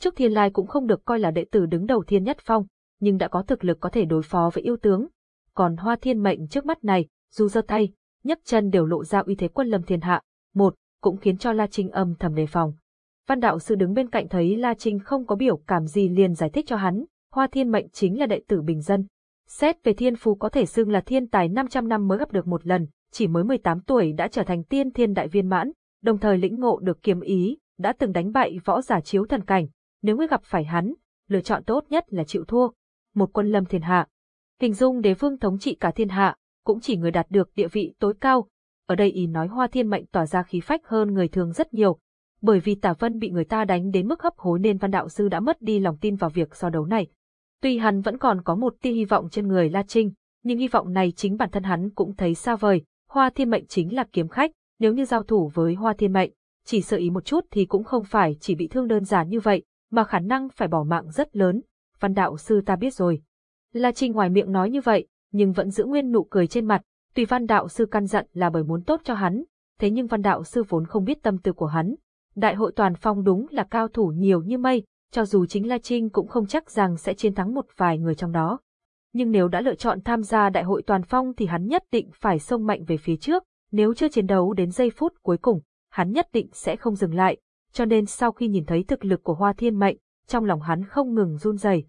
Trúc Thiên Lai cũng không được coi là đệ tử đứng đầu Thiên Nhất Phong, nhưng đã có thực lực có thể đối phó với yêu tướng. Còn Hoa Thiên Mệnh trước mắt này, dù giơ tay, nhấc chân đều lộ ra uy thế quân lâm thiên hạ. Một, cũng khiến cho La Trinh âm thầm đề phòng. Văn đạo sư đứng bên cạnh thấy La Trinh không có biểu cảm gì liền giải thích cho hắn, Hoa Thiên Mệnh chính là đệ tử bình dân. Xét về thiên phú có thể xưng là thiên tài 500 năm mới gặp được một lần, chỉ mới 18 tuổi đã trở thành tiên thiên đại viên mãn, đồng thời lĩnh ngộ được kiếm ý, đã từng đánh bại võ giả chiếu thần cảnh. Nếu ngươi gặp phải hắn, lựa chọn tốt nhất là chịu thua. Một quân lâm thiên hạ. Hình dung đế vương thống trị cả thiên hạ, cũng chỉ người đạt được địa vị tối cao. Ở đây ý nói Hoa Thiên Mệnh tỏa ra khí phách hơn người thường rất nhiều, bởi vì Tả Vân bị người ta đánh đến mức hấp hối nên Văn Đạo Sư đã mất đi lòng tin vào việc so đấu này. Tuy hắn vẫn còn có một tia hy vọng trên người La Trinh, nhưng hy vọng này chính bản thân hắn cũng thấy xa vời, Hoa Thiên Mệnh chính là kiếm khách, nếu như giao thủ với Hoa Thiên Mệnh, chỉ sợ ý một chút thì cũng không phải chỉ bị thương đơn giản như vậy, mà khả năng phải bỏ mạng rất lớn. Văn Đạo Sư ta biết rồi. La Trinh ngoài miệng nói như vậy, nhưng vẫn giữ nguyên nụ cười trên mặt, tùy văn đạo sư căn dặn là bởi muốn tốt cho hắn, thế nhưng văn đạo sư vốn không biết tâm tư của hắn. Đại hội toàn phong đúng là cao thủ nhiều như mây, cho dù chính La Trinh cũng không chắc rằng sẽ chiến thắng một vài người trong đó. Nhưng nếu đã lựa chọn tham gia đại hội toàn phong thì hắn nhất định phải xông mạnh về phía trước, nếu chưa chiến đấu đến giây phút cuối cùng, hắn nhất định sẽ không dừng lại, cho nên sau khi nhìn thấy thực lực của Hoa Thiên Mệnh, trong lòng hắn không ngừng run rẩy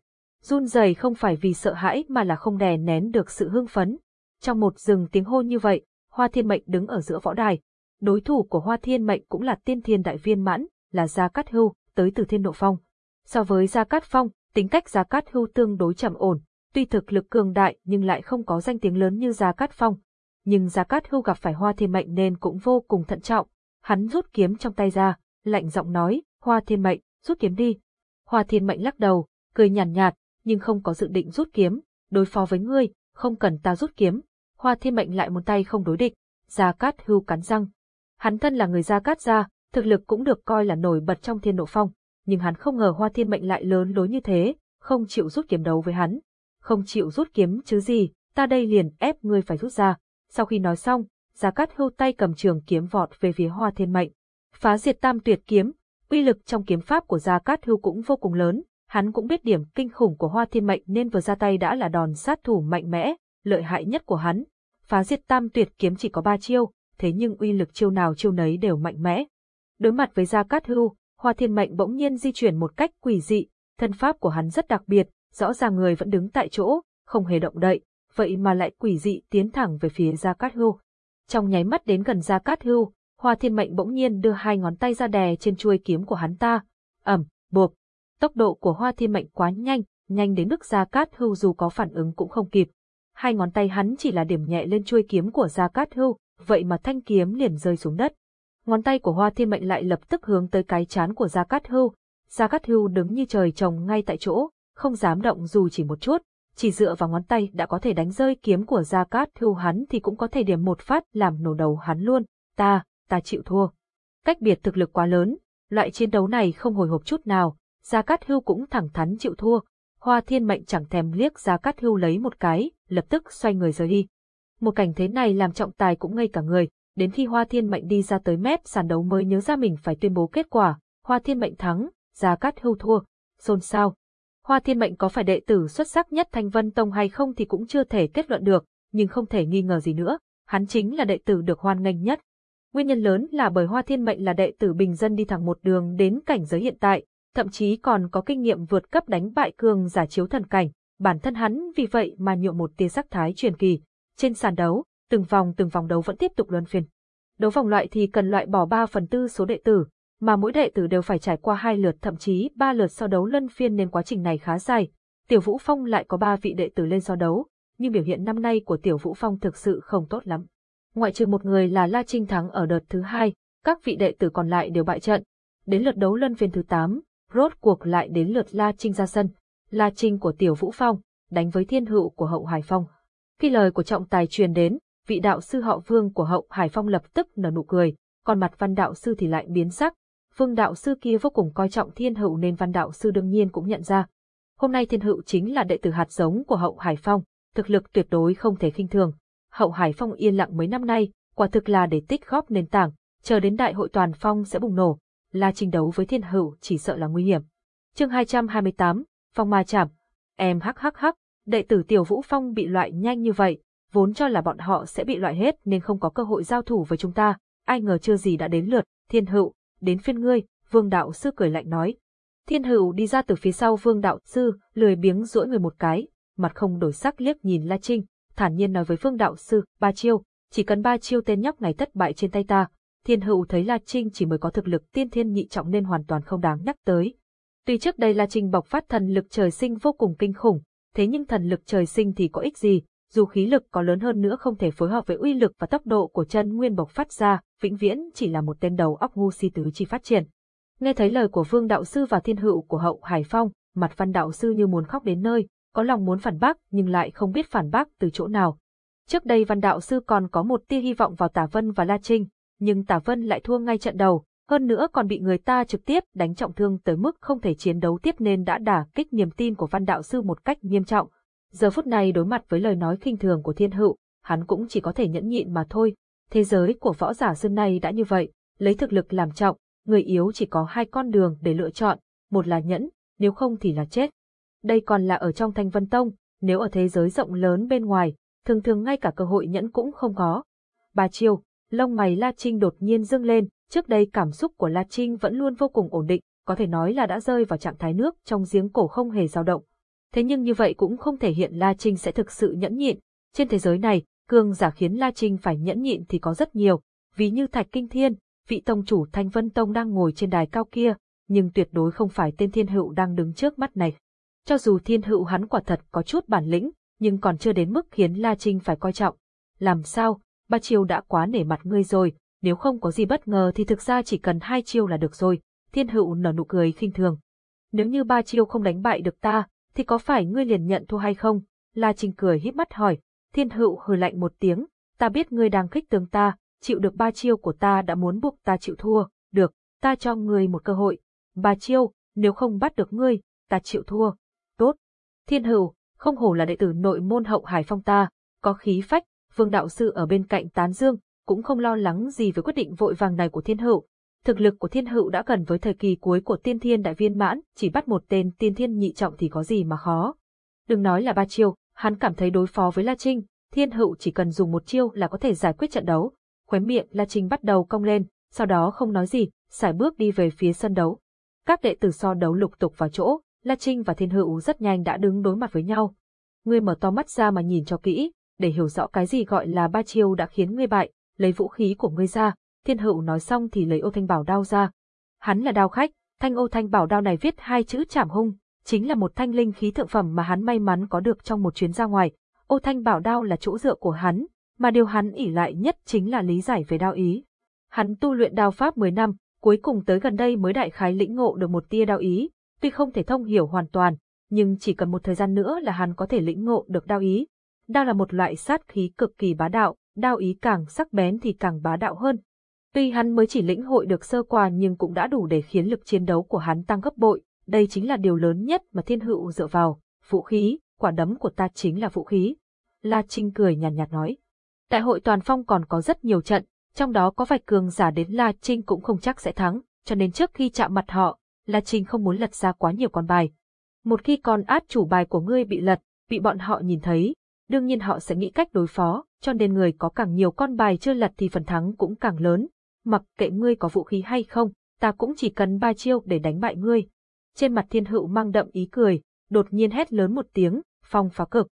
run rẩy không phải vì sợ hãi mà là không đè nén được sự hưng phấn. Trong một rừng tiếng hô như vậy, Hoa Thiên Mệnh đứng ở giữa võ đài. Đối thủ của Hoa Thiên Mệnh cũng là tiên thiên đại viên mãn, là Gia Cát Hưu, tới từ Thiên Nộ Phong. So với Gia Cát Phong, tính cách Gia Cát Hưu tương đối trầm ổn, tuy thực lực cường đại nhưng lại không có danh tiếng lớn như Gia Cát Phong. Nhưng Gia Cát Hưu gặp phải Hoa Thiên Mệnh nên cũng vô cùng thận trọng. Hắn rút kiếm trong tay ra, lạnh giọng nói, Hoa Thiên Mệnh, rút kiếm đi. Hoa Thiên Mệnh lắc đầu, cười nhàn nhạt, nhạt, nhưng không có dự định rút kiếm, đối phó với ngươi, không cần ta rút kiếm. Hoa Thiên Mệnh lại một tay không đối địch, Gia Cát hưu cắn răng. Hắn thân là người Gia Cát gia, thực lực cũng được coi là nổi bật trong thiên nộ phong, nhưng hắn không ngờ Hoa Thiên Mệnh lại lớn lối như thế, không chịu rút kiếm đấu với hắn. Không chịu rút kiếm chứ gì, ta đây liền ép ngươi phải rút ra. Sau khi nói xong, Gia Cát hưu tay cầm trường kiếm vọt về phía Hoa Thiên Mệnh. Phá diệt tam tuyệt kiếm, uy lực trong kiếm pháp của Gia Cát hưu cũng vô cùng lớn, Hắn cũng biết điểm kinh khủng của Hoa Thiên Mệnh nên vừa ra tay đã là đòn sát thủ mạnh mẽ, lợi hại nhất của hắn. Phá diệt tam tuyệt kiếm chỉ có ba chiêu, thế nhưng uy lực chiêu nào chiêu nấy đều mạnh mẽ. Đối mặt với Gia Cát Hưu, Hoa Thiên Mệnh bỗng nhiên di chuyển một cách quỷ dị, thân pháp của hắn rất đặc biệt, rõ ràng người vẫn đứng tại chỗ, không hề động đậy, vậy mà lại quỷ dị tiến thẳng về phía Gia Cát Hưu. Trong nháy mắt đến gần Gia Cát Hưu, Hoa Thiên Mệnh bỗng nhiên đưa hai ngón tay ra đè trên chuôi kiếm của hắn ta. Ẩm, bộp, Tốc độ của Hoa Thiên Mệnh quá nhanh, nhanh đến mức Gia Cát Hưu dù có phản ứng cũng không kịp. Hai ngón tay hắn chỉ là điểm nhẹ lên chuôi kiếm của Gia Cát Hưu, vậy mà thanh kiếm liền rơi xuống đất. Ngón tay của Hoa Thiên Mệnh lại lập tức hướng tới cái chán của Gia Cát Hưu. Gia Cát Hưu đứng như trời trồng ngay tại chỗ, không dám động dù chỉ một chút, chỉ dựa vào ngón tay đã có thể đánh rơi kiếm của Gia Cát Hưu hắn thì cũng có thể điểm một phát làm nổ đầu hắn luôn. Ta, ta chịu thua. Cách biệt thực lực quá lớn, loại chiến đấu này không hồi hộp chút nào, Gia Cát Hưu cũng thẳng thắn chịu thua. Hoa Thiên Mệnh chẳng thèm liếc Gia Cát Hưu lấy một cái, lập tức xoay người rời đi. Một cảnh thế này làm trọng tài cũng ngây cả người, đến khi Hoa Thiên Mệnh đi ra tới mép sàn đấu mới nhớ ra mình phải tuyên bố kết quả, Hoa Thiên Mệnh thắng, Gia Cát Hưu thua, xôn xao. Hoa Thiên Mệnh có phải đệ tử xuất sắc nhất Thanh Vân Tông hay không thì cũng chưa thể kết luận được, nhưng không thể nghi ngờ gì nữa, hắn chính là đệ tử được hoan nghênh nhất. Nguyên nhân lớn là bởi Hoa Thiên Mệnh là đệ tử bình dân đi thẳng một đường đến cảnh giới hiện tại, thậm chí còn có kinh nghiệm vượt cấp đánh bại cường giả chiếu thần cảnh, bản thân hắn vì vậy mà nhuộm một tia sắc thái truyền kỳ. Trên sàn đấu, từng vòng từng vòng đấu vẫn tiếp tục luân phiên. Đấu vòng loại thì cần loại bỏ 3 phần tư số đệ tử, mà mỗi đệ tử đều phải trải qua hai lượt thậm chí ba lượt so đấu luân phiên nên quá trình này khá dài. Tiểu Vũ Phong lại có ba vị đệ tử lên so đấu, nhưng biểu hiện năm nay của Tiểu Vũ Phong thực sự không tốt lắm. Ngoại trừ một người là La Trinh thắng ở đợt thứ hai, các vị đệ tử còn lại đều bại trận. Đến lượt đấu luân phiên thứ 8, rốt cuộc lại đến lượt La Trinh ra sân. La Trinh của Tiểu Vũ Phong, đánh với thiên hữu của Hậu Hải Phong. Khi lời của trọng tài truyền đến, vị đạo sư họ Vương của Hậu Hải Phong lập tức nở nụ cười, còn mặt văn đạo sư thì lại biến sắc. Phương đạo sư kia vô cùng coi trọng thiên hữu nên văn đạo sư đương nhiên cũng nhận ra. Hôm nay thiên hữu chính là đệ tử hạt giống của Hậu Hải Phong, thực lực tuyệt đối không thể khinh thường. Hậu Hải Phong yên lặng mấy năm nay, quả thực là để tích góp nền tảng, chờ đến đại hội toàn phong sẽ bùng nổ, là trình đấu với thiên hữu chỉ sợ là nguy hiểm. Chương 228, Phong Ma Chảm. Em hắc hắc hắc, đệ tử Tiểu Vũ Phong bị loại nhanh như vậy, vốn cho là bọn họ sẽ bị loại hết nên không có cơ hội giao thủ với chúng ta, ai ngờ chưa gì đã đến lượt, thiên hữu, đến phiên ngươi, vương đạo sư cười lạnh nói. Thiên hữu đi ra từ phía sau vương đạo sư, lười biếng duỗi người một cái, mặt không đổi sắc liếc nhìn La Trinh, thản nhiên nói với vương đạo sư, ba chiêu, chỉ cần ba chiêu tên nhóc này thất bại trên tay ta. Thiên hữu thấy La Trinh chỉ mới có thực lực tiên thiên nhị trọng nên hoàn toàn không đáng nhắc tới. Tuy trước đây La Trinh bộc phát thần lực trời sinh vô cùng kinh khủng, thế nhưng thần lực trời sinh thì có ích gì, dù khí lực có lớn hơn nữa không thể phối hợp với uy lực và tốc độ của chân nguyên bộc phát ra, vĩnh viễn chỉ là một tên đầu óc ngu si tứ chi phát triển. Nghe thấy lời của Vương đạo sư và thiên hữu của Hậu Hải Phong, mặt Văn đạo sư như muốn khóc đến nơi, có lòng muốn phản bác nhưng lại không biết phản bác từ chỗ nào. Trước đây Văn đạo sư còn có một tia hy vọng vào Tả Vân và La Trinh, nhưng Tả Vân lại thua ngay trận đầu, hơn nữa còn bị người ta trực tiếp đánh trọng thương tới mức không thể chiến đấu tiếp nên đã đả kích niềm tin của Văn đạo sư một cách nghiêm trọng. Giờ phút này đối mặt với lời nói khinh thường của thiên hữu, hắn cũng chỉ có thể nhẫn nhịn mà thôi. Thế giới của võ giả xưa nay đã như vậy, lấy thực lực làm trọng, người yếu chỉ có hai con đường để lựa chọn, một là nhẫn, nếu không thì là chết. Đây còn là ở trong Thanh Vân Tông, nếu ở thế giới rộng lớn bên ngoài, thường thường ngay cả cơ hội nhẫn cũng không có. Ba chiêu, lông mày La Trinh đột nhiên dâng lên, trước đây cảm xúc của La Trinh vẫn luôn vô cùng ổn định, có thể nói là đã rơi vào trạng thái nước trong giếng cổ không hề dao động. Thế nhưng như vậy cũng không thể hiện La Trinh sẽ thực sự nhẫn nhịn. Trên thế giới này, cường giả khiến La Trinh phải nhẫn nhịn thì có rất nhiều, ví như Thạch Kinh Thiên, vị tông chủ Thanh Vân Tông đang ngồi trên đài cao kia, nhưng tuyệt đối không phải tên thiên hữu đang đứng trước mắt này. Cho dù thiên hữu hắn quả thật có chút bản lĩnh, nhưng còn chưa đến mức khiến La Trinh phải coi trọng. Làm sao, ba chiêu đã quá nể mặt ngươi rồi, nếu không có gì bất ngờ thì thực ra chỉ cần hai chiêu là được rồi, thiên hữu nở nụ cười khinh thường. Nếu như ba chiêu không đánh bại được ta, thì có phải ngươi liền nhận thua hay không? La Trinh cười híp mắt hỏi, thiên hữu hừ lạnh một tiếng, ta biết ngươi đang khích tướng ta, chịu được ba chiêu của ta đã muốn buộc ta chịu thua, được, ta cho ngươi một cơ hội. Ba chiêu, nếu không bắt được ngươi, ta chịu thua. Tốt. Thiên hữu, không hổ là đệ tử nội môn hậu hải phong ta, có khí phách, vương đạo sư ở bên cạnh tán dương, cũng không lo lắng gì với quyết định vội vàng này của thiên hữu. Thực lực của thiên hữu đã gần với thời kỳ cuối của tiên thiên đại viên mãn, chỉ bắt một tên tiên thiên nhị trọng thì có gì mà khó. Đừng nói là ba chiêu, hắn cảm thấy đối phó với La Trinh, thiên hữu chỉ cần dùng một chiêu là có thể giải quyết trận đấu. Khóe miệng La Trinh bắt đầu cong lên, sau đó không nói gì, xài bước đi về phía sân đấu. Các đệ tử so đấu lục tục vào chỗ, La Trinh và Thiên Hữu rất nhanh đã đứng đối mặt với nhau. Ngươi mở to mắt ra mà nhìn cho kỹ, để hiểu rõ cái gì gọi là ba chiêu đã khiến ngươi bại, lấy vũ khí của ngươi ra, Thiên Hữu nói xong thì lấy ô thanh bảo đao ra. Hắn là đao khách, thanh ô thanh bảo đao này viết hai chữ chảm hung, chính là một thanh linh khí thượng phẩm mà hắn may mắn có được trong một chuyến ra ngoài. Ô thanh bảo đao là chỗ dựa của hắn, mà điều hắn ỉ lại nhất chính là lý giải về đao ý. Hắn tu luyện đao pháp 10 năm, cuối cùng tới gần đây mới đại khái lĩnh ngộ được một tia đao ý, tuy không thể thông hiểu hoàn toàn, nhưng chỉ cần một thời gian nữa là hắn có thể lĩnh ngộ được đao ý. Đao là một loại sát khí cực kỳ bá đạo, đao ý càng sắc bén thì càng bá đạo hơn. Tuy hắn mới chỉ lĩnh hội được sơ qua nhưng cũng đã đủ để khiến lực chiến đấu của hắn tăng gấp bội, đây chính là điều lớn nhất mà thiên hữu dựa vào, vũ khí, quả đấm của ta chính là vũ khí. La Trinh cười nhàn nhạt, nhạt nói. Đại hội toàn phong còn có rất nhiều trận, trong đó có vài cường giả đến La Trinh cũng không chắc sẽ thắng, cho nên trước khi chạm mặt họ, La Trinh không muốn lật ra quá nhiều con bài. Một khi con át chủ bài của ngươi bị lật, bị bọn họ nhìn thấy, đương nhiên họ sẽ nghĩ cách đối phó, cho nên người có càng nhiều con bài chưa lật thì phần thắng cũng càng lớn mặc kệ ngươi có vũ khí hay không, ta cũng chỉ cần ba chiêu để đánh bại ngươi. Trên mặt thiên hữu mang đậm ý cười, đột nhiên hét lớn một tiếng, phong phá cực.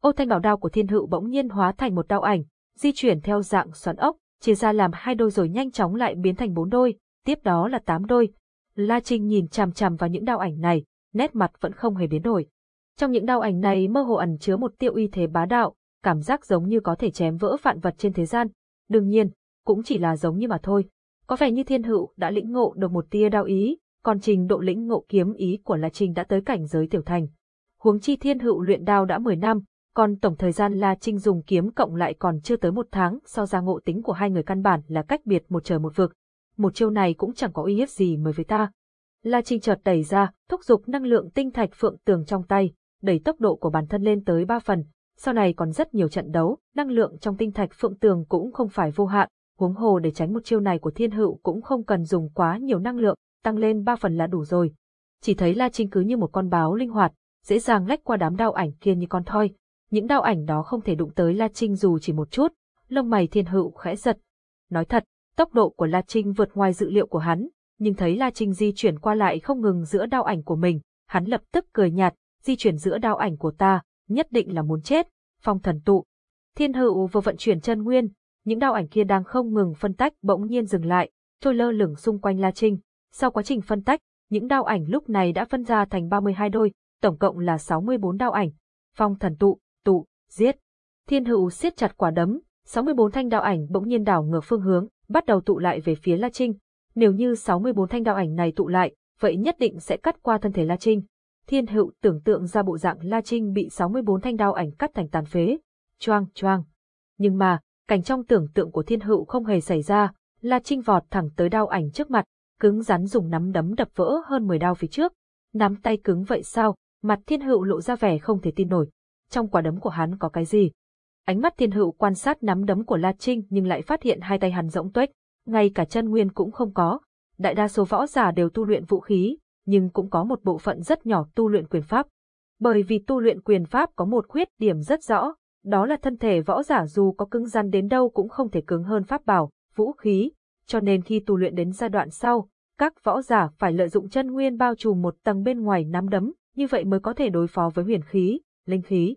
Ô thanh bảo đao của thiên hữu bỗng nhiên hóa thành một đao ảnh, di chuyển theo dạng xoắn ốc, chia ra làm hai đôi rồi nhanh chóng lại biến thành bốn đôi, tiếp đó là tám đôi. La Trinh nhìn chằm chằm vào những đao ảnh này, nét mặt vẫn không hề biến đổi. Trong những đao ảnh này mơ hồ ẩn chứa một tiêu uy thế bá đạo, cảm giác giống như có thể chém vỡ vạn vật trên thế gian. Đương nhiên, cũng chỉ là giống như mà thôi. Có vẻ như thiên hữu đã lĩnh ngộ được một tia đao ý, còn trình độ lĩnh ngộ kiếm ý của La Trinh đã tới cảnh giới tiểu thành. Huống chi thiên hữu luyện đao đã 10 năm, còn tổng thời gian La Trinh dùng kiếm cộng lại còn chưa tới một tháng, so ra ngộ tính của hai người căn bản là cách biệt một trời một vực. Một chiêu này cũng chẳng có uy hiếp gì mới với ta. La Trinh chợt đẩy ra, thúc giục năng lượng tinh thạch phượng tường trong tay, đẩy tốc độ của bản thân lên tới ba phần. Sau này còn rất nhiều trận đấu, năng lượng trong tinh thạch phượng tường cũng không phải vô hạn, huống hồ để tránh một chiêu này của thiên hữu cũng không cần dùng quá nhiều năng lượng, tăng lên ba phần là đủ rồi. Chỉ thấy La Trinh cứ như một con báo linh hoạt, dễ dàng lách qua đám đao ảnh kia như con thoi. Những đao ảnh đó không thể đụng tới La Trinh dù chỉ một chút, lông mày thiên hữu khẽ giật. Nói thật, tốc độ của La Trinh vượt ngoài dự liệu của hắn, nhưng thấy La Trinh di chuyển qua lại không ngừng giữa đao ảnh của mình, hắn lập tức cười nhạt, di chuyển giữa đao ảnh của ta, nhất định là muốn chết, phong thần tụ. Thiên hữu vừa vận chuyển chân nguyên, những đao ảnh kia đang không ngừng phân tách bỗng nhiên dừng lại, trôi lơ lửng xung quanh La Trinh. Sau quá trình phân tách, những đao ảnh lúc này đã phân ra thành 32 đôi, tổng cộng là 64 đao ảnh. Phong thần tụ, tụ, giết. Thiên hữu siết chặt quả đấm, 64 thanh đao ảnh bỗng nhiên đảo ngược phương hướng, bắt đầu tụ lại về phía La Trinh. Nếu như 64 thanh đao ảnh này tụ lại, vậy nhất định sẽ cắt qua thân thể La Trinh. Thiên hữu tưởng tượng ra bộ dạng La Trinh bị 64 thanh đao ảnh cắt thành tàn phế. Choang choang. Nhưng mà, cảnh trong tưởng tượng của thiên hữu không hề xảy ra, La Trinh vọt thẳng tới đao ảnh trước mặt, cứng rắn dùng nắm đấm đập vỡ hơn 10 đao phía trước. Nắm tay cứng vậy sao, mặt thiên hữu lộ ra vẻ không thể tin nổi. Trong quả đấm của hắn có cái gì? Ánh mắt thiên hữu quan sát nắm đấm của La Trinh nhưng lại phát hiện hai tay hắn rỗng tuếch, ngay cả chân nguyên cũng không có. Đại đa số võ giả đều tu luyện vũ khí, nhưng cũng có một bộ phận rất nhỏ tu luyện quyền pháp. Bởi vì tu luyện quyền pháp có một khuyết điểm rất rõ, đó là thân thể võ giả dù có cứng rắn đến đâu cũng không thể cứng hơn pháp bảo, vũ khí, cho nên khi tu luyện đến giai đoạn sau, các võ giả phải lợi dụng chân nguyên bao trùm một tầng bên ngoài nắm đấm, như vậy mới có thể đối phó với huyền khí, linh khí.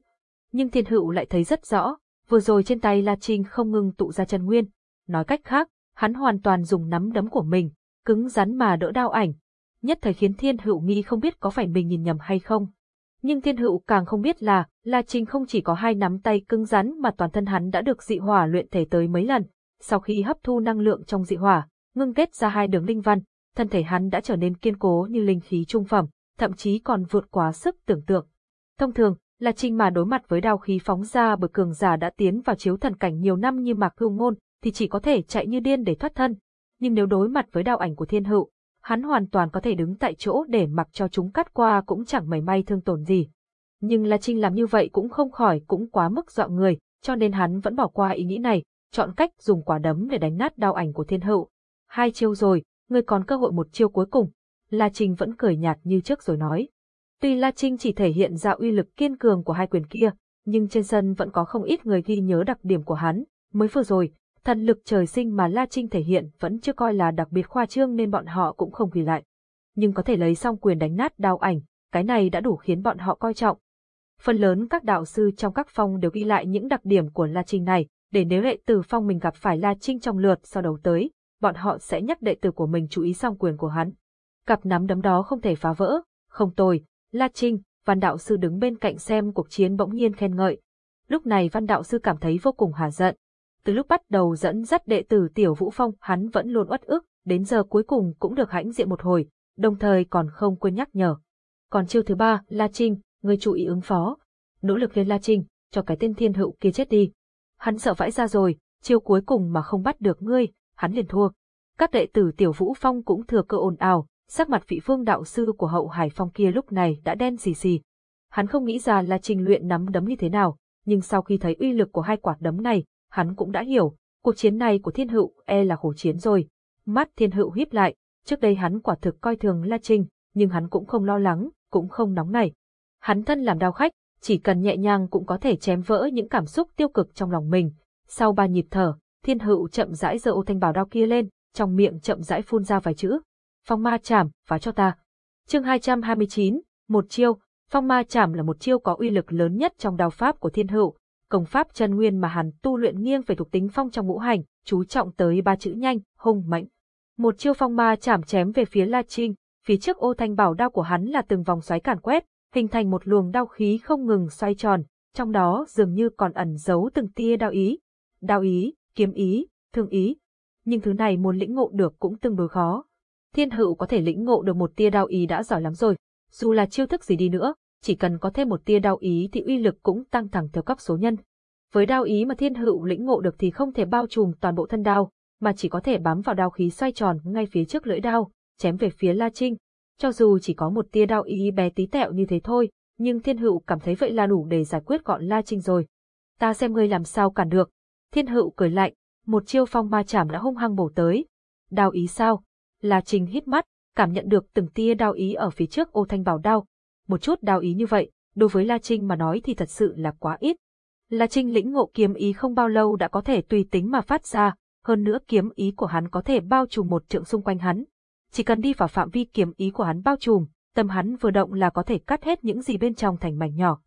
Nhưng thiên hữu lại thấy rất rõ, vừa rồi trên tay La Trinh không ngừng tụ ra chân nguyên. Nói cách khác, hắn hoàn toàn dùng nắm đấm của mình, cứng rắn mà đỡ đao ảnh. Nhất thời khiến thiên hữu nghi không biết có phải mình nhìn nhầm hay không. Nhưng thiên hữu càng không biết là, La Trinh không chỉ có hai nắm tay cứng rắn mà toàn thân hắn đã được dị hỏa luyện thể tới mấy lần. Sau khi hấp thu năng lượng trong dị hỏa, ngưng kết ra hai đường linh văn, thân thể hắn đã trở nên kiên cố như linh khí trung phẩm, thậm chí còn vượt quá sức tưởng tượng. Thông thường, La Trinh mà đối mặt với đao khí phóng ra bởi cường giả đã tiến vào chiếu thần cảnh nhiều năm như Mạc Hưu Ngôn, thì chỉ có thể chạy như điên để thoát thân. Nhưng nếu đối mặt với đao ảnh của thiên hữu, hắn hoàn toàn có thể đứng tại chỗ để mặc cho chúng cắt qua cũng chẳng mảy may thương tổn gì. Nhưng La Trinh làm như vậy cũng không khỏi cũng quá mức dọa người, cho nên hắn vẫn bỏ qua ý nghĩ này, chọn cách dùng quả đấm để đánh nát đao ảnh của thiên hậu. Hai chiêu rồi, người còn cơ hội một chiêu cuối cùng. La Trinh vẫn cười nhạt như trước rồi nói. Tuy La Trinh chỉ thể hiện ra uy lực kiên cường của hai quyền kia, nhưng trên sân vẫn có không ít người ghi nhớ đặc điểm của hắn. Mới vừa rồi, thần lực trời sinh mà La Trinh thể hiện vẫn chưa coi là đặc biệt khoa trương nên bọn họ cũng không ghi lại. Nhưng có thể lấy xong quyền đánh nát đao ảnh, cái này đã đủ khiến bọn họ coi trọng. Phần lớn các đạo sư trong các phong đều ghi lại những đặc điểm của La Trinh này, để nếu đệ tử phong mình gặp phải La Trinh trong lượt sau đầu tới, bọn họ sẽ nhắc đệ tử của mình chú ý xong quyền của hắn. Cặp nắm đấm đó không thể phá vỡ, không tồi, La Trinh, văn đạo sư đứng bên cạnh xem cuộc chiến bỗng nhiên khen ngợi. Lúc này văn đạo sư cảm thấy vô cùng hà giận, từ lúc bắt đầu dẫn dắt đệ tử Tiểu Vũ Phong hắn vẫn luôn uất ức, đến giờ cuối cùng cũng được hãnh diện một hồi, đồng thời còn không quên nhắc nhở. Còn chiêu thứ ba, La Trinh, người chú ý ứng phó. Nỗ lực lên La Trinh, cho cái tên thiên hữu kia chết đi. Hắn sợ vãi ra rồi, chiêu cuối cùng mà không bắt được ngươi, hắn liền thua. Các đệ tử Tiểu Vũ Phong cũng thừa cơ ồn ào, sắc mặt vị vương đạo sư của hậu Hải Phong kia lúc này đã đen xì xì. Hắn không nghĩ ra La Trinh luyện nắm đấm như thế nào, nhưng sau khi thấy uy lực của hai quả đấm này, hắn cũng đã hiểu, cuộc chiến này của thiên hữu e là khổ chiến rồi. Mắt thiên hữu híp lại, trước đây hắn quả thực coi thường La Trinh, nhưng hắn cũng không lo lắng, cũng không nóng nảy. Hắn thân làm đao khách, chỉ cần nhẹ nhàng cũng có thể chém vỡ những cảm xúc tiêu cực trong lòng mình. Sau ba nhịp thở, thiên hữu chậm rãi giơ ô thanh bảo đao kia lên, trong miệng chậm rãi phun ra vài chữ. Phong ma chảm, phá cho ta. Chương 229, một chiêu, phong ma chảm là một chiêu có uy lực lớn nhất trong đao pháp của thiên hữu, công pháp chân nguyên mà hắn tu luyện nghiêng về thuộc tính phong trong ngũ hành, chú trọng tới ba chữ nhanh, hung mạnh. Một chiêu phong ma chảm chém về phía La Trinh, phía trước ô thanh bảo đao của hắn là từng vòng xoáy càn quét, hình thành một luồng đao khí không ngừng xoay tròn, trong đó dường như còn ẩn giấu từng tia đao ý. Đao ý, kiếm ý, thương ý. Nhưng thứ này muốn lĩnh ngộ được cũng tương đối khó. Thiên hữu có thể lĩnh ngộ được một tia đao ý đã giỏi lắm rồi, dù là chiêu thức gì đi nữa, chỉ cần có thêm một tia đao ý thì uy lực cũng tăng thẳng theo cấp số nhân. Với đao ý mà thiên hữu lĩnh ngộ được thì không thể bao trùm toàn bộ thân đao, mà chỉ có thể bám vào đao khí xoay tròn ngay phía trước lưỡi đao, chém về phía La Trinh. Cho dù chỉ có một tia đao ý bé tí tẹo như thế thôi, nhưng thiên hữu cảm thấy vậy là đủ để giải quyết gọn La Trinh rồi. Ta xem ngươi làm sao cản được. Thiên hữu cười lạnh, một chiêu phong ma chảm đã hung hăng bổ tới. Đao ý sao? La Trinh hít mắt, cảm nhận được từng tia đao ý ở phía trước ô thanh bảo đao. Một chút đao ý như vậy, đối với La Trinh mà nói thì thật sự là quá ít. La Trinh lĩnh ngộ kiếm ý không bao lâu đã có thể tùy tính mà phát ra, hơn nữa kiếm ý của hắn có thể bao trùm một trượng xung quanh hắn. Chỉ cần đi vào phạm vi kiếm ý của hắn bao trùm, tâm hắn vừa động là có thể cắt hết những gì bên trong thành mảnh nhỏ.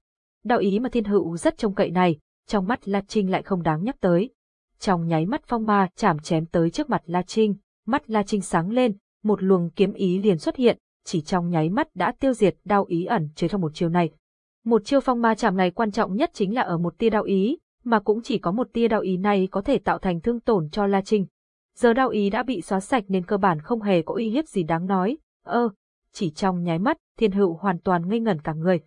Đạo ý mà thiên hữu rất trông cậy này, trong mắt La Trinh lại không đáng nhắc tới. Trong nháy mắt phong ma chảm chém tới trước mặt La Trinh, mắt La Trinh sáng lên, một luồng kiếm ý liền xuất hiện, chỉ trong nháy mắt đã tiêu diệt đao ý ẩn chứa trong một chiêu này. Một chiêu phong ma chạm này quan trọng nhất chính là ở một tia đao ý, mà cũng chỉ có một tia đao ý này có thể tạo thành thương tổn cho La Trinh. Giờ đao ý đã bị xóa sạch nên cơ bản không hề có uy hiếp gì đáng nói. Ơ, chỉ trong nháy mắt, thiên hữu hoàn toàn ngây ngẩn cả người.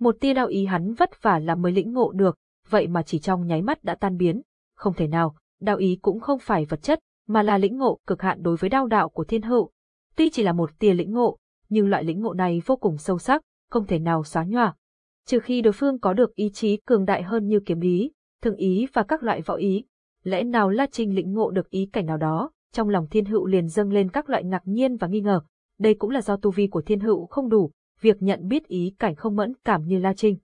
Một tia đao ý hắn vất vả là mới lĩnh ngộ được, vậy mà chỉ trong nháy mắt đã tan biến. Không thể nào, đao ý cũng không phải vật chất, mà là lĩnh ngộ cực hạn đối với đao đạo của thiên hữu. Tuy chỉ là một tia lĩnh ngộ, nhưng loại lĩnh ngộ này vô cùng sâu sắc, không thể nào xóa nhòa. Trừ khi đối phương có được ý chí cường đại hơn như kiếm ý, thương ý và các loại võ ý. Lẽ nào La Trinh lĩnh ngộ được ý cảnh nào đó, trong lòng thiên hữu liền dâng lên các loại ngạc nhiên và nghi ngờ. Đây cũng là do tu vi của thiên hữu không đủ, việc nhận biết ý cảnh không mẫn cảm như La Trinh.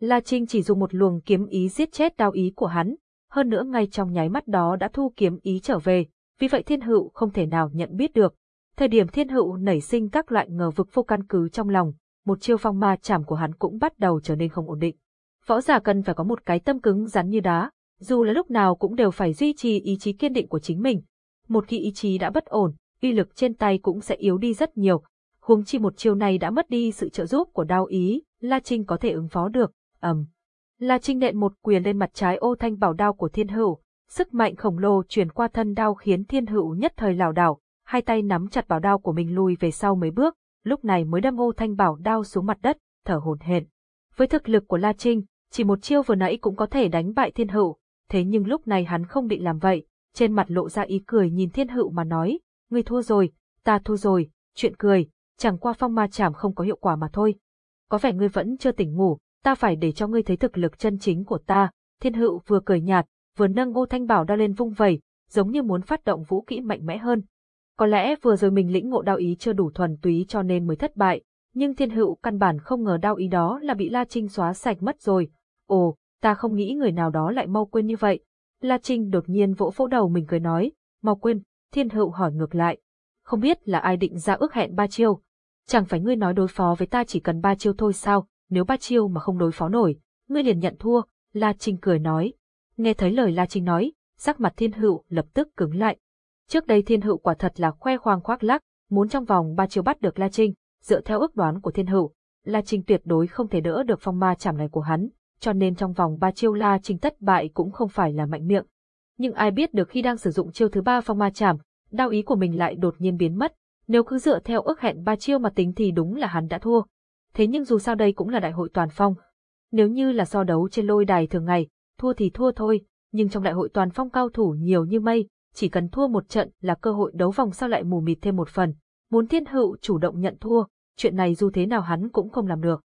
La Trinh chỉ dùng một luồng kiếm ý giết chết đao ý của hắn, hơn nữa ngay trong nháy mắt đó đã thu kiếm ý trở về, vì vậy thiên hữu không thể nào nhận biết được. Thời điểm thiên hữu nảy sinh các loại ngờ vực vô căn cứ trong lòng, một chiêu phong ma chảm của hắn cũng bắt đầu trở nên không ổn định. Võ giả cần phải có một cái tâm cứng rắn như đá, dù là lúc nào cũng đều phải duy trì ý chí kiên định của chính mình. Một khi ý chí đã bất ổn, uy lực trên tay cũng sẽ yếu đi rất nhiều. Huống chi một chiêu này đã mất đi sự trợ giúp của đao ý, La Trinh có thể ứng phó được. ầm, um. La Trinh nện một quyền lên mặt trái ô thanh bảo đao của Thiên Hữu, sức mạnh khổng lồ truyền qua thân đao khiến Thiên Hữu nhất thời lảo đảo, hai tay nắm chặt bảo đao của mình lùi về sau mấy bước, lúc này mới đâm ô thanh bảo đao xuống mặt đất, thở hổn hển. Với thực lực của La Trinh, chỉ một chiêu vừa nãy cũng có thể đánh bại thiên hữu, thế nhưng lúc này hắn không định làm vậy, trên mặt lộ ra ý cười nhìn thiên hữu mà nói, ngươi thua rồi, ta thua rồi, chuyện cười, chẳng qua phong ma chảm không có hiệu quả mà thôi. Có vẻ ngươi vẫn chưa tỉnh ngủ, ta phải để cho ngươi thấy thực lực chân chính của ta, thiên hữu vừa cười nhạt, vừa nâng ô thanh bảo đao lên vung vẩy, giống như muốn phát động vũ kỹ mạnh mẽ hơn. Có lẽ vừa rồi mình lĩnh ngộ đao ý chưa đủ thuần túy cho nên mới thất bại, nhưng thiên hữu căn bản không ngờ đao ý đó là bị La Trinh xóa sạch mất rồi. Ồ, ta không nghĩ người nào đó lại mau quên như vậy. La Trinh đột nhiên vỗ vỗ đầu mình cười nói, mau quên, thiên hữu hỏi ngược lại. Không biết là ai định ra ước hẹn ba chiêu. Chẳng phải ngươi nói đối phó với ta chỉ cần ba chiêu thôi sao, nếu ba chiêu mà không đối phó nổi, ngươi liền nhận thua, La Trinh cười nói. Nghe thấy lời La Trinh nói, sắc mặt thiên hữu lập tức cứng lại. Trước đây thiên hữu quả thật là khoe khoang khoác lác, muốn trong vòng ba chiêu bắt được La Trinh, dựa theo ước đoán của thiên hữu, La Trinh tuyệt đối không thể đỡ được phong ma chảm này của hắn, cho nên trong vòng ba chiêu La Trinh thất bại cũng không phải là mạnh miệng. Nhưng ai biết được khi đang sử dụng chiêu thứ ba phong ma chảm, đao ý của mình lại đột nhiên biến mất, nếu cứ dựa theo ước hẹn ba chiêu mà tính thì đúng là hắn đã thua. Thế nhưng dù sao đây cũng là đại hội toàn phong. Nếu như là so đấu trên lôi đài thường ngày, thua thì thua thôi, nhưng trong đại hội toàn phong cao thủ nhiều như mây, chỉ cần thua một trận là cơ hội đấu vòng sau lại mù mịt thêm một phần. Muốn thiên hữu chủ động nhận thua, chuyện này dù thế nào hắn cũng không làm được.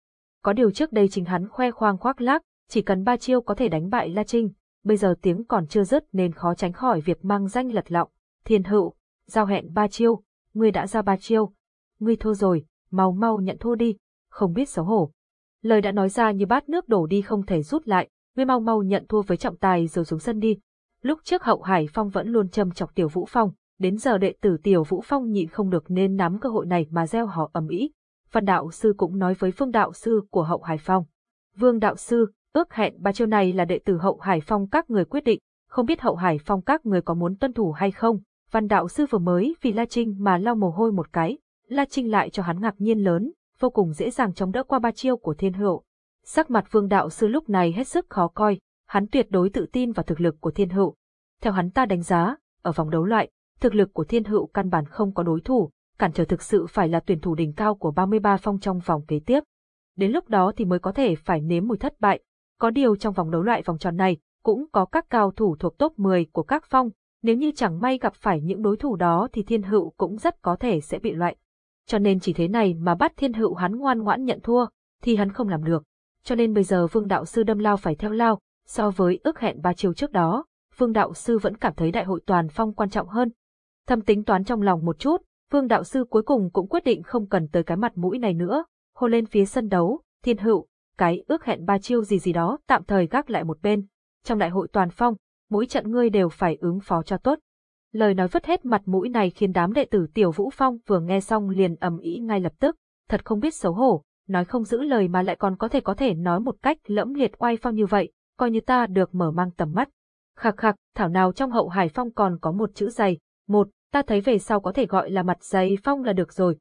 Có điều trước đây chính hắn khoe khoang khoác lác, chỉ cần ba chiêu có thể đánh bại La Trinh, bây giờ tiếng còn chưa dứt nên khó tránh khỏi việc mang danh lật lọng. Thiên hữu, giao hẹn ba chiêu, ngươi đã ra ba chiêu. Ngươi thua rồi, mau mau nhận thua đi, không biết xấu hổ. Lời đã nói ra như bát nước đổ đi không thể rút lại, ngươi mau mau nhận thua với trọng tài rồi xuống sân đi, Lúc trước Hậu Hải Phong vẫn luôn châm chọc Tiểu Vũ Phong, đến giờ đệ tử Tiểu Vũ Phong nhịn không được nên nắm cơ hội này mà gieo họ ầm ĩ. Văn đạo sư cũng nói với Phương đạo sư của Hậu Hải Phong. Vương đạo sư, ước hẹn ba chiêu này là đệ tử Hậu Hải Phong các người quyết định, không biết Hậu Hải Phong các người có muốn tuân thủ hay không. Văn đạo sư vừa mới vì La Trinh mà lau mồ hôi một cái, La Trinh lại cho hắn ngạc nhiên lớn, vô cùng dễ dàng chống đỡ qua ba chiêu của thiên hữu. Sắc mặt vương đạo sư lúc này hết sức khó coi, hắn tuyệt đối tự tin vào thực lực của thiên hữu. Theo hắn ta đánh giá, ở vòng đấu loại, thực lực của thiên hữu căn bản không có đối thủ, cản trở thực sự phải là tuyển thủ đỉnh cao của 33 phong trong vòng kế tiếp. Đến lúc đó thì mới có thể phải nếm mùi thất bại. Có điều trong vòng đấu loại vòng tròn này, cũng có các cao thủ thuộc top 10 của các phong, nếu như chẳng may gặp phải những đối thủ đó thì thiên hữu cũng rất có thể sẽ bị loại. Cho nên chỉ thế này mà bắt thiên hữu hắn ngoan ngoãn nhận thua, thì hắn không làm được. Cho nên bây giờ vương đạo sư đâm lao phải theo lao, so với ước hẹn ba chiều trước đó, vương đạo sư vẫn cảm thấy đại hội toàn phong quan trọng hơn. Thâm tính toán trong lòng một chút, vương đạo sư cuối cùng cũng quyết định không cần tới cái mặt mũi này nữa, hô lên phía sân đấu, thiên hữu, cái ước hẹn ba chiêu gì gì đó tạm thời gác lại một bên. Trong đại hội toàn phong, mỗi trận ngươi đều phải ứng phó cho tốt. Lời nói vứt hết mặt mũi này khiến đám đệ tử Tiểu Vũ Phong vừa nghe xong liền ầm ĩ ngay lập tức, thật không biết xấu hổ, nói không giữ lời mà lại còn có thể có thể nói một cách lẫm liệt oai phong như vậy, coi như ta được mở mang tầm mắt. Khạc khạc, thảo nào trong hậu hải phong còn có một chữ dày, một, ta thấy về sau có thể gọi là mặt dày phong là được rồi.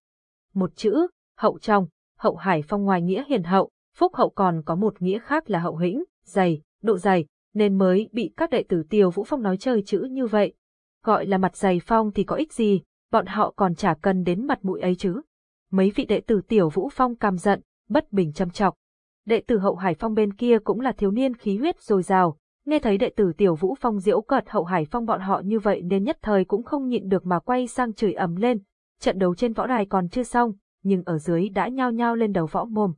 Một chữ, hậu trong, hậu hải phong ngoài nghĩa hiền hậu, phúc hậu còn có một nghĩa khác là hậu hĩnh, dày, độ dày, nên mới bị các đệ tử Tiêu Vũ Phong nói chơi chữ như vậy. Gọi là mặt dày phong thì có ích gì, bọn họ còn chả cần đến mặt mũi ấy chứ. Mấy vị đệ tử Tiểu Vũ Phong cam giận, bất bình châm chọc. Đệ tử Hậu Hải Phong bên kia cũng là thiếu niên khí huyết dồi dào, nghe thấy đệ tử Tiểu Vũ Phong diễu cợt Hậu Hải Phong bọn họ như vậy nên nhất thời cũng không nhịn được mà quay sang chửi ầm lên. Trận đấu trên võ đài còn chưa xong, nhưng ở dưới đã nhao nhao lên đầu võ mồm.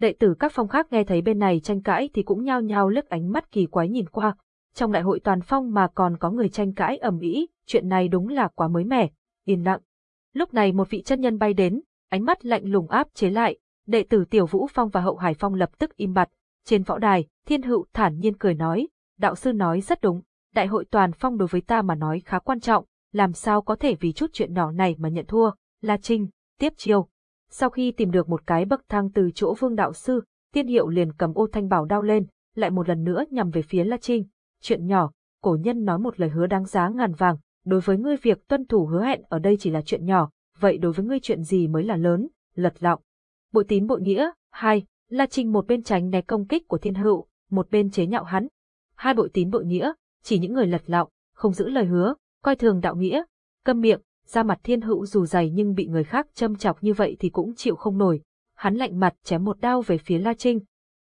Đệ tử các phong khác nghe thấy bên này tranh cãi thì cũng nhao nhao lướt ánh mắt kỳ quái nhìn qua. Trong đại hội toàn phong mà còn có người tranh cãi ầm ĩ, chuyện này đúng là quá mới mẻ, yên lặng. Lúc này một vị chân nhân bay đến, ánh mắt lạnh lùng áp chế lại, đệ tử Tiểu Vũ Phong và Hậu Hải Phong lập tức im bặt. Trên võ đài, Thiên Hữu thản nhiên cười nói, đạo sư nói rất đúng, đại hội toàn phong đối với ta mà nói khá quan trọng, làm sao có thể vì chút chuyện nhỏ này mà nhận thua, La Trinh, tiếp chiêu. Sau khi tìm được một cái bậc thang từ chỗ vương đạo sư, tiên hiệu liền cầm ô thanh bảo đao lên, lại một lần nữa nhằm về phía La Trinh. Chuyện nhỏ, cổ nhân nói một lời hứa đáng giá ngàn vàng, đối với ngươi việc tuân thủ hứa hẹn ở đây chỉ là chuyện nhỏ, vậy đối với ngươi chuyện gì mới là lớn, lật lọng. Bội tín bội nghĩa, hai, La Trinh một bên tránh né công kích của thiên hữu, một bên chế nhạo hắn. Hai bội tín bội nghĩa, chỉ những người lật lọng, không giữ lời hứa, coi thường đạo nghĩa, câm miệng, ra mặt thiên hữu dù dày nhưng bị người khác châm chọc như vậy thì cũng chịu không nổi. Hắn lạnh mặt chém một đao về phía La Trinh.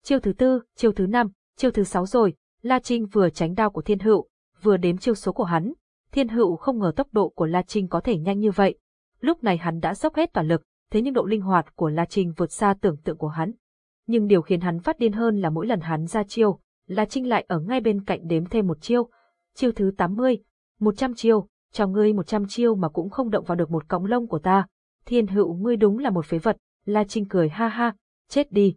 Chiêu thứ tư, chiêu thứ năm, chiêu thứ sáu rồi, La Trinh vừa tránh đao của thiên hữu, vừa đếm chiêu số của hắn. Thiên hữu không ngờ tốc độ của La Trinh có thể nhanh như vậy. Lúc này hắn đã dốc hết toàn lực, thế nhưng độ linh hoạt của La Trinh vượt xa tưởng tượng của hắn. Nhưng điều khiến hắn phát điên hơn là mỗi lần hắn ra chiêu, La Trinh lại ở ngay bên cạnh đếm thêm một chiêu. Chiêu thứ 80, 100 chiêu, cho ngươi 100 chiêu mà cũng không động vào được một cọng lông của ta. Thiên hữu ngươi đúng là một phế vật, La Trinh cười ha ha, chết đi.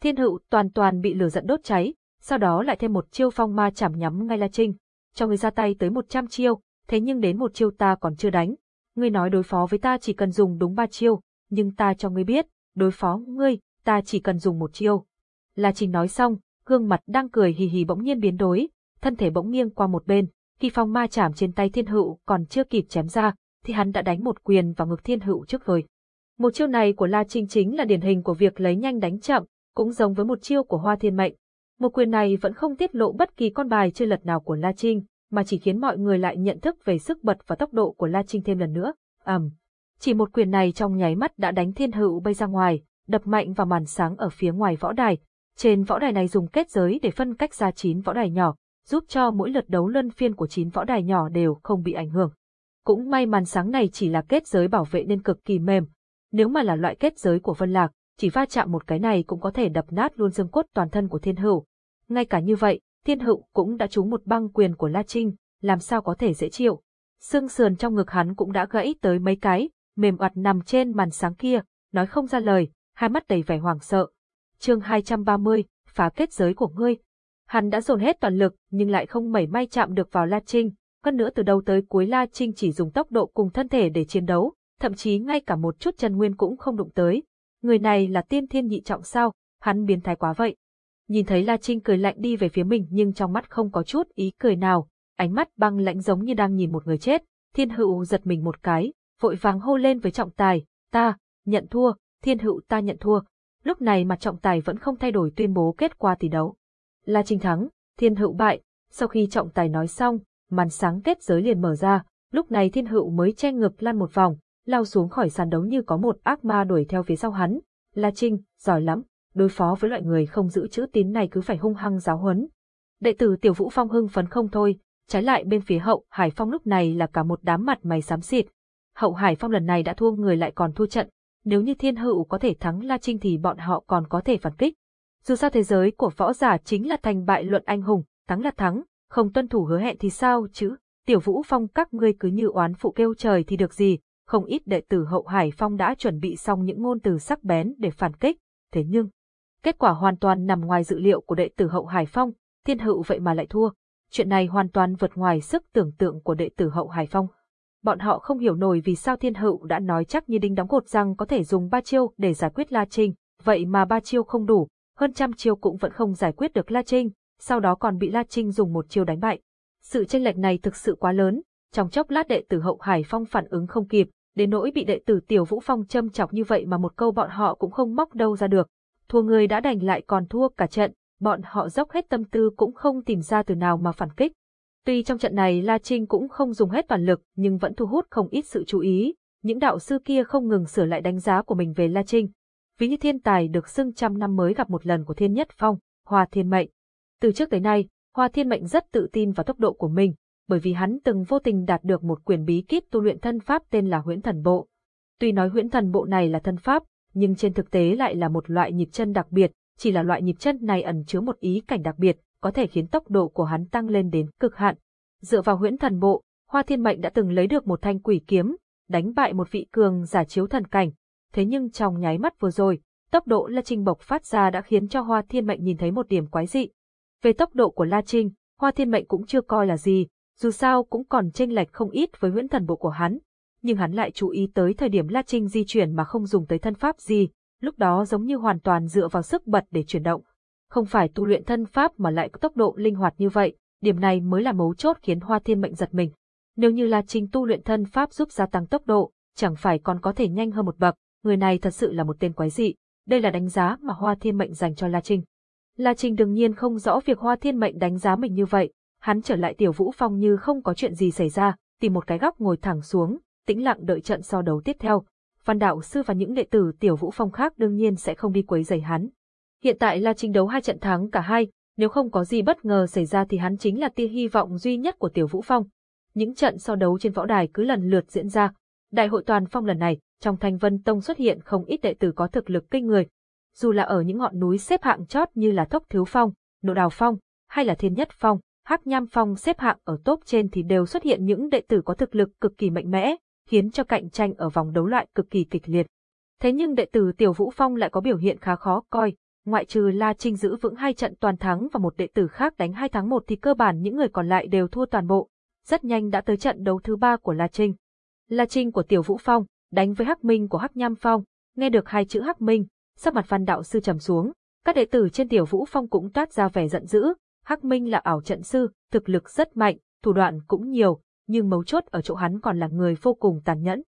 Thiên hữu toàn toàn bị lửa giận đốt cháy, sau đó lại thêm một chiêu phong ma chảm nhắm ngay La Trinh. Cho ngươi ra tay tới 100 chiêu, thế nhưng đến một chiêu ta còn chưa đánh. Ngươi nói đối phó với ta chỉ cần dùng đúng ba chiêu, nhưng ta cho ngươi biết, đối phó ngươi, ta chỉ cần dùng một chiêu. La Trinh nói xong, gương mặt đang cười hì hì bỗng nhiên biến đổi, thân thể bỗng nghiêng qua một bên, khi phong ma chạm trên tay thiên hữu còn chưa kịp chém ra, thì hắn đã đánh một quyền vào ngực thiên hữu trước rồi Một chiêu này của La Trinh chính là điển hình của việc lấy nhanh đánh chậm, cũng giống với một chiêu của Hoa Thiên Mệnh. Một quyền này vẫn không tiết lộ bất kỳ con bài chơi lật nào của La Trinh, mà chỉ khiến mọi người lại nhận thức về sức bật và tốc độ của La Trinh thêm lần nữa. ầm, um, chỉ một quyền này trong nháy mắt đã đánh thiên hữu bay ra ngoài, đập mạnh vào màn sáng ở phía ngoài võ đài. Trên võ đài này dùng kết giới để phân cách ra chín võ đài nhỏ, giúp cho mỗi lượt đấu luân phiên của chín võ đài nhỏ đều không bị ảnh hưởng. Cũng may màn sáng này chỉ là kết giới bảo vệ nên cực kỳ mềm. Nếu mà là loại kết giới của Vân Lạc, chỉ va chạm một cái này cũng có thể đập nát luôn xương cốt toàn thân của Thiên Hữu. Ngay cả như vậy, Thiên Hữu cũng đã trúng một băng quyền của La Trinh, làm sao có thể dễ chịu. Xương sườn trong ngực hắn cũng đã gãy tới mấy cái, mềm oặt nằm trên màn sáng kia, nói không ra lời, hai mắt đầy vẻ hoảng sợ. Chương 230, phá kết giới của ngươi. Hắn đã dồn hết toàn lực, nhưng lại không mảy may chạm được vào La Trinh, Hơn nữa từ đầu tới cuối La Trinh chỉ dùng tốc độ cùng thân thể để chiến đấu, thậm chí ngay cả một chút chân nguyên cũng không đụng tới. Người này là tiên thiên nhị trọng sao, hắn biến thái quá vậy. Nhìn thấy La Trinh cười lạnh đi về phía mình nhưng trong mắt không có chút ý cười nào, ánh mắt băng lãnh giống như đang nhìn một người chết, thiên hữu giật mình một cái, vội vàng hô lên với trọng tài, ta, nhận thua, thiên hữu ta nhận thua. Lúc này mặt trọng tài vẫn không thay đổi tuyên bố kết quả tỷ đấu. La Trinh thắng, thiên hữu bại, sau khi trọng tài nói xong, màn sáng kết giới liền mở ra, lúc này thiên hữu mới che ngực lăn một vòng, lao xuống khỏi sàn đấu như có một ác ma đuổi theo phía sau hắn. La Trinh, giỏi lắm, đối phó với loại người không giữ chữ tín này cứ phải hung hăng giáo huấn. Đệ tử Tiểu Vũ Phong hưng phấn không thôi, trái lại bên phía hậu Hải Phong lúc này là cả một đám mặt mày xám xịt. Hậu Hải Phong lần này đã thua người lại còn thua trận, nếu như thiên hữu có thể thắng La Trinh thì bọn họ còn có thể phản kích. Dù sao thế giới của võ giả chính là thành bại luận anh hùng, thắng là thắng, không tuân thủ hứa hẹn thì sao chứ, tiểu vũ phong các ngươi cứ như oán phụ kêu trời thì được gì, không ít đệ tử hậu hải phong đã chuẩn bị xong những ngôn từ sắc bén để phản kích, thế nhưng, kết quả hoàn toàn nằm ngoài dự liệu của đệ tử hậu hải phong, thiên hữu vậy mà lại thua, chuyện này hoàn toàn vượt ngoài sức tưởng tượng của đệ tử hậu hải phong. Bọn họ không hiểu nổi vì sao thiên hữu đã nói chắc như đinh đóng cột rằng có thể dùng ba chiêu để giải quyết La Trinh, vậy mà ba chiêu không đủ, hơn trăm chiêu cũng vẫn không giải quyết được La Trinh, sau đó còn bị La Trinh dùng một chiêu đánh bại. Sự tranh lệch này thực sự quá lớn, trong chốc lát đệ tử Hậu Hải Phong phản ứng không kịp, đến nỗi bị đệ tử Tiểu Vũ Phong châm chọc như vậy mà một câu bọn họ cũng không móc đâu ra được. Thua người đã đành lại còn thua cả trận, bọn họ dốc hết tâm tư cũng không tìm ra từ nào mà phản kích. Tuy trong trận này La Trinh cũng không dùng hết toàn lực nhưng vẫn thu hút không ít sự chú ý, những đạo sư kia không ngừng sửa lại đánh giá của mình về La Trinh. Ví như thiên tài được xưng trăm năm mới gặp một lần của thiên nhất phong, Hoa thiên mệnh. Từ trước tới nay, Hoa Thiên Mệnh rất tự tin vào tốc độ của mình, bởi vì hắn từng vô tình đạt được một quyền bí kíp tu luyện thân pháp tên là Huyễn Thần Bộ. Tuy nói Huyễn Thần Bộ này là thân pháp, nhưng trên thực tế lại là một loại nhịp chân đặc biệt, chỉ là loại nhịp chân này ẩn chứa một ý cảnh đặc biệt, có thể khiến tốc độ của hắn tăng lên đến cực hạn. Dựa vào Huyễn Thần Bộ, Hoa Thiên Mệnh đã từng lấy được một thanh quỷ kiếm, đánh bại một vị cường giả chiếu thần cảnh. Thế nhưng trong nháy mắt vừa rồi, tốc độ La Trinh bộc phát ra đã khiến cho Hoa Thiên Mệnh nhìn thấy một điểm quái dị, về tốc độ của La Trinh, Hoa Thiên Mệnh cũng chưa coi là gì, dù sao cũng còn chênh lệch không ít với huyễn thần bộ của hắn. Nhưng hắn lại chú ý tới thời điểm La Trinh di chuyển mà không dùng tới thân pháp gì, lúc đó giống như hoàn toàn dựa vào sức bật để chuyển động. Không phải tu luyện thân pháp mà lại có tốc độ linh hoạt như vậy, điểm này mới là mấu chốt khiến Hoa Thiên Mệnh giật mình. Nếu như La Trinh tu luyện thân pháp giúp gia tăng tốc độ, chẳng phải còn có thể nhanh hơn một bậc, người này thật sự là một tên quái dị. Đây là đánh giá mà Hoa Thiên Mệnh dành cho La Trinh. La Trinh đương nhiên không rõ việc Hoa Thiên Mệnh đánh giá mình như vậy, hắn trở lại Tiểu Vũ Phong như không có chuyện gì xảy ra, tìm một cái góc ngồi thẳng xuống, tĩnh lặng đợi trận so đấu tiếp theo. Văn đạo sư và những đệ tử Tiểu Vũ Phong khác đương nhiên sẽ không đi quấy rầy hắn. Hiện tại La Trinh đấu hai trận thắng cả hai, nếu không có gì bất ngờ xảy ra thì hắn chính là tia hy vọng duy nhất của Tiểu Vũ Phong. Những trận so đấu trên võ đài cứ lần lượt diễn ra. Đại hội toàn phong lần này, trong Thanh Vân Tông xuất hiện không ít đệ tử có thực lực kinh người, dù là ở những ngọn núi xếp hạng chót như là Thốc Thiếu Phong, Nộ Đào Phong, hay là Thiên Nhất Phong, Hắc Nham Phong xếp hạng ở top trên thì đều xuất hiện những đệ tử có thực lực cực kỳ mạnh mẽ, khiến cho cạnh tranh ở vòng đấu loại cực kỳ kịch liệt. Thế nhưng đệ tử Tiểu Vũ Phong lại có biểu hiện khá khó coi, ngoại trừ La Trinh giữ vững hai trận toàn thắng và một đệ tử khác đánh hai thắng một thì cơ bản những người còn lại đều thua toàn bộ. Rất nhanh đã tới trận đấu thứ ba của La Trinh. La Trinh của Tiểu Vũ Phong đánh với Hắc Minh của Hắc Nham Phong, nghe được hai chữ Hắc Minh, sắc mặt văn đạo sư trầm xuống, các đệ tử trên tiểu vũ phong cũng toát ra vẻ giận dữ, Hắc Minh là ảo trận sư, thực lực rất mạnh, thủ đoạn cũng nhiều, nhưng mấu chốt ở chỗ hắn còn là người vô cùng tàn nhẫn.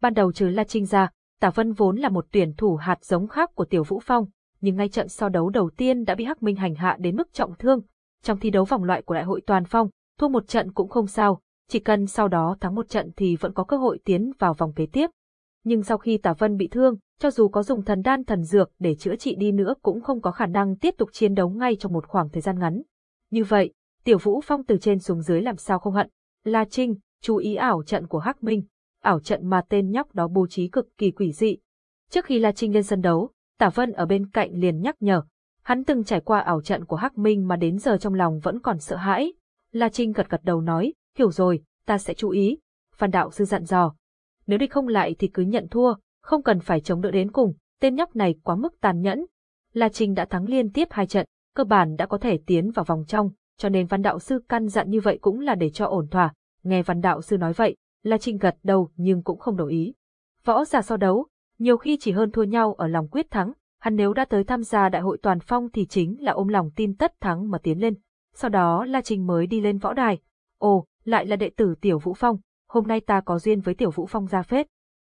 Ban đầu trừ La Trinh ra, Tả Vân vốn là một tuyển thủ hạt giống khác của Tiểu Vũ Phong, nhưng ngay trận so đấu đầu tiên đã bị Hắc Minh hành hạ đến mức trọng thương. Trong thi đấu vòng loại của Đại hội Toàn Phong, thua một trận cũng không sao, chỉ cần sau đó thắng một trận thì vẫn có cơ hội tiến vào vòng kế tiếp. Nhưng sau khi Tả Vân bị thương, cho dù có dùng thần đan thần dược để chữa trị đi nữa cũng không có khả năng tiếp tục chiến đấu ngay trong một khoảng thời gian ngắn. Như vậy, Tiểu Vũ Phong từ trên xuống dưới làm sao không hận. La Trinh, chú ý ảo trận của Hắc Minh, ảo trận mà tên nhóc đó bố trí cực kỳ quỷ dị. Trước khi La Trinh lên sân đấu, Tả Vân ở bên cạnh liền nhắc nhở. Hắn từng trải qua ảo trận của Hắc Minh mà đến giờ trong lòng vẫn còn sợ hãi. La Trinh gật gật đầu nói, hiểu rồi, ta sẽ chú ý. Phan đạo sư dặn dò. Nếu đi không lại thì cứ nhận thua, không cần phải chống đỡ đến cùng, tên nhóc này quá mức tàn nhẫn. La Trinh đã thắng liên tiếp hai trận, cơ bản đã có thể tiến vào vòng trong, cho nên văn đạo sư căn dặn như vậy cũng là để cho ổn thỏa. nghe văn đạo sư nói vậy, La Trinh gật đầu nhưng cũng không đồng ý. Võ giả so đấu, nhiều khi chỉ hơn thua nhau ở lòng quyết thắng, hắn nếu đã tới tham gia đại hội toàn phong thì chính là ôm lòng tin tất thắng mà tiến lên. Sau đó La trình mới đi lên võ đài. Ồ, lại là đệ tử Tiểu Vũ Phong, hôm nay ta có duyên với Tiểu Vũ Phong ra phết.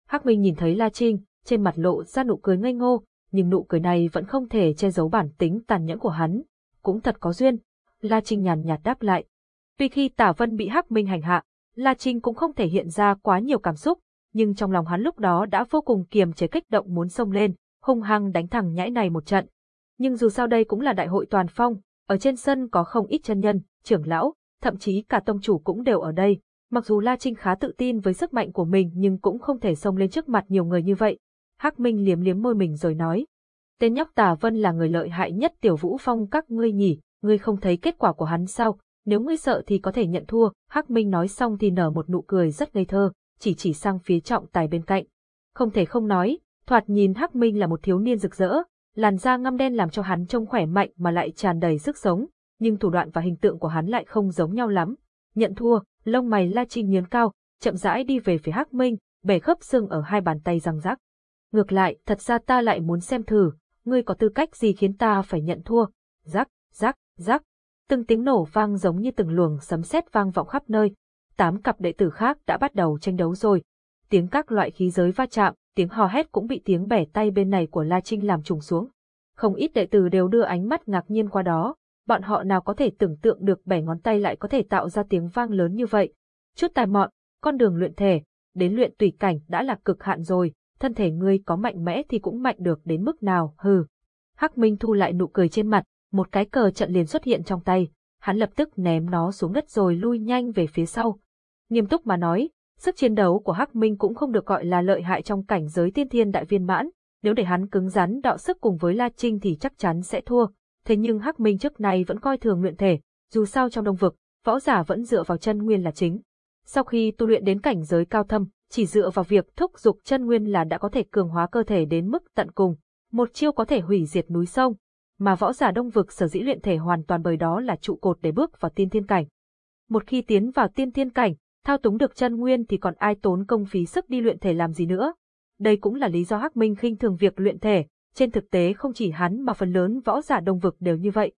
Hắc Minh nhìn thấy La Trinh, trên mặt lộ ra nụ cười ngây ngô, nhưng nụ cười này vẫn không thể che giấu bản tính tàn nhẫn của hắn. Cũng thật có duyên. La Trinh nhàn nhạt đáp lại. Tuy khi Tả Vân bị Hắc Minh hành hạ, La Trinh cũng không thể hiện ra quá nhiều cảm xúc, nhưng trong lòng hắn lúc đó đã vô cùng kiềm chế kích động muốn xông lên, hung hăng đánh thẳng nhãi này một trận. Nhưng dù sao đây cũng là đại hội toàn phong, ở trên sân có không ít chân nhân, trưởng lão, thậm chí cả tông chủ cũng đều ở đây. Mặc dù La Trinh khá tự tin với sức mạnh của mình nhưng cũng không thể xông lên trước mặt nhiều người như vậy. Hắc Minh liếm liếm môi mình rồi nói. Tên nhóc Tà Vân là người lợi hại nhất tiểu vũ phong các ngươi nhỉ, ngươi không thấy kết quả của hắn sao, nếu ngươi sợ thì có thể nhận thua. Hắc Minh nói xong thì nở một nụ cười rất ngây thơ, chỉ chỉ sang phía trọng tài bên cạnh. Không thể không nói, thoạt nhìn Hắc Minh là một thiếu niên rực rỡ, làn da ngăm đen làm cho hắn trông khỏe mạnh mà lại tràn đầy sức sống, nhưng thủ đoạn và hình tượng của hắn lại không giống nhau lắm. Nhận thua, lông mày La Trinh nhướng cao, chậm rãi đi về phía Hắc Minh, bẻ khớp xương ở hai bàn tay răng rắc. Ngược lại, thật ra ta lại muốn xem thử, ngươi có tư cách gì khiến ta phải nhận thua. Rắc, rắc, rắc. Từng tiếng nổ vang giống như từng luồng sấm sét vang vọng khắp nơi. Tám cặp đệ tử khác đã bắt đầu tranh đấu rồi. Tiếng các loại khí giới va chạm, tiếng hò hét cũng bị tiếng bẻ tay bên này của La Trinh làm trùng xuống. Không ít đệ tử đều đưa ánh mắt ngạc nhiên qua đó, bọn họ nào có thể tưởng tượng được bẻ ngón tay lại có thể tạo ra tiếng vang lớn như vậy. Chút tài mọn, con đường luyện thể, đến luyện tùy cảnh đã là cực hạn rồi, thân thể ngươi có mạnh mẽ thì cũng mạnh được đến mức nào, hừ. Hắc Minh thu lại nụ cười trên mặt, một cái cờ trận liền xuất hiện trong tay, hắn lập tức ném nó xuống đất rồi lui nhanh về phía sau. Nghiêm túc mà nói, sức chiến đấu của Hắc Minh cũng không được gọi là lợi hại trong cảnh giới tiên thiên đại viên mãn, nếu để hắn cứng rắn đọ sức cùng với La Trinh thì chắc chắn sẽ thua. Thế nhưng Hắc Minh trước nay vẫn coi thường luyện thể, dù sao trong đông vực, võ giả vẫn dựa vào chân nguyên là chính. Sau khi tu luyện đến cảnh giới cao thâm, chỉ dựa vào việc thúc dục chân nguyên là đã có thể cường hóa cơ thể đến mức tận cùng, một chiêu có thể hủy diệt núi sông, mà võ giả đông vực sở dĩ luyện thể hoàn toàn bởi đó là trụ cột để bước vào tiên thiên cảnh. Một khi tiến vào tiên thiên cảnh, thao túng được chân nguyên thì còn ai tốn công phí sức đi luyện thể làm gì nữa. Đây cũng là lý do Hắc Minh khinh thường việc luyện thể, trên thực tế không chỉ hắn mà phần lớn võ giả đông vực đều như vậy.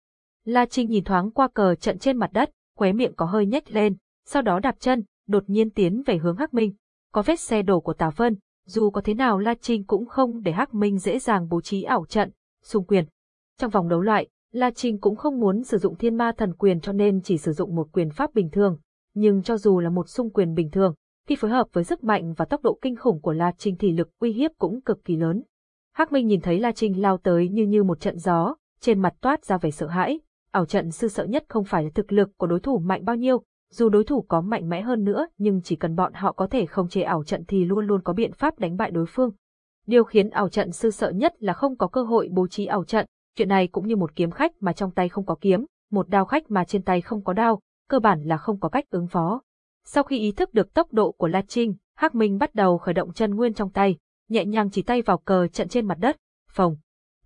La Trinh nhìn thoáng qua cờ trận trên mặt đất, khóe miệng có hơi nhếch lên, sau đó đạp chân, đột nhiên tiến về hướng Hắc Minh. Có vết xe đổ của Tà Vân, dù có thế nào La Trinh cũng không để Hắc Minh dễ dàng bố trí ảo trận, xung quyền. Trong vòng đấu loại, La Trinh cũng không muốn sử dụng thiên ma thần quyền cho nên chỉ sử dụng một quyền pháp bình thường. Nhưng cho dù là một xung quyền bình thường, khi phối hợp với sức mạnh và tốc độ kinh khủng của La Trinh thì lực uy hiếp cũng cực kỳ lớn. Hắc Minh nhìn thấy La Trinh lao tới như như một trận gió, trên mặt toát ra vẻ sợ hãi. Ảo trận sư sợ nhất không phải là thực lực của đối thủ mạnh bao nhiêu, dù đối thủ có mạnh mẽ hơn nữa nhưng chỉ cần bọn họ có thể không chế ảo trận thì luôn luôn có biện pháp đánh bại đối phương. Điều khiến ảo trận sư sợ nhất là không có cơ hội bố trí ảo trận, chuyện này cũng như một kiếm khách mà trong tay không có kiếm, một đao khách mà trên tay không có đao, cơ bản là không có cách ứng phó. Sau khi ý thức được tốc độ của La Trinh, Hắc Minh bắt đầu khởi động chân nguyên trong tay, nhẹ nhàng chỉ tay vào cờ trận trên mặt đất, phồng.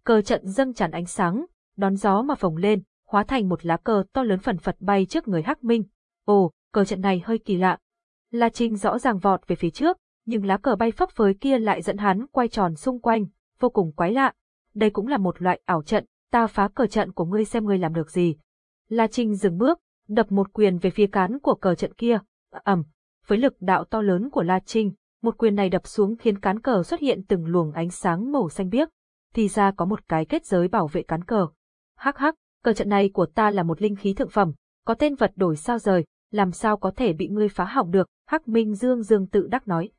Cờ trận dâng tràn ánh sáng, đón gió mà phồng lên, hóa thành một lá cờ to lớn phần phật bay trước người Hắc Minh. Ồ, cờ trận này hơi kỳ lạ. La Trinh rõ ràng vọt về phía trước, nhưng lá cờ bay phấp phới kia lại dẫn hắn quay tròn xung quanh, vô cùng quái lạ. Đây cũng là một loại ảo trận, ta phá cờ trận của ngươi xem ngươi làm được gì. La Trinh dừng bước, đập một quyền về phía cán của cờ trận kia, ầm, với lực đạo to lớn của La Trinh, một quyền này đập xuống khiến cán cờ xuất hiện từng luồng ánh sáng màu xanh biếc, thì ra có một cái kết giới bảo vệ cán cờ. Hắc hắc, cờ trận này của ta là một linh khí thượng phẩm, có tên vật đổi sao rời, làm sao có thể bị ngươi phá hỏng được, Hắc Minh Dương Dương tự đắc nói.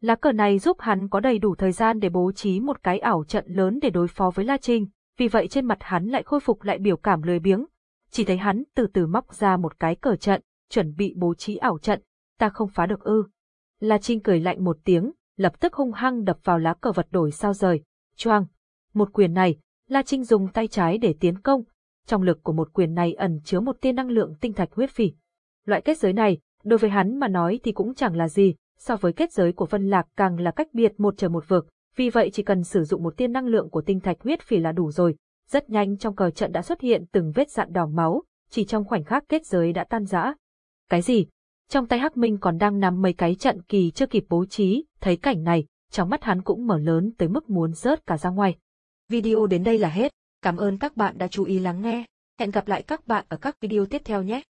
Lá cờ này giúp hắn có đầy đủ thời gian để bố trí một cái ảo trận lớn để đối phó với La Trinh, vì vậy trên mặt hắn lại khôi phục lại biểu cảm lười biếng. Chỉ thấy hắn từ từ móc ra một cái cờ trận, chuẩn bị bố trí ảo trận, ta không phá được ư. La Trinh cười lạnh một tiếng, lập tức hung hăng đập vào lá cờ vật đổi sao rời. Choang! Một quyền này, La Trinh dùng tay trái để tiến công. Trong lực của một quyền này ẩn chứa một tia năng lượng tinh thạch huyết phỉ. Loại kết giới này, đối với hắn mà nói thì cũng chẳng là gì, so với kết giới của Vân Lạc càng là cách biệt một trời một vực, vì vậy chỉ cần sử dụng một tia năng lượng của tinh thạch huyết phỉ là đủ rồi. Rất nhanh trong cờ trận đã xuất hiện từng vết dạn đỏ máu, chỉ trong khoảnh khắc kết giới đã tan rã. Cái gì? Trong tay Hắc Minh còn đang nằm mấy cái trận kỳ chưa kịp bố trí, thấy cảnh này, trong mắt hắn cũng mở lớn tới mức muốn rớt cả ra ngoài. Video đến đây là hết. Cảm ơn các bạn đã chú ý lắng nghe. Hẹn gặp lại các bạn ở các video tiếp theo nhé.